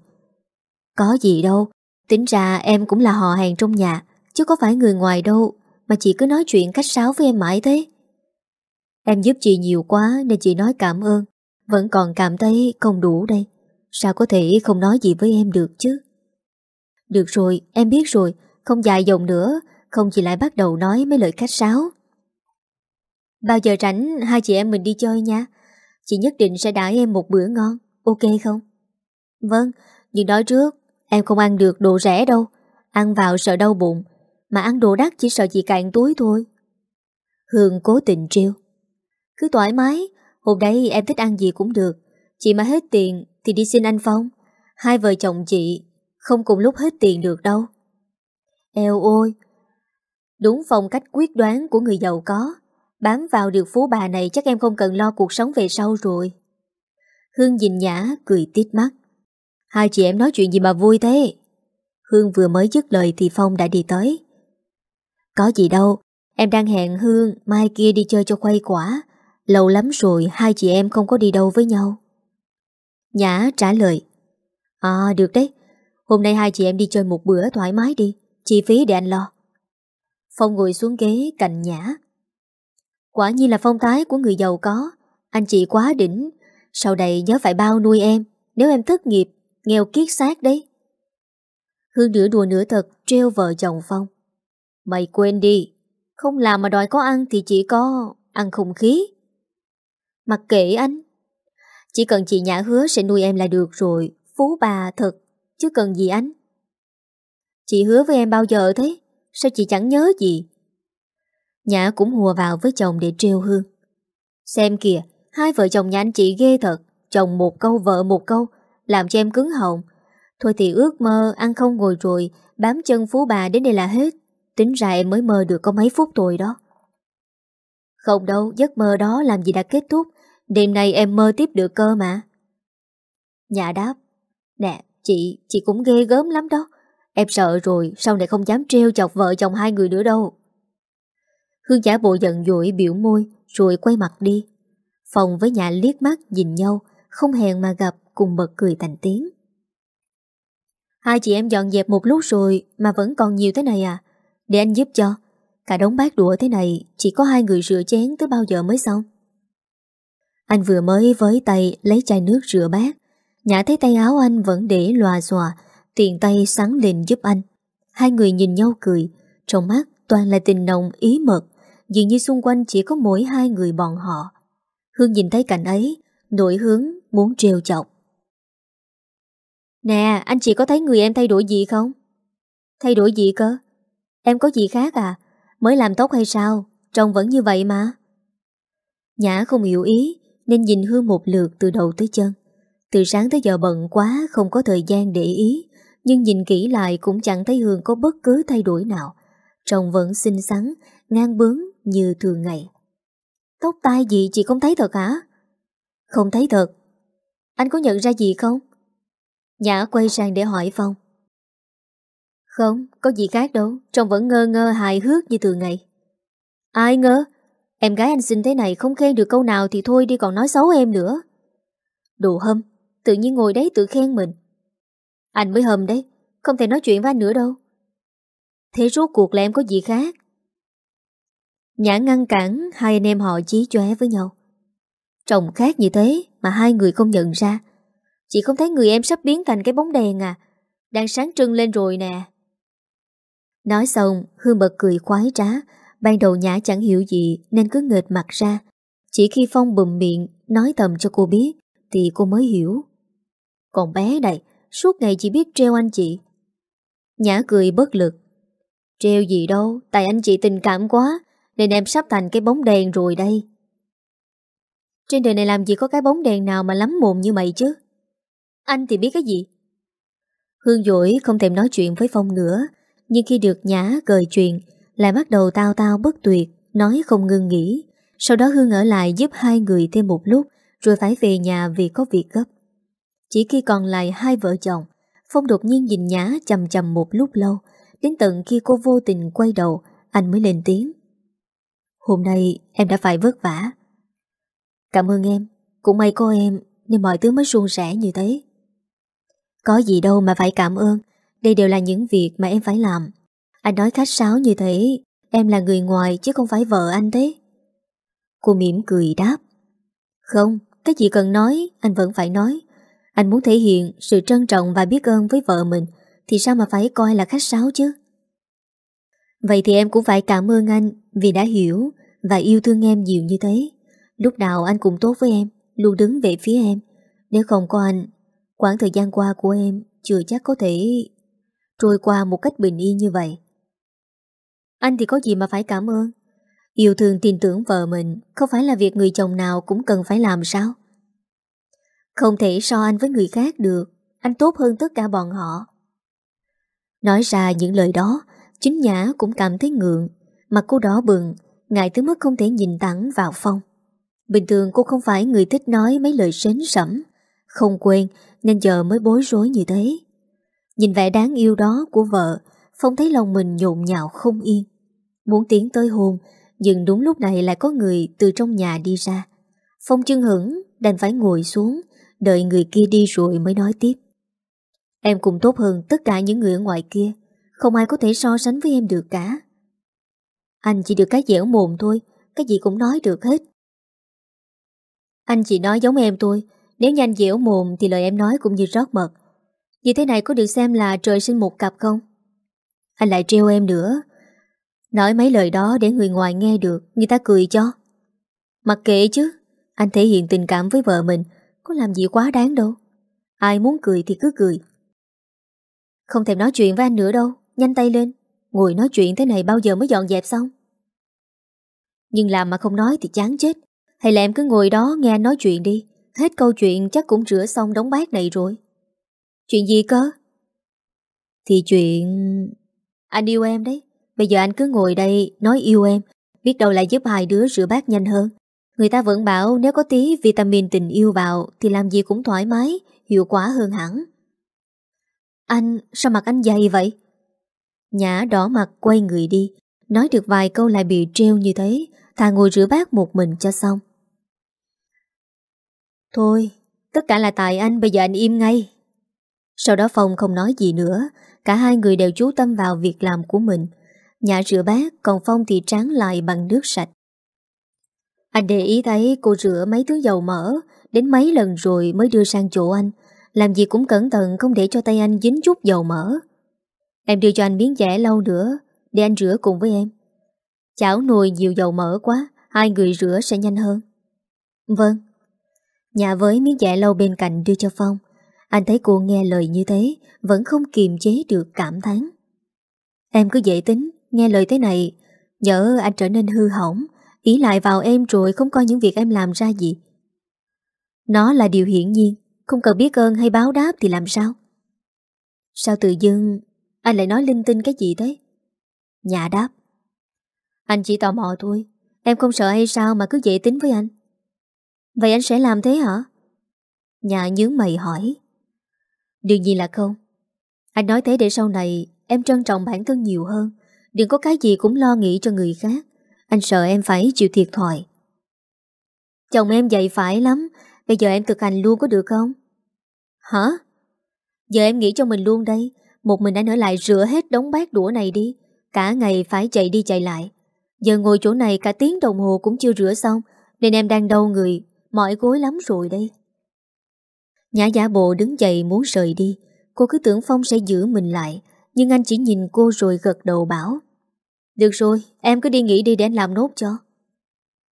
Có gì đâu, Tính ra em cũng là họ hàng trong nhà, Chứ có phải người ngoài đâu, Mà chị cứ nói chuyện cách sáo với em mãi thế. Em giúp chị nhiều quá Nên chị nói cảm ơn, Vẫn còn cảm thấy không đủ đây. Sao có thể không nói gì với em được chứ? Được rồi, em biết rồi, Không dài dòng nữa, Không chị lại bắt đầu nói mấy lời khách sáo. Bao giờ rảnh, hai chị em mình đi chơi nha. Chị nhất định sẽ đãi em một bữa ngon, Ok không? Vâng Nhưng nói trước, Em không ăn được đồ rẻ đâu. Ăn vào sợ đau bụng, Mà ăn đồ đắt chỉ sợ chị cạn túi thôi. Hương cố tình trêu. Cứ thoải mái, Hôm nay em thích ăn gì cũng được. Chị mà hết tiền thì đi xin anh Phong. Hai vợ chồng chị không cùng lúc hết tiền được đâu Eo ôi Đúng phong cách quyết đoán của người giàu có Bám vào được phú bà này chắc em không cần lo cuộc sống về sau rồi. Hương nhìn Nhã cười tít mắt. Hai chị em nói chuyện gì mà vui thế? Hương vừa mới dứt lời thì Phong đã đi tới. Có gì đâu, em đang hẹn Hương mai kia đi chơi cho khuây quả. Lâu lắm rồi hai chị em không có đi đâu với nhau. Nhã trả lời. À được đấy, hôm nay hai chị em đi chơi một bữa thoải mái đi, chi phí để anh lo. Phong ngồi xuống ghế cạnh Nhã. Quả nhiên là phong thái của người giàu có Anh chị quá đỉnh. Sau đây nhớ phải bao nuôi em Nếu em thất nghiệp, nghèo kiết xác đấy. Hương nửa đùa nửa thật Treo vợ chồng Phong. Mày quên đi Không làm mà đòi có ăn thì chỉ có Ăn không khí. Mặc kệ anh Chỉ cần chị Nhã hứa sẽ nuôi em là được rồi Phú bà thật. Chứ cần gì anh Chị hứa với em bao giờ thế Sao chị chẳng nhớ gì Nhã cũng hùa vào với chồng để trêu Hương. Xem kìa, hai vợ chồng nhà anh chị ghê thật. Chồng một câu, vợ một câu, làm cho em cứng họng. Thôi thì ước mơ, ăn không ngồi rồi, bám chân phú bà đến đây là hết. Tính ra em mới mơ được có mấy phút thôi đó. Không đâu, giấc mơ đó làm gì đã kết thúc. Đêm nay em mơ tiếp được cơ mà. Nhã đáp. Nè, chị, chị cũng ghê gớm lắm đó. Em sợ rồi, sau này không dám treo chọc vợ chồng hai người nữa đâu. Hương giả bộ giận dỗi biểu môi Rồi quay mặt đi. Phòng với nhà liếc mắt nhìn nhau Không hẹn mà gặp cùng bật cười thành tiếng. Hai chị em dọn dẹp một lúc rồi Mà vẫn còn nhiều thế này à? Để anh giúp cho. Cả đống bát đũa thế này Chỉ có hai người rửa chén tới bao giờ mới xong? Anh vừa mới với tay Lấy chai nước rửa bát. Nhã thấy tay áo anh vẫn để lòa xòa Tiền tay sắn lên giúp anh. Hai người nhìn nhau cười, Trong mắt toàn là tình nồng ý mật, Dường như xung quanh chỉ có mỗi hai người bọn họ. Hương nhìn thấy cảnh ấy Nổi hướng muốn trêu chọc. Nè, anh chị có thấy người em thay đổi gì không? Thay đổi gì cơ? Em có gì khác à? Mới làm tóc hay sao? Trông vẫn như vậy mà. Nhã không hiểu ý, Nên nhìn Hương một lượt từ đầu tới chân. Từ sáng tới giờ bận quá Không có thời gian để ý Nhưng nhìn kỹ lại cũng chẳng thấy Hương có bất cứ thay đổi nào Trông vẫn xinh xắn Ngang bướng như thường ngày. Tóc tai gì chị không thấy thật hả? Không thấy thật. Anh có nhận ra gì không? Nhã quay sang để hỏi Phong. Không, có gì khác đâu, trông vẫn ngơ ngơ hài hước như thường ngày. Ai ngơ? Em gái anh xinh thế này không khen được câu nào thì thôi đi còn nói xấu em nữa. Đồ hâm, tự nhiên ngồi đấy tự khen mình. Anh mới hầm đấy, không thể nói chuyện với anh nữa đâu. Thế rốt cuộc là em có gì khác? Nhã ngăn cản hai anh em họ chí chóe với nhau. Trông khác như thế mà hai người không nhận ra. Chị không thấy người em sắp biến thành cái bóng đèn à, đang sáng trưng lên rồi nè. Nói xong, Hương bật cười khoái trá, ban đầu Nhã chẳng hiểu gì nên cứ nghệt mặt ra. Chỉ khi Phong bùm miệng, nói thầm cho cô biết, thì cô mới hiểu. Còn bé này, suốt ngày chỉ biết treo anh chị. Nhã cười bất lực. Treo gì đâu, tại anh chị tình cảm quá, nên em sắp thành cái bóng đèn rồi đây. Trên đời này làm gì có cái bóng đèn nào mà lắm mồm như mày chứ? Anh thì biết cái gì? Hương dỗi không thèm nói chuyện với Phong nữa, nhưng khi được Nhã cười chuyện, lại bắt đầu tao tao bất tuyệt, nói không ngưng nghỉ. Sau đó Hương ở lại giúp hai người thêm một lúc, rồi phải về nhà vì có việc gấp. Chỉ khi còn lại hai vợ chồng, Phong đột nhiên nhìn Nhã chầm chầm một lúc lâu, đến tận khi cô vô tình quay đầu, anh mới lên tiếng. Hôm nay em đã phải vất vả. Cảm ơn em, cũng may có em nên mọi thứ mới suôn sẻ như thế. Có gì đâu mà phải cảm ơn, đây đều là những việc mà em phải làm. Anh nói khách sáo như thế, em là người ngoài chứ không phải vợ anh thế. Cô mỉm cười đáp. Không, cái gì cần nói, anh vẫn phải nói. Anh muốn thể hiện sự trân trọng và biết ơn với vợ mình, thì sao mà phải coi là khách sáo chứ? Vậy thì em cũng phải cảm ơn anh vì đã hiểu và yêu thương em nhiều như thế. Lúc nào anh cũng tốt với em, luôn đứng về phía em. Nếu không có anh, quãng thời gian qua của em chưa chắc có thể trôi qua một cách bình yên như vậy. Anh thì có gì mà phải cảm ơn. Yêu thương tin tưởng vợ mình không phải là việc người chồng nào cũng cần phải làm sao? Không thể so anh với người khác được, anh tốt hơn tất cả bọn họ. Nói ra những lời đó, chính Nhã cũng cảm thấy ngượng, mặt cô đỏ bừng, ngại tới mức không thể nhìn thẳng vào Phong. Bình thường cô không phải người thích nói mấy lời sến sẩm, không quen nên giờ mới bối rối như thế. Nhìn vẻ đáng yêu đó của vợ, Phong thấy lòng mình nhộn nhạo không yên. Muốn tiến tới hôn, nhưng đúng lúc này lại có người từ trong nhà đi ra. Phong chân hững, đành phải ngồi xuống, đợi người kia đi rồi mới nói tiếp. Em cũng tốt hơn tất cả những người ở ngoài kia, không ai có thể so sánh với em được cả. Anh chỉ được cái dẻo mồm thôi, cái gì cũng nói được hết. Anh chỉ nói giống em tôi, nếu nhanh dẻo mồm thì lời em nói cũng như rót mật. Như thế này có được xem là trời sinh một cặp không? Anh lại treo em nữa. Nói mấy lời đó để người ngoài nghe được, người ta cười cho. Mặc kệ chứ, anh thể hiện tình cảm với vợ mình, có làm gì quá đáng đâu. Ai muốn cười thì cứ cười. Không thèm nói chuyện với anh nữa đâu, nhanh tay lên. Ngồi nói chuyện thế này bao giờ mới dọn dẹp xong? Nhưng làm mà không nói thì chán chết. Hay là em cứ ngồi đó nghe anh nói chuyện đi. Hết câu chuyện chắc cũng rửa xong đống bát này rồi. Chuyện gì cơ? Thì chuyện... Anh yêu em đấy. Bây giờ anh cứ ngồi đây nói yêu em. Biết đâu lại giúp hai đứa rửa bát nhanh hơn. Người ta vẫn bảo nếu có tí vitamin tình yêu vào thì làm gì cũng thoải mái, hiệu quả hơn hẳn. Anh, sao mặt anh dày vậy? Nhã đỏ mặt quay người đi, nói được vài câu lại bị treo như thế, thà ngồi rửa bát một mình cho xong. Thôi, tất cả là tại anh, bây giờ anh im ngay. Sau đó Phong không nói gì nữa, cả hai người đều chú tâm vào việc làm của mình. Nhã rửa bát, còn Phong thì tráng lại bằng nước sạch. Anh để ý thấy cô rửa mấy thứ dầu mỡ, đến mấy lần rồi mới đưa sang chỗ anh. Làm gì cũng cẩn thận không để cho tay anh dính chút dầu mỡ. Em đưa cho anh miếng chẻ lâu nữa, để anh rửa cùng với em. Chảo nồi nhiều dầu mỡ quá, hai người rửa sẽ nhanh hơn. Vâng. Nhà với miếng chẻ lâu bên cạnh đưa cho Phong. Anh thấy cô nghe lời như thế, vẫn không kiềm chế được cảm thán. Em cứ dễ tính, nghe lời thế này, nhớ anh trở nên hư hỏng, ý lại vào em rồi không coi những việc em làm ra gì. Nó là điều hiển nhiên, không cần biết ơn hay báo đáp thì làm sao? Sao tự dưng anh lại nói linh tinh cái gì thế? Nhà đáp. Anh chỉ tò mò thôi, Em không sợ hay sao mà cứ dễ tính với anh Vậy anh sẽ làm thế hả? Nhà nhướng mày hỏi Đương nhiên là không Anh nói thế để sau này Em trân trọng bản thân nhiều hơn Đừng có cái gì cũng lo nghĩ cho người khác anh sợ em phải chịu thiệt thòi Chồng em dạy phải lắm, Bây giờ em thực hành luôn có được không? Hả? Giờ em nghĩ cho mình luôn đây, Một mình anh ở lại rửa hết đống bát đũa này đi, Cả ngày phải chạy đi chạy lại Giờ ngồi chỗ này cả tiếng đồng hồ cũng chưa rửa xong, Nên em đang đau người, Mỏi gối lắm rồi đây Nhã giả bộ đứng dậy muốn rời đi, Cô cứ tưởng Phong sẽ giữ mình lại, Nhưng anh chỉ nhìn cô rồi gật đầu bảo được rồi, Em cứ đi nghỉ đi để anh làm nốt cho.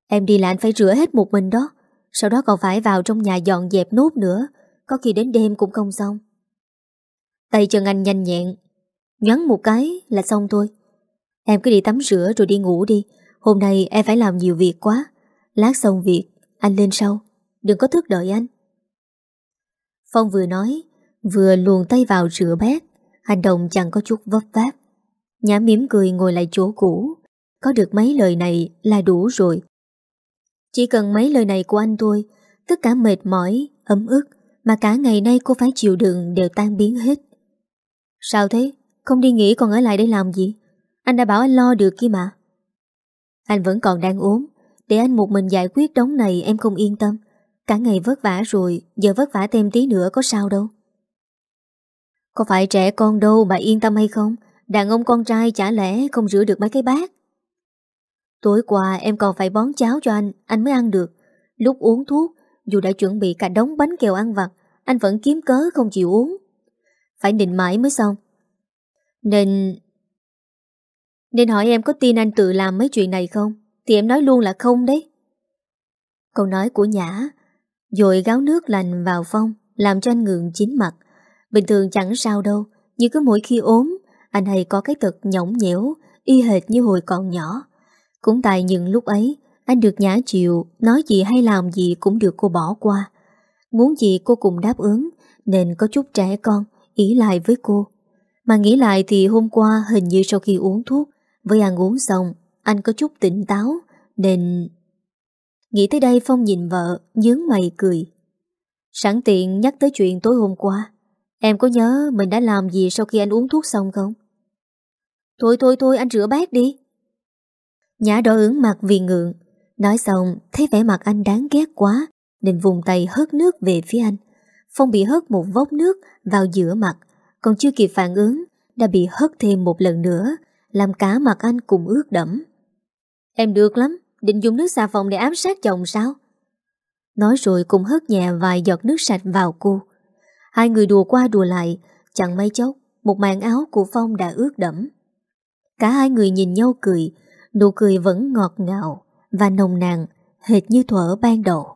Em đi là anh phải rửa hết một mình đó. Sau đó còn phải vào trong nhà dọn dẹp nốt nữa. Có khi đến đêm cũng không xong. Tay chân anh nhanh nhẹn. Nhắn một cái là xong thôi. Em cứ đi tắm rửa rồi đi ngủ đi. Hôm nay em phải làm nhiều việc quá. Lát xong việc, Anh lên sau. Đừng có thức đợi anh. Phong vừa nói, Vừa luồn tay vào rửa bát. Hành động chẳng có chút vấp váp. Nhã mỉm cười ngồi lại chỗ cũ. Có được mấy lời này là đủ rồi. Chỉ cần mấy lời này của anh thôi Tất cả mệt mỏi, ấm ức Mà cả ngày nay cô phải chịu đựng Đều tan biến hết. Sao thế? Không đi nghỉ còn ở lại đây làm gì? Anh đã bảo anh lo được kia mà. Anh vẫn còn đang ốm. Để anh một mình giải quyết đống này em không yên tâm. Cả ngày vất vả rồi Giờ vất vả thêm tí nữa có sao đâu. Có phải trẻ con đâu mà yên tâm hay không? Đàn ông con trai chả lẽ không rửa được mấy cái bát. Tối qua em còn phải bón cháo cho anh Anh mới ăn được. Lúc uống thuốc, Dù đã chuẩn bị cả đống bánh kẹo ăn vặt, Anh vẫn kiếm cớ không chịu uống. Phải định mãi mới xong. Nên nên hỏi em có tin anh tự làm mấy chuyện này không? Thì em nói luôn là không đấy. Câu nói của Nhã Rồi gáo nước lành vào phong, Làm cho anh ngượng chín mặt. Bình thường chẳng sao đâu, Nhưng cứ mỗi khi ốm anh hay có cái tật nhõng nhẽo Y hệt như hồi còn nhỏ Cũng tại những lúc ấy Anh được Nhã chịu Nói gì hay làm gì cũng được cô bỏ qua Muốn gì cô cùng đáp ứng Nên có chút trẻ con ý lại với cô Mà nghĩ lại thì hôm qua hình như sau khi uống thuốc với ăn uống xong, anh có chút tỉnh táo, nên... Nghĩ tới đây Phong nhìn vợ, nhướng mày cười. Sẵn tiện nhắc tới chuyện tối hôm qua. Em có nhớ mình đã làm gì sau khi anh uống thuốc xong không? Thôi thôi thôi anh rửa bát đi. Nhã đỏ ứng mặt vì ngượng. Nói xong thấy vẻ mặt anh đáng ghét quá nên vùng tay hớt nước về phía anh. Phong bị hớt một vốc nước vào giữa mặt còn chưa kịp phản ứng đã bị hớt thêm một lần nữa làm cả mặt anh cùng ướt đẫm. Em được lắm, định dùng nước xà phòng để ám sát chồng sao? Nói rồi cùng hớt nhẹ vài giọt nước sạch vào cô. Hai người đùa qua đùa lại, chẳng mấy chốc, một màn áo của Phong đã ướt đẫm. Cả hai người nhìn nhau cười, nụ cười vẫn ngọt ngào và nồng nàn, hệt như thuở ban đầu.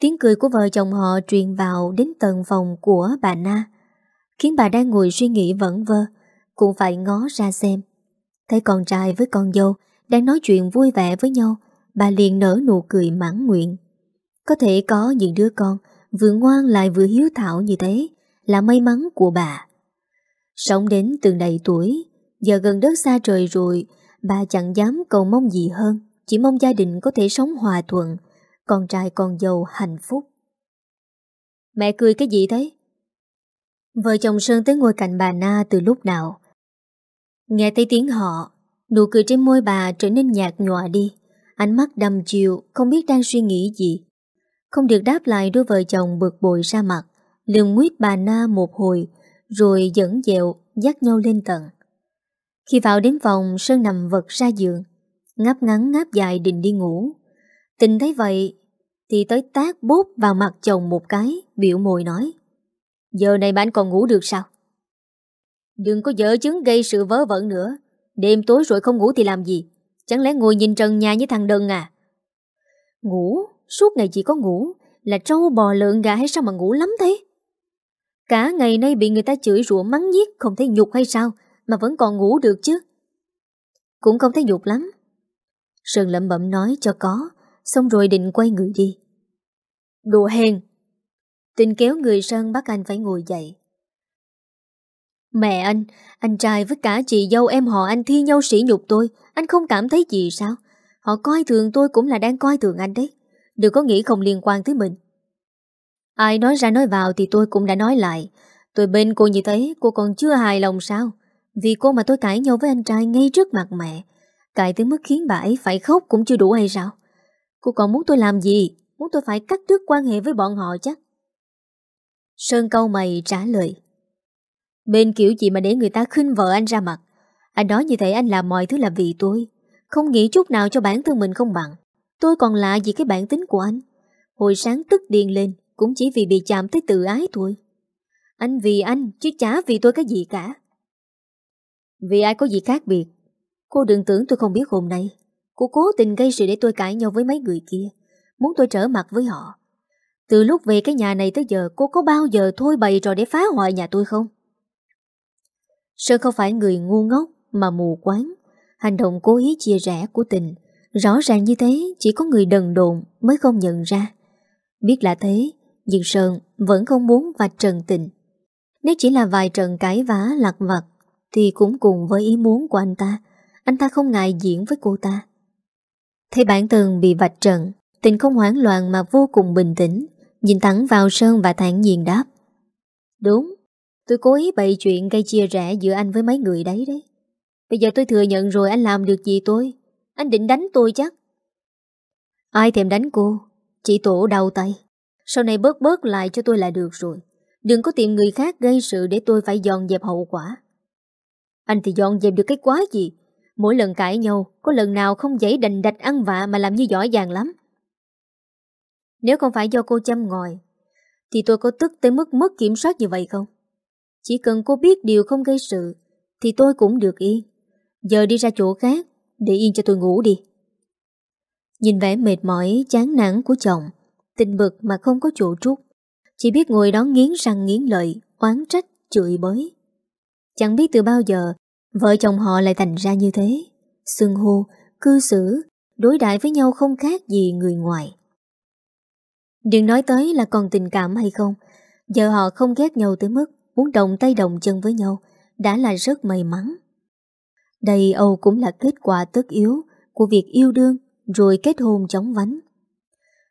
Tiếng cười của vợ chồng họ truyền vào đến tầng phòng của bà Na, khiến bà đang ngồi suy nghĩ vẩn vơ, cũng phải ngó ra xem. Thấy con trai với con dâu đang nói chuyện vui vẻ với nhau, bà liền nở nụ cười mãn nguyện. Có thể có những đứa con vừa ngoan lại vừa hiếu thảo như thế là may mắn của bà. Sống đến từng đầy tuổi, giờ gần đất xa trời rồi, bà chẳng dám cầu mong gì hơn, chỉ mong gia đình có thể sống hòa thuận, con trai con dâu hạnh phúc. Mẹ cười cái gì thế? Vợ chồng Sơn tới ngồi cạnh bà Na từ lúc nào Nghe thấy tiếng họ, nụ cười trên môi bà trở nên nhạt nhòa đi. Ánh mắt đầm chiều, không biết đang suy nghĩ gì. Không được đáp lại đôi vợ chồng bực bội ra mặt, lường nguyết bà Na một hồi, rồi dẫn dẹo dắt nhau lên tầng. Khi vào đến phòng, Sơn nằm vật ra giường, ngáp ngắn ngáp dài định đi ngủ. Tình thấy vậy, thì tới tác bốp vào mặt chồng một cái, biểu môi nói. Giờ này mà anh còn ngủ được sao? Đừng có dở chứng gây sự vớ vẩn nữa Đêm tối rồi không ngủ thì làm gì Chẳng lẽ ngồi nhìn trần nhà như thằng đơn à Ngủ Suốt ngày chỉ có ngủ Là trâu bò lợn gà hay sao mà ngủ lắm thế Cả ngày nay bị người ta chửi rủa mắng giết Không thấy nhục hay sao mà vẫn còn ngủ được chứ? Cũng không thấy nhục lắm. Sơn lẩm bẩm nói cho có Xong rồi định quay người đi. Đồ hèn! Tình kéo người Sơn bắt anh phải ngồi dậy. Mẹ anh, anh trai với cả chị dâu em họ anh thi nhau sỉ nhục tôi, anh không cảm thấy gì sao? Họ coi thường tôi cũng là đang coi thường anh đấy. Đừng có nghĩ không liên quan tới mình. Ai nói ra nói vào thì tôi cũng đã nói lại. Tôi bên cô như thế Cô còn chưa hài lòng sao? Vì cô mà tôi cãi nhau với anh trai ngay trước mặt mẹ, Cãi tới mức khiến bà ấy phải khóc Cũng chưa đủ hay sao? Cô còn muốn tôi làm gì? Muốn tôi phải cắt đứt quan hệ với bọn họ chắc Sơn câu mày trả lời. Bên kiểu gì mà để người ta khinh vợ anh ra mặt? Anh nói như thế anh làm mọi thứ là vì tôi. Không nghĩ chút nào cho bản thân mình không bằng. Tôi còn lạ gì cái bản tính của anh? Hồi sáng tức điên lên, Cũng chỉ vì bị chạm tới tự ái thôi. Anh vì anh, chứ chả vì tôi cái gì cả. Vì ai có gì khác biệt? Cô đừng tưởng tôi không biết hôm nay. Cô cố tình gây sự để tôi cãi nhau với mấy người kia. Muốn tôi trở mặt với họ. Từ lúc về cái nhà này tới giờ, Cô có bao giờ thôi bày trò để phá hoại nhà tôi không? Sơn không phải người ngu ngốc Mà mù quáng. Hành động cố ý chia rẽ của tình. Rõ ràng như thế, Chỉ có người đần độn mới không nhận ra. Biết là thế, Nhưng Sơn vẫn không muốn vạch trần tình. Nếu chỉ là vài trận cãi vã lặt vặt thì cũng cùng với ý muốn của anh ta. Anh ta không ngại diễn với cô ta. Thấy bản thân bị vạch trần, Tình không hoảng loạn mà vô cùng bình tĩnh, Nhìn thẳng vào Sơn và thản nhiên đáp. Đúng, Tôi cố ý bày chuyện gây chia rẽ giữa anh với mấy người đấy đấy. Bây giờ tôi thừa nhận rồi, anh làm được gì tôi? Anh định đánh tôi chắc. Ai thèm đánh cô? Chỉ tổ đau tay. Sau này bớt bớt lại cho tôi là được rồi. Đừng có tìm người khác gây sự để tôi phải dọn dẹp hậu quả. Anh thì dọn dẹp được cái quá gì? Mỗi lần cãi nhau Có lần nào không dãy đành đạch ăn vạ Mà làm như giỏi vàng lắm? Nếu không phải do cô chăm ngòi Thì tôi có tức tới mức mất kiểm soát như vậy không? Chỉ cần cô biết điều không gây sự Thì tôi cũng được yên Giờ đi ra chỗ khác Để yên cho tôi ngủ đi. Nhìn vẻ mệt mỏi chán nản của chồng Tình bực mà không có chỗ trút. Chỉ biết ngồi đó nghiến răng nghiến lợi Oán trách, chửi bới. Chẳng biết từ bao giờ Vợ chồng họ lại thành ra như thế. Xưng hô, cư xử Đối đại với nhau không khác gì người ngoài. Đừng nói tới là còn tình cảm hay không Giờ họ không ghét nhau tới mức Muốn đồng tay đồng chân với nhau Đã là rất may mắn. Đây Âu cũng là kết quả tất yếu Của việc yêu đương Rồi kết hôn chóng vánh.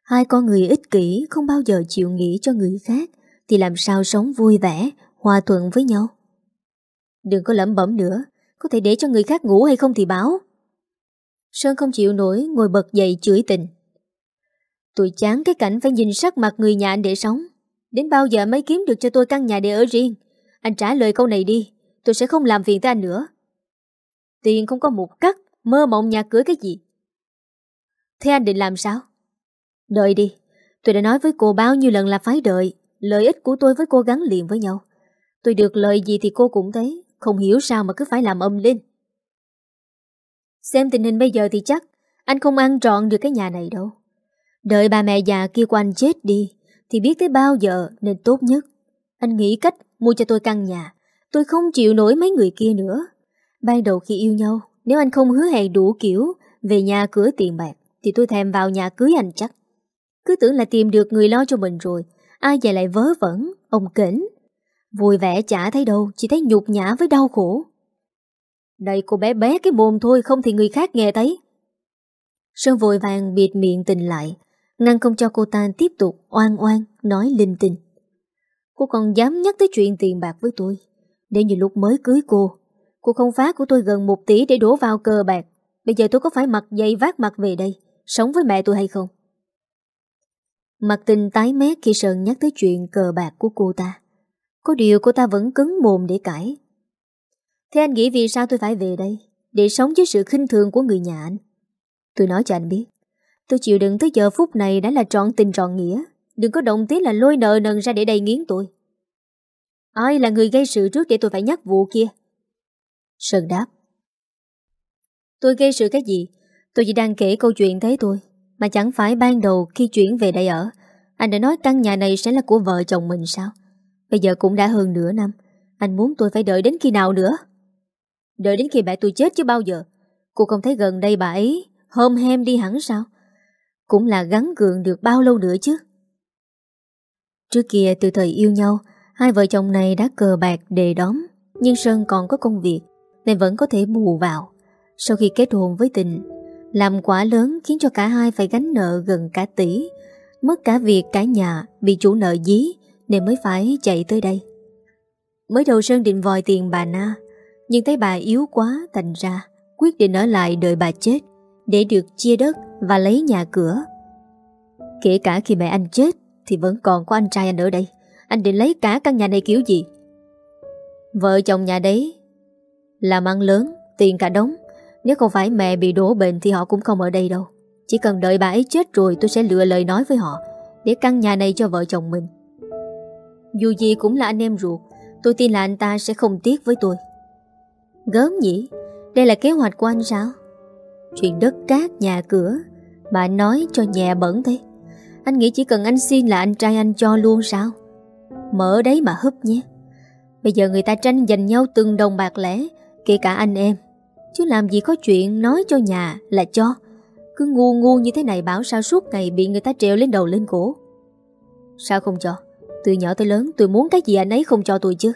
Hai con người ích kỷ Không bao giờ chịu nghĩ cho người khác Thì làm sao sống vui vẻ Hòa thuận với nhau? Đừng có lẩm bẩm nữa. Có thể để cho người khác ngủ hay không thì báo. Sơn không chịu nổi, Ngồi bật dậy chửi tình. Tôi chán cái cảnh phải nhìn sắc mặt người nhà anh để sống. Đến bao giờ mới kiếm được cho tôi căn nhà để ở riêng? Anh trả lời câu này đi, Tôi sẽ không làm phiền tới anh nữa. Tiền không có một cắt, Mơ mộng nhà cưới cái gì. Thế anh định làm sao? Đợi đi, Tôi đã nói với cô bao nhiêu lần là phải đợi. Lợi ích của tôi với cô gắn liền với nhau. Tôi được lợi gì thì cô cũng thấy. Không hiểu sao mà cứ phải làm âm lên Xem tình hình bây giờ thì chắc Anh không ăn trọn được cái nhà này đâu. Đợi bà mẹ già kia của anh chết đi, Thì biết tới bao giờ nên tốt nhất. Anh nghĩ cách mua cho tôi căn nhà, Tôi không chịu nổi mấy người kia nữa. Ban đầu khi yêu nhau, Nếu anh không hứa hẹn đủ kiểu Về nhà cửa tiền bạc, Thì tôi thèm vào nhà cưới anh chắc. Cứ tưởng là tìm được người lo cho mình rồi, Ai về lại vớ vẩn, Ông kỉnh. Vui vẻ chả thấy đâu, Chỉ thấy nhục nhã với đau khổ. Đây cô bé bé cái mồm thôi, Không thì người khác nghe thấy. Sơn vội vàng bịt miệng tình lại, Ngăn không cho cô ta tiếp tục oan oan Nói linh tinh. Cô còn dám nhắc tới chuyện tiền bạc với tôi. Để như lúc mới cưới cô Cô không phá của tôi gần một tỷ để đổ vào cờ bạc. Bây giờ tôi có phải mặc dây vác mặt về đây, Sống với mẹ tôi hay không? Mặt tình tái mét khi Sơn nhắc tới chuyện cờ bạc của cô ta có điều cô ta vẫn cứng mồm để cãi. Thế anh nghĩ vì sao tôi phải về đây? Để sống với sự khinh thường của người nhà anh. Tôi nói cho anh biết Tôi chịu đựng tới giờ phút này đã là trọn tình trọn nghĩa. Đừng có động tí là lôi nợ nần ra để đầy nghiến tôi. Ai là người gây sự trước để tôi phải nhắc vụ kia? Sơn đáp. Tôi gây sự cái gì? Tôi chỉ đang kể câu chuyện thấy tôi, Mà chẳng phải ban đầu khi chuyển về đây ở. Anh đã nói căn nhà này sẽ là của vợ chồng mình sao? Bây giờ cũng đã hơn nửa năm. Anh muốn tôi phải đợi đến khi nào nữa? Đợi đến khi mẹ tôi chết chứ bao giờ? Cô không thấy gần đây bà ấy Hôm hem đi hẳn sao? Cũng là gắn gượng được bao lâu nữa chứ? Trước kia từ thời yêu nhau, Hai vợ chồng này đã cờ bạc, đề đóm. Nhưng Sơn còn có công việc, Nên vẫn có thể bù vào. Sau khi kết hôn với tình Làm quả lớn khiến cho cả hai phải gánh nợ gần cả tỷ. Mất cả việc cả nhà Bị chủ nợ dí. Nên mới phải chạy tới đây. Mới đầu Sơn định vòi tiền bà Na, Nhưng thấy bà yếu quá Thành ra quyết định ở lại đợi bà chết Để được chia đất Và lấy nhà cửa. Kể cả khi mẹ anh chết Thì vẫn còn có anh trai anh ở đây. Anh định lấy cả căn nhà này kiểu gì? Vợ chồng nhà đấy Làm ăn lớn, Tiền cả đống. Nếu không phải mẹ bị đổ bệnh Thì họ cũng không ở đây đâu. Chỉ cần đợi bà ấy chết rồi tôi sẽ lựa lời nói với họ Để căn nhà này cho vợ chồng mình. Dù gì cũng là anh em ruột, Tôi tin là anh ta sẽ không tiếc với tôi. Gớm nhỉ? Đây là kế hoạch của anh sao? Chuyện đất cát nhà cửa, Bà nói cho nhẹ bẩn thế. Anh nghĩ chỉ cần anh xin là anh trai anh cho luôn sao? Mở đấy mà húp nhé. Bây giờ người ta tranh giành nhau từng đồng bạc lẻ, Kể cả anh em. Chứ làm gì có chuyện nói cho nhà là cho. Cứ ngu ngu như thế này bảo sao suốt ngày bị người ta treo lên đầu lên cổ. Sao không cho? Từ nhỏ tới lớn, tôi muốn cái gì anh ấy không cho tôi chứ?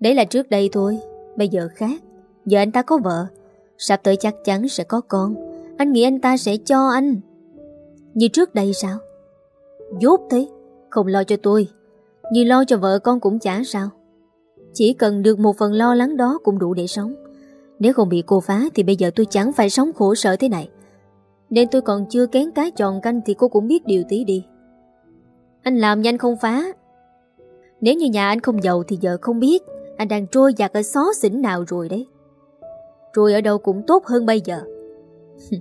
Đấy là trước đây thôi, Bây giờ khác. Giờ anh ta có vợ, Sắp tới chắc chắn sẽ có con. Anh nghĩ anh ta sẽ cho anh. Như trước đây sao? Dốt thế, Không lo cho tôi. Như lo cho vợ con cũng chả sao. Chỉ cần được một phần lo lắng đó cũng đủ để sống. Nếu không bị cô phá Thì bây giờ tôi chẳng phải sống khổ sở thế này. Nên tôi còn chưa kén cá tròn canh Thì cô cũng biết điều tí đi. Anh làm nhanh không phá. Nếu như nhà anh không giàu Thì giờ không biết, Anh đang trôi giặt ở xó xỉnh nào rồi đấy. Trôi ở đâu cũng tốt hơn bây giờ. <laughs>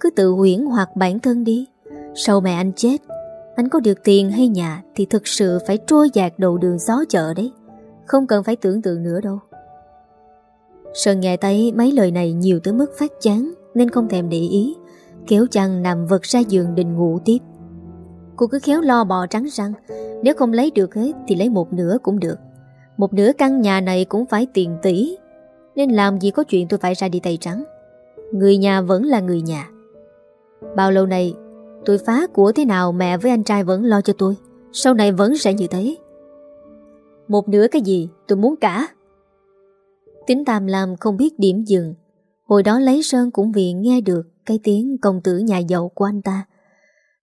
Cứ tự huyễn hoặc bản thân đi. Sau mẹ anh chết, Anh có được tiền hay nhà Thì thực sự phải trôi giạt đầu đường gió chợ đấy. Không cần phải tưởng tượng nữa đâu. Sơn nghe thấy mấy lời này nhiều tới mức phát chán, Nên không thèm để ý, Kéo chăn nằm vật ra giường định ngủ tiếp. Cô cứ khéo lo bò trắng răng. Nếu không lấy được hết Thì lấy một nửa cũng được. Một nửa căn nhà này cũng phải tiền tỷ. Nên làm gì có chuyện tôi phải ra đi tay trắng. Người nhà vẫn là người nhà. Bao lâu này Tôi phá của thế nào mẹ với anh trai vẫn lo cho tôi. Sau này vẫn sẽ như thế. Một nửa cái gì? Tôi muốn cả. Tính Tam Lam không biết điểm dừng. Hồi đó lấy Sơn cũng vì nghe được Cái tiếng công tử nhà giàu của anh ta.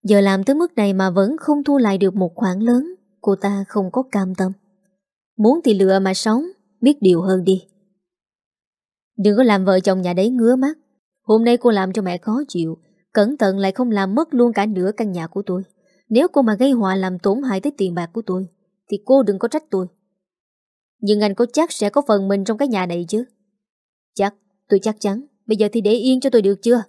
Giờ làm tới mức này mà vẫn không thu lại được một khoản lớn Cô ta không có cam tâm. Muốn thì lựa mà sống Biết điều hơn đi. Đừng có làm vợ chồng nhà đấy ngứa mắt. Hôm nay cô làm cho mẹ khó chịu Cẩn thận lại không làm mất luôn cả nửa căn nhà của tôi. Nếu cô mà gây họa làm tổn hại tới tiền bạc của tôi Thì cô đừng có trách tôi. Nhưng anh có chắc sẽ có phần mình trong cái nhà này chứ? Chắc, tôi chắc chắn. Bây giờ thì để yên cho tôi được chưa?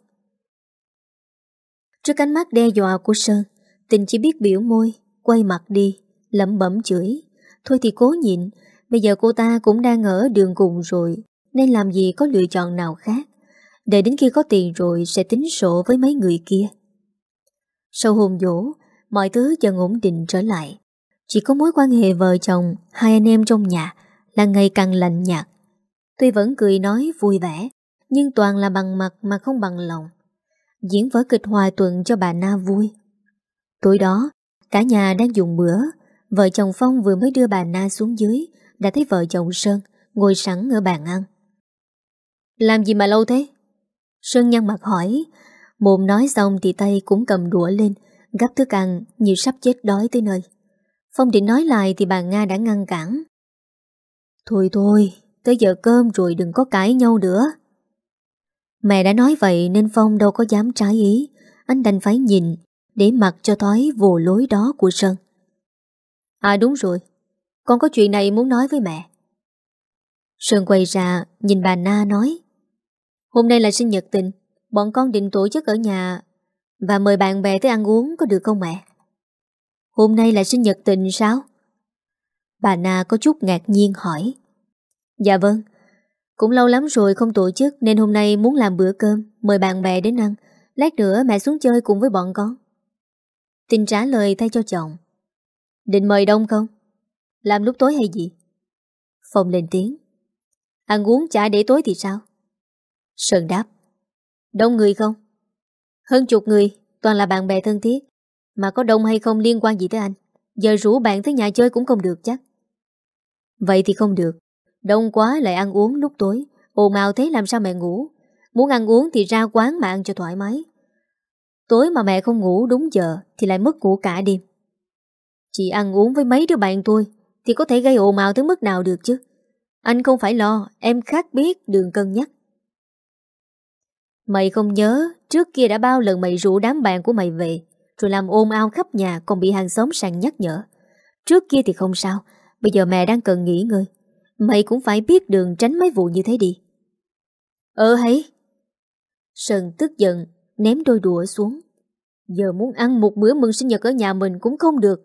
Trước ánh mắt đe dọa của Sơn, Tình chỉ biết biểu môi, Quay mặt đi, Lẩm bẩm chửi. Thôi thì cố nhịn, Bây giờ cô ta cũng đang ở đường cùng rồi, Nên làm gì có lựa chọn nào khác. Để đến khi có tiền rồi sẽ tính sổ với mấy người kia. Sau hôn dỗ, Mọi thứ dần ổn định trở lại. Chỉ có mối quan hệ vợ chồng, Hai anh em trong nhà Là ngày càng lạnh nhạt. Tuy vẫn cười nói vui vẻ, Nhưng toàn là bằng mặt mà không bằng lòng. Diễn vở kịch hòa tuần cho bà Na vui. Tối đó, Cả nhà đang dùng bữa. Vợ chồng Phong vừa mới đưa bà Na xuống dưới, Đã thấy vợ chồng Sơn Ngồi sẵn ở bàn ăn. Làm gì mà lâu thế? Sơn nhăn mặt hỏi. Mồm nói xong thì tay cũng cầm đũa lên, Gắp thức ăn như sắp chết đói tới nơi. Phong định nói lại thì bà Nga đã ngăn cản. Thôi thôi, Tới giờ cơm rồi đừng có cãi nhau nữa. Mẹ đã nói vậy nên Phong đâu có dám trái ý. Anh đành phải nhìn Để mặc cho thói vô lối đó của Sơn. À đúng rồi. Con có chuyện này muốn nói với mẹ. Sơn quay ra Nhìn bà Na nói Hôm nay là sinh nhật tình. Bọn con định tổ chức ở nhà Và mời bạn bè tới ăn uống có được không mẹ? Hôm nay là sinh nhật tình sao? Bà Na có chút ngạc nhiên hỏi. Dạ vâng cũng lâu lắm rồi không tổ chức Nên hôm nay muốn làm bữa cơm, Mời bạn bè đến ăn. Lát nữa mẹ xuống chơi cùng với bọn con. Tình trả lời thay cho chồng. Định mời đông không? Làm lúc tối hay gì? Phong lên tiếng. Ăn uống chả để tối thì sao? Sơn đáp. Đông người không? Hơn chục người, Toàn là bạn bè thân thiết. Mà có đông hay không liên quan gì tới anh? Giờ rủ bạn tới nhà chơi cũng không được chắc. Vậy thì không được. Đông quá lại ăn uống lúc tối. Ồn ào thế làm sao mẹ ngủ? Muốn ăn uống thì ra quán mà ăn cho thoải mái. Tối mà mẹ không ngủ đúng giờ Thì lại mất ngủ cả đêm. Chị ăn uống với mấy đứa bạn tôi Thì có thể gây ồn ào tới mức nào được chứ? Anh không phải lo, Em khác biết đường cân nhắc. Mày không nhớ, Trước kia đã bao lần mày rủ đám bạn của mày về, Rồi làm ồn ào khắp nhà Còn bị hàng xóm sàn nhắc nhở. Trước kia thì không sao, Bây giờ mẹ đang cần nghỉ ngơi. Mày cũng phải biết đường tránh mấy vụ như thế đi. Ờ hay Sơn tức giận, Ném đôi đũa xuống. Giờ muốn ăn một bữa mừng sinh nhật ở nhà mình cũng không được.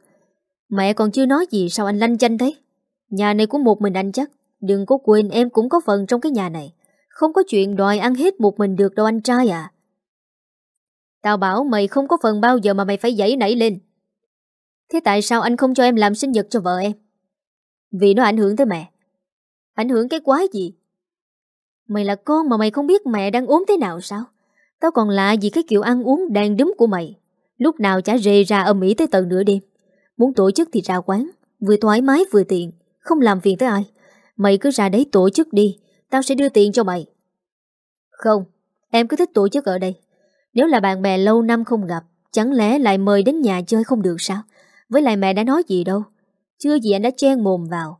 Mẹ còn chưa nói gì sao anh lanh chanh thế? Nhà này cũng một mình anh chắc. Đừng có quên em cũng có phần trong cái nhà này. Không có chuyện đòi ăn hết một mình được đâu anh trai à. Tao bảo mày không có phần bao giờ mà mày phải dãy nảy lên. Thế tại sao anh không cho em làm sinh nhật cho vợ em? Vì nó ảnh hưởng tới mẹ. Ảnh hưởng cái quái gì? Mày là con mà mày không biết mẹ đang ốm thế nào sao? Tao còn lạ gì cái kiểu ăn uống đàn đúm của mày. Lúc nào chả rề ra âm mỹ tới tận nửa đêm. Muốn tổ chức thì ra quán, Vừa thoải mái vừa tiện, Không làm phiền tới ai. Mày cứ ra đấy tổ chức đi, Tao sẽ đưa tiền cho mày. Không, Em cứ thích tổ chức ở đây. Nếu là bạn bè lâu năm không gặp, Chẳng lẽ lại mời đến nhà chơi không được sao? Với lại mẹ đã nói gì đâu. Chưa gì anh đã chen mồm vào.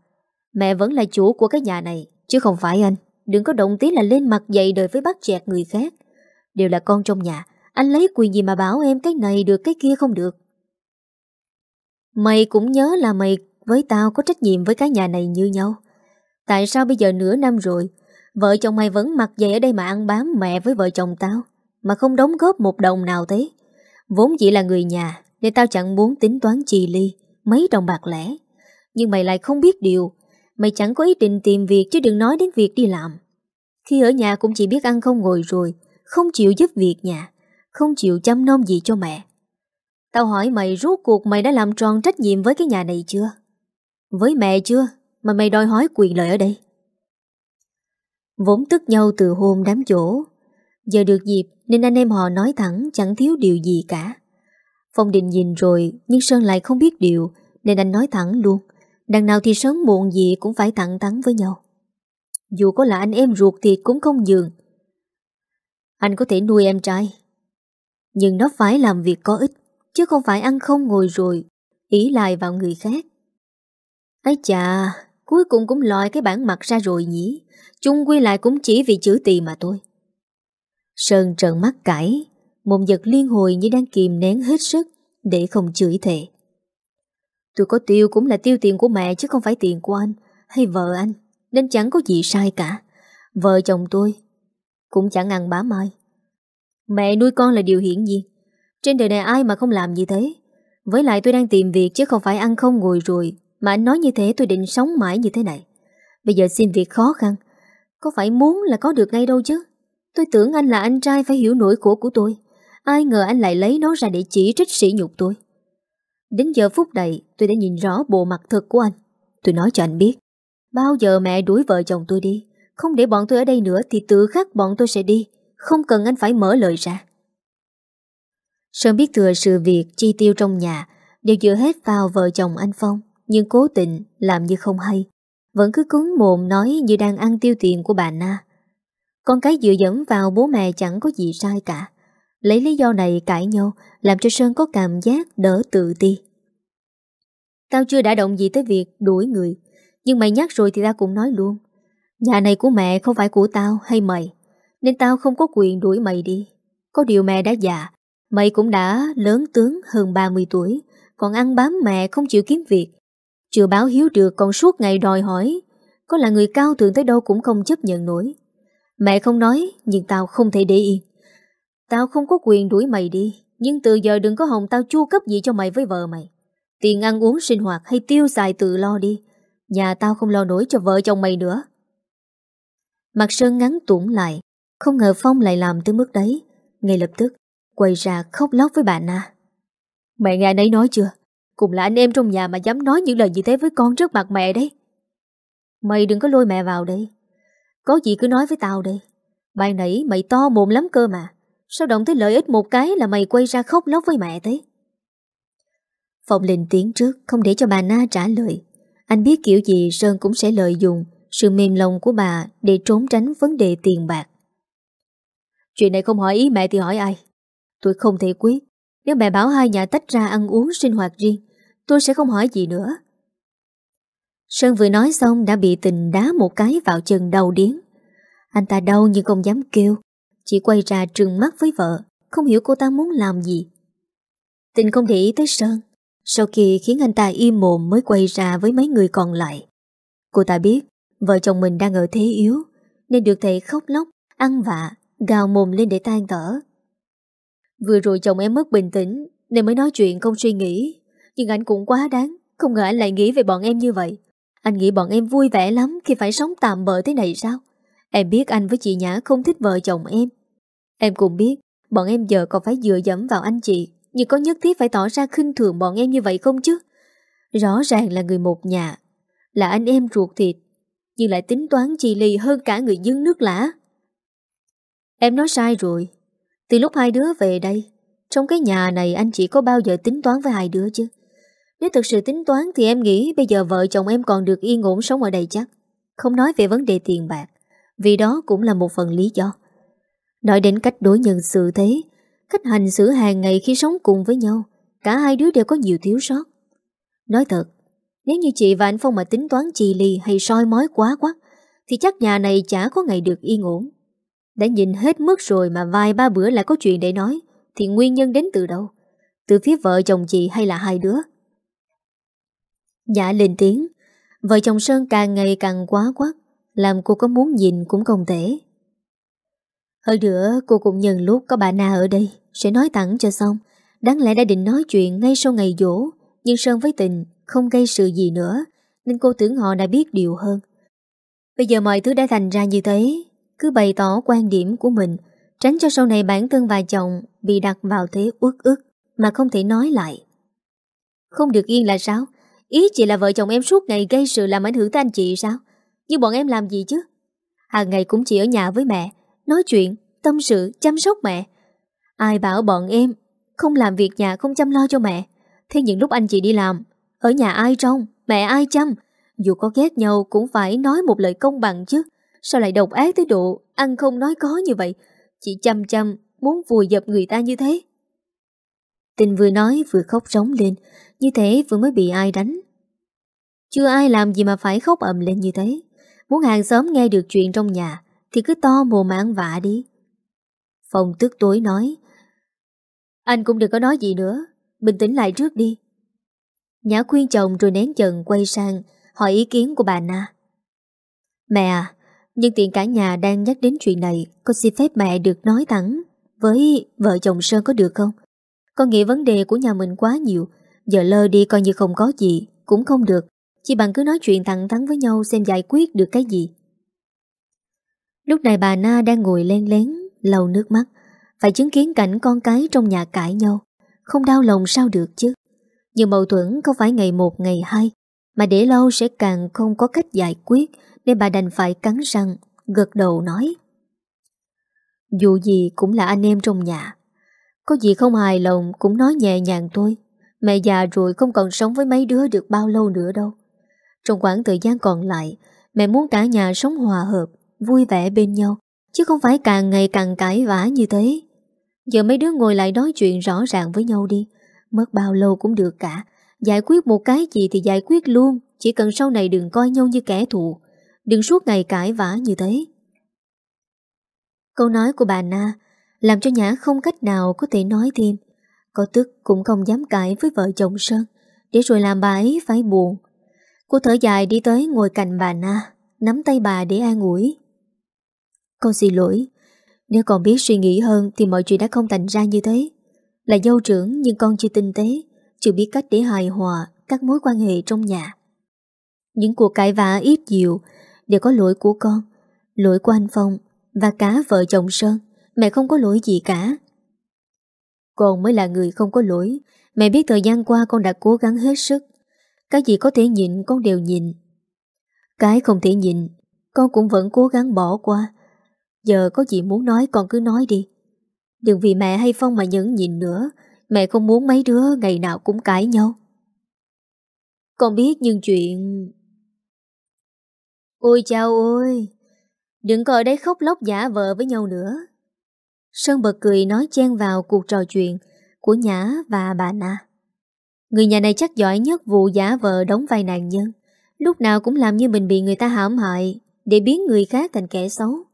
Mẹ vẫn là chủ của cái nhà này, Chứ không phải anh. Đừng có động tí là lên mặt dậy đời với bác chẹt người khác. Đều là con trong nhà, Anh lấy quyền gì mà bảo em cái này được, cái kia không được. Mày cũng nhớ là mày với tao có trách nhiệm với cái nhà này như nhau. Tại sao bây giờ nửa năm rồi, Vợ chồng mày vẫn mặc dậy ở đây mà ăn bám mẹ với vợ chồng tao, Mà không đóng góp một đồng nào thế? Vốn chỉ là người nhà, Nên tao chẳng muốn tính toán chi ly, Mấy đồng bạc lẻ. Nhưng mày lại không biết điều Mày chẳng có ý định tìm việc, chứ đừng nói đến việc đi làm. Khi ở nhà cũng chỉ biết ăn không ngồi rồi, Không chịu giúp việc nhà, Không chịu chăm nom gì cho mẹ. Tao hỏi mày, rốt cuộc mày đã làm tròn trách nhiệm với cái nhà này chưa? Với mẹ chưa? Mà mày đòi hỏi quyền lợi ở đây. Vốn tức nhau từ hôm đám chỗ. Giờ được dịp, nên anh em họ nói thẳng, chẳng thiếu điều gì cả. Phong định nhìn rồi, nhưng Sơn lại không biết điều, Nên anh nói thẳng luôn. Đằng nào thì sớm muộn gì cũng phải thẳng thắn với nhau. Dù có là anh em ruột thì cũng không nhường. Anh có thể nuôi em trai, Nhưng nó phải làm việc có ích, Chứ không phải ăn không ngồi rồi Ý lại vào người khác. Ấy chà, Cuối cùng cũng lòi cái bản mặt ra rồi nhỉ. Chung quy lại cũng chỉ vì chữ tì mà thôi. Sơn trợn mắt cãi, Mộng giật liên hồi như đang kìm nén hết sức Để không chửi thề. Tôi có tiêu cũng là tiêu tiền của mẹ chứ không phải tiền của anh hay vợ anh, nên chẳng có gì sai cả. Vợ chồng tôi cũng chẳng ăn bám ai. Mẹ nuôi con là điều hiển nhiên. Trên đời này ai mà không làm như thế. Với lại tôi đang tìm việc chứ không phải ăn không ngồi rồi. Mà anh nói như thế tôi định sống mãi như thế này. Bây giờ xin việc khó khăn. Có phải muốn là có được ngay đâu chứ. Tôi tưởng anh là anh trai phải hiểu nỗi khổ của tôi. Ai ngờ anh lại lấy nó ra để chỉ trích sỉ nhục tôi. Đến giờ phút này, tôi đã nhìn rõ bộ mặt thật của anh. Tôi nói cho anh biết, Bao giờ mẹ đuổi vợ chồng tôi đi, Không để bọn tôi ở đây nữa Thì tự khắc bọn tôi sẽ đi, Không cần anh phải mở lời ra. Sơn biết thừa sự việc chi tiêu trong nhà, Đều dựa hết vào vợ chồng anh Phong, Nhưng cố tình làm như không hay. Vẫn cứ cứng mồm nói như đang ăn tiêu tiền của bà Na. Con cái dựa dẫm vào bố mẹ chẳng có gì sai cả. Lấy lý do này cãi nhau, Làm cho Sơn có cảm giác đỡ tự ti. Tao chưa đã động gì tới việc đuổi người, Nhưng mày nhắc rồi thì tao cũng nói luôn. Nhà này của mẹ không phải của tao hay mày, Nên tao không có quyền đuổi mày đi. Có điều mẹ đã già, Mày cũng đã lớn tướng hơn 30 tuổi, Còn ăn bám mẹ không chịu kiếm việc. Chưa báo hiếu được còn suốt ngày đòi hỏi, Có là người cao thượng tới đâu cũng không chấp nhận nổi. Mẹ không nói, Nhưng tao không thể để yên Tao không có quyền đuổi mày đi, Nhưng từ giờ đừng có hồng tao chu cấp gì cho mày với vợ mày. Tiền ăn uống, sinh hoạt hay tiêu xài tự lo đi. Nhà tao không lo nổi cho vợ chồng mày nữa. Mặt Sơn ngắn tủng lại, Không ngờ Phong lại làm tới mức đấy. Ngay lập tức, Quay ra khóc lóc với bà Na. Mẹ nghe nấy nói chưa? Cùng là anh em trong nhà mà dám nói những lời như thế với con trước mặt mẹ đấy. Mày đừng có lôi mẹ vào đây. Có gì cứ nói với tao đây. Bài nãy mày to mồm lắm cơ mà. Sao động tới lợi ích một cái là mày quay ra khóc lóc với mẹ thế? Phong lên tiếng trước, Không để cho bà Na trả lời. Anh biết kiểu gì Sơn cũng sẽ lợi dụng Sự mềm lòng của bà Để trốn tránh vấn đề tiền bạc. Chuyện này không hỏi ý mẹ thì hỏi ai? Tôi không thể quyết. Nếu mẹ bảo hai nhà tách ra ăn uống, sinh hoạt riêng, Tôi sẽ không hỏi gì nữa. Sơn vừa nói xong đã bị tình đá một cái vào chân đầu điến Anh ta đau nhưng không dám kêu. Chỉ quay ra trừng mắt với vợ Không hiểu cô ta muốn làm gì. Tình không để ý tới Sơn. Sau khi khiến anh ta im mồm mới quay ra với mấy người còn lại. Cô ta biết Vợ chồng mình đang ở thế yếu Nên được thầy khóc lóc, ăn vạ Gào mồm lên để tan thở Vừa rồi chồng em mất bình tĩnh Nên mới nói chuyện không suy nghĩ. Nhưng anh cũng quá đáng Không ngờ anh lại nghĩ về bọn em như vậy. Anh nghĩ bọn em vui vẻ lắm Khi phải sống tạm bỡ thế này sao? Em biết anh với chị Nhã không thích vợ chồng em. Em cũng biết, Bọn em giờ còn phải dựa dẫm vào anh chị, Nhưng có nhất thiết phải tỏ ra khinh thường bọn em như vậy không chứ? Rõ ràng là người một nhà, Là anh em ruột thịt, Nhưng lại tính toán chi ly hơn cả người dân nước lã. Em nói sai rồi, Từ lúc hai đứa về đây, Trong cái nhà này anh chỉ có bao giờ tính toán với hai đứa chứ? Nếu thực sự tính toán Thì em nghĩ bây giờ vợ chồng em còn được yên ổn sống ở đây chắc. Không nói về vấn đề tiền bạc, Vì đó cũng là một phần lý do. Nói đến cách đối nhân xử thế Cách hành xử hàng ngày khi sống cùng với nhau, Cả hai đứa đều có nhiều thiếu sót. Nói thật, Nếu như chị và anh Phong mà tính toán chi ly Hay soi mói quá quá, Thì chắc nhà này chả có ngày được yên ổn. Đã nhìn hết mức rồi mà vài ba bữa lại có chuyện để nói, Thì nguyên nhân đến từ đâu? Từ phía vợ chồng chị hay là hai đứa? Dạ lên tiếng. Vợ chồng Sơn càng ngày càng quá quắc Làm cô có muốn nhìn cũng không thể. Hơn nữa cô cũng nhân lúc có bà Na ở đây Sẽ nói thẳng cho xong Đáng lẽ đã định nói chuyện ngay sau ngày dỗ Nhưng Sơn với tình không gây sự gì nữa Nên cô tưởng họ đã biết điều hơn Bây giờ mọi thứ đã thành ra như thế cứ bày tỏ quan điểm của mình, tránh cho sau này bản thân và chồng bị đặt vào thế uất ức mà không thể nói lại. Không được yên là sao? Ý chị là vợ chồng em suốt ngày gây sự làm ảnh hưởng tới anh chị sao? Nhưng bọn em làm gì chứ? Hàng ngày cũng chỉ ở nhà với mẹ, nói chuyện, tâm sự, chăm sóc mẹ. Ai bảo bọn em không làm việc nhà không chăm lo cho mẹ. Thế những lúc anh chị đi làm, ở nhà ai trông, mẹ ai chăm, dù có ghét nhau cũng phải nói một lời công bằng chứ. Sao lại độc ác tới độ Ăn không nói có như vậy Chị chăm chăm muốn vùi dập người ta như thế Tình vừa nói vừa khóc rống lên Như thế vừa mới bị ai đánh Chưa ai làm gì mà phải khóc ầm lên như thế Muốn hàng xóm nghe được chuyện trong nhà thì cứ to mồm ăn vạ đi. Phong tức tối nói, Anh cũng đừng có nói gì nữa, Bình tĩnh lại trước đi. Nhã khuyên chồng rồi nén chần quay sang Hỏi ý kiến của bà Na. Mẹ à nhưng tiện cả nhà đang nhắc đến chuyện này, Con xin phép mẹ được nói thẳng Với vợ chồng Sơn có được không? Con nghĩ vấn đề của nhà mình quá nhiều, Giờ lơ đi coi như không có gì, Cũng không được. Chỉ bằng cứ nói chuyện thẳng thắn với nhau Xem giải quyết được cái gì. Lúc này bà Na đang ngồi len lén Lầu nước mắt, Phải chứng kiến cảnh con cái trong nhà cãi nhau. Không đau lòng sao được chứ? Nhưng mâu thuẫn không phải ngày một, ngày hai, Mà để lâu sẽ càng không có cách giải quyết, nên bà đành phải cắn răng, Gật đầu nói. Dù gì cũng là anh em trong nhà. Có gì không hài lòng Cũng nói nhẹ nhàng thôi. Mẹ già rồi không còn sống với mấy đứa Được bao lâu nữa đâu. Trong khoảng thời gian còn lại, Mẹ muốn cả nhà sống hòa hợp Vui vẻ bên nhau, Chứ không phải càng ngày càng cãi vã như thế. Giờ mấy đứa ngồi lại nói chuyện rõ ràng với nhau đi. Mất bao lâu cũng được cả. Giải quyết một cái gì thì giải quyết luôn. Chỉ cần sau này đừng coi nhau như kẻ thù. Đừng suốt ngày cãi vã như thế. Câu nói của bà Na Làm cho Nhã không cách nào có thể nói thêm. Có tức cũng không dám cãi với vợ chồng Sơn. Để rồi làm bà ấy phải buồn. Cô thở dài đi tới ngồi cạnh bà Na, Nắm tay bà để an ủi. Con xin lỗi Nếu còn biết suy nghĩ hơn Thì mọi chuyện đã không thành ra như thế Là dâu trưởng nhưng con chưa tinh tế Chưa biết cách để hài hòa Các mối quan hệ trong nhà Những cuộc cãi vã ít nhiều đều có lỗi của con, lỗi của anh Phong và cả vợ chồng Sơn. Mẹ không có lỗi gì cả. Con mới là người không có lỗi. Mẹ biết thời gian qua con đã cố gắng hết sức. Cái gì có thể nhịn con đều nhịn. Cái không thể nhịn, con cũng vẫn cố gắng bỏ qua. Giờ có gì muốn nói con cứ nói đi. Đừng vì mẹ hay Phong mà nhẫn nhịn nữa. Mẹ không muốn mấy đứa ngày nào cũng cãi nhau. Con biết nhưng chuyện... Ôi chào ôi, đừng có ở đây khóc lóc giả vợ với nhau nữa. Sơn bật cười nói chen vào cuộc trò chuyện của Nhã và bà Na. Người nhà này chắc giỏi nhất vụ giả vờ đóng vai nạn nhân. Lúc nào cũng làm như mình bị người ta hãm hại để biến người khác thành kẻ xấu.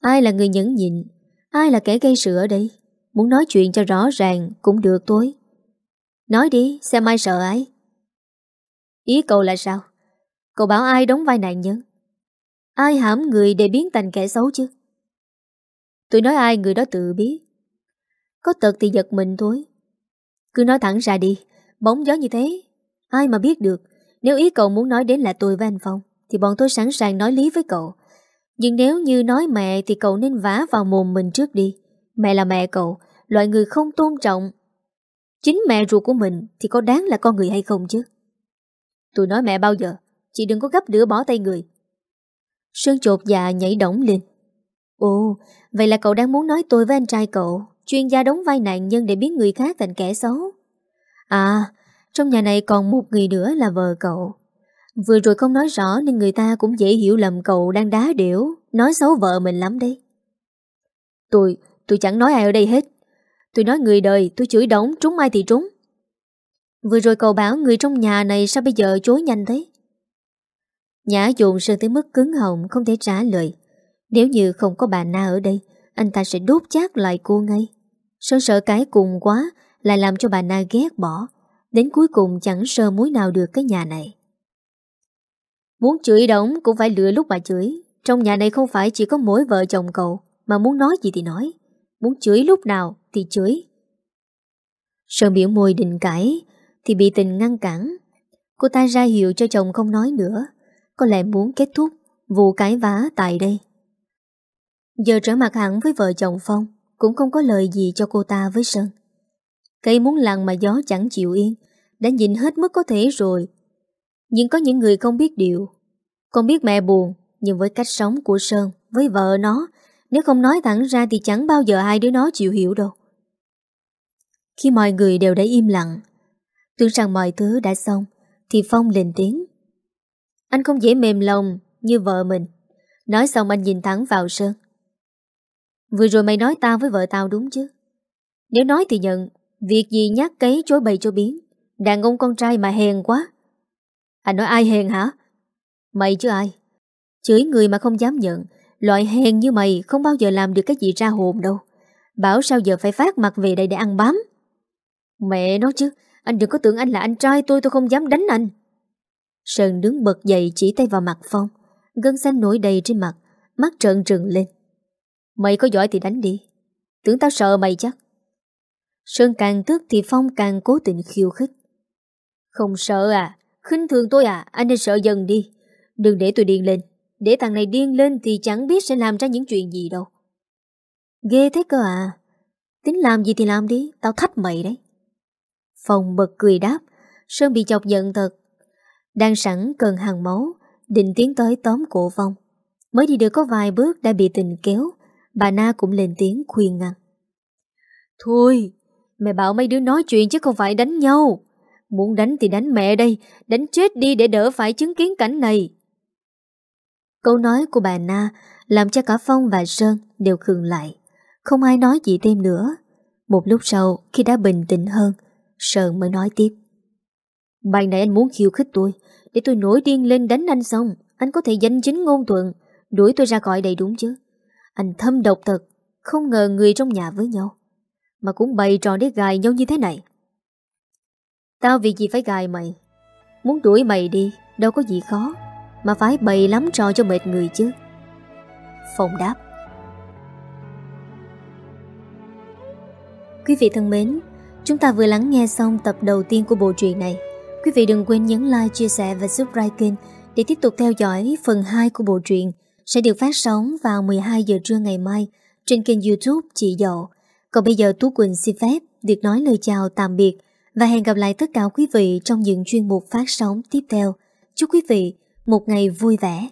Ai là người nhẫn nhịn, ai là kẻ gây sự ở đây? Muốn nói chuyện cho rõ ràng cũng được tối Nói đi, xem ai sợ ai. Ý cậu là sao? Cậu bảo ai đóng vai nạn nhân? Ai hãm người để biến thành kẻ xấu chứ? Tôi nói ai người đó tự biết. Có tật thì giật mình thôi. Cứ nói thẳng ra đi, bóng gió như thế. Ai mà biết được, nếu ý cậu muốn nói đến là tôi với anh Phong, thì bọn tôi sẵn sàng nói lý với cậu. Nhưng nếu như nói mẹ thì cậu nên vả vào mồm mình trước đi. Mẹ là mẹ cậu, loại người không tôn trọng. Chính mẹ ruột của mình thì có đáng là con người hay không chứ? Tôi nói mẹ bao giờ, chị đừng có gấp đứa bỏ tay người. Sơn chột dạ nhảy đổng lên. Ồ, vậy là cậu đang muốn nói tôi với anh trai cậu, chuyên gia đóng vai nạn nhân để biến người khác thành kẻ xấu. À, trong nhà này còn một người nữa là vợ cậu. Vừa rồi không nói rõ nên người ta cũng dễ hiểu lầm cậu đang đá điểu, nói xấu vợ mình lắm đấy. Tôi, tôi chẳng nói ai ở đây hết. Tôi nói người đời, tôi chửi đóng, trúng ai thì trúng. Vừa rồi cậu bảo người trong nhà này sao bây giờ chối nhanh thế? Nhã dồn sơn tới mức cứng họng không thể trả lời. Nếu như không có bà Na ở đây, anh ta sẽ đốt chát lại cô ngay. Sơn sợ cái cùng quá lại làm cho bà Na ghét bỏ. Đến cuối cùng chẳng sơ mối nào được cái nhà này. Muốn chửi đóng cũng phải lựa lúc mà chửi. Trong nhà này không phải chỉ có mỗi vợ chồng cậu, mà muốn nói gì thì nói. Muốn chửi lúc nào thì chửi. Sơn biểu môi định cãi, thì bị tình ngăn cản. Cô ta ra hiệu cho chồng không nói nữa. Có lẽ muốn kết thúc vụ cãi vã tại đây. Giờ trở mặt hẳn với vợ chồng Phong, cũng không có lời gì cho cô ta với Sơn. Cây muốn lặng mà gió chẳng chịu yên, đã nhìn hết mức có thể rồi nhưng có những người không biết điều. Con biết mẹ buồn, Nhưng với cách sống của Sơn, Với vợ nó, Nếu không nói thẳng ra thì chẳng bao giờ hai đứa nó chịu hiểu đâu. Khi mọi người đều đã im lặng, Tưởng rằng mọi thứ đã xong, Thì Phong lên tiếng. Anh không dễ mềm lòng Như vợ mình. Nói xong anh nhìn thẳng vào Sơn. Vừa rồi mày nói tao với vợ tao đúng chứ? Nếu nói thì nhận, Việc gì nhắc cấy chối bày cho biến. Đàn ông con trai mà hèn quá anh nói ai hèn hả? Mày chứ ai? Chửi người mà không dám nhận. Loại hèn như mày không bao giờ làm được cái gì ra hồn đâu. Bảo sao giờ phải phát mặt về đây để ăn bám? Mẹ nói chứ, Anh đừng có tưởng anh là anh trai tôi tôi không dám đánh anh. Sơn đứng bật dậy chỉ tay vào mặt Phong. Gân xanh nổi đầy trên mặt, Mắt trợn trừng lên. Mày có giỏi thì đánh đi. Tưởng tao sợ mày chắc. Sơn càng tức thì Phong càng cố tình khiêu khích. Không sợ à? Khinh thường tôi à, anh nên sợ dần đi. Đừng để tôi điên lên. Để thằng này điên lên thì chẳng biết sẽ làm ra những chuyện gì đâu. Ghê thế cơ à. Tính làm gì thì làm đi, tao thách mày đấy. Phòng bật cười đáp, Sơn bị chọc giận thật. Đang sẵn cần hàng máu, định tiến tới tóm cổ Phong. Mới đi được có vài bước đã bị tình kéo, bà Na cũng lên tiếng khuyên ngăn. Thôi, mẹ bảo mấy đứa nói chuyện chứ không phải đánh nhau. Muốn đánh thì đánh mẹ đây, đánh chết đi để đỡ phải chứng kiến cảnh này. Câu nói của bà Na làm cho cả Phong và Sơn đều khường lại. Không ai nói gì thêm nữa. Một lúc sau, khi đã bình tĩnh hơn, Sơn mới nói tiếp. Bạn này anh muốn khiêu khích tôi, để tôi nổi điên lên đánh anh xong, anh có thể danh chính ngôn thuận, đuổi tôi ra khỏi đây đúng chứ. Anh thâm độc thật, không ngờ người trong nhà với nhau, mà cũng bày trò để gài nhau như thế này. Tao vì gì phải gài mày? Muốn đuổi mày đi Đâu có gì khó. Mà phải bày lắm trò cho mệt người chứ. Phong đáp. Quý vị thân mến Chúng ta vừa lắng nghe xong tập đầu tiên của bộ truyện này. Quý vị đừng quên nhấn like, chia sẻ và subscribe kênh Để tiếp tục theo dõi phần 2 của bộ truyện Sẽ được phát sóng vào 12 giờ trưa ngày mai Trên kênh youtube Chị Dậu. Còn bây giờ Tú Quỳnh xin phép Được nói lời chào tạm biệt và hẹn gặp lại tất cả quý vị trong những chuyên mục phát sóng tiếp theo. Chúc quý vị một ngày vui vẻ.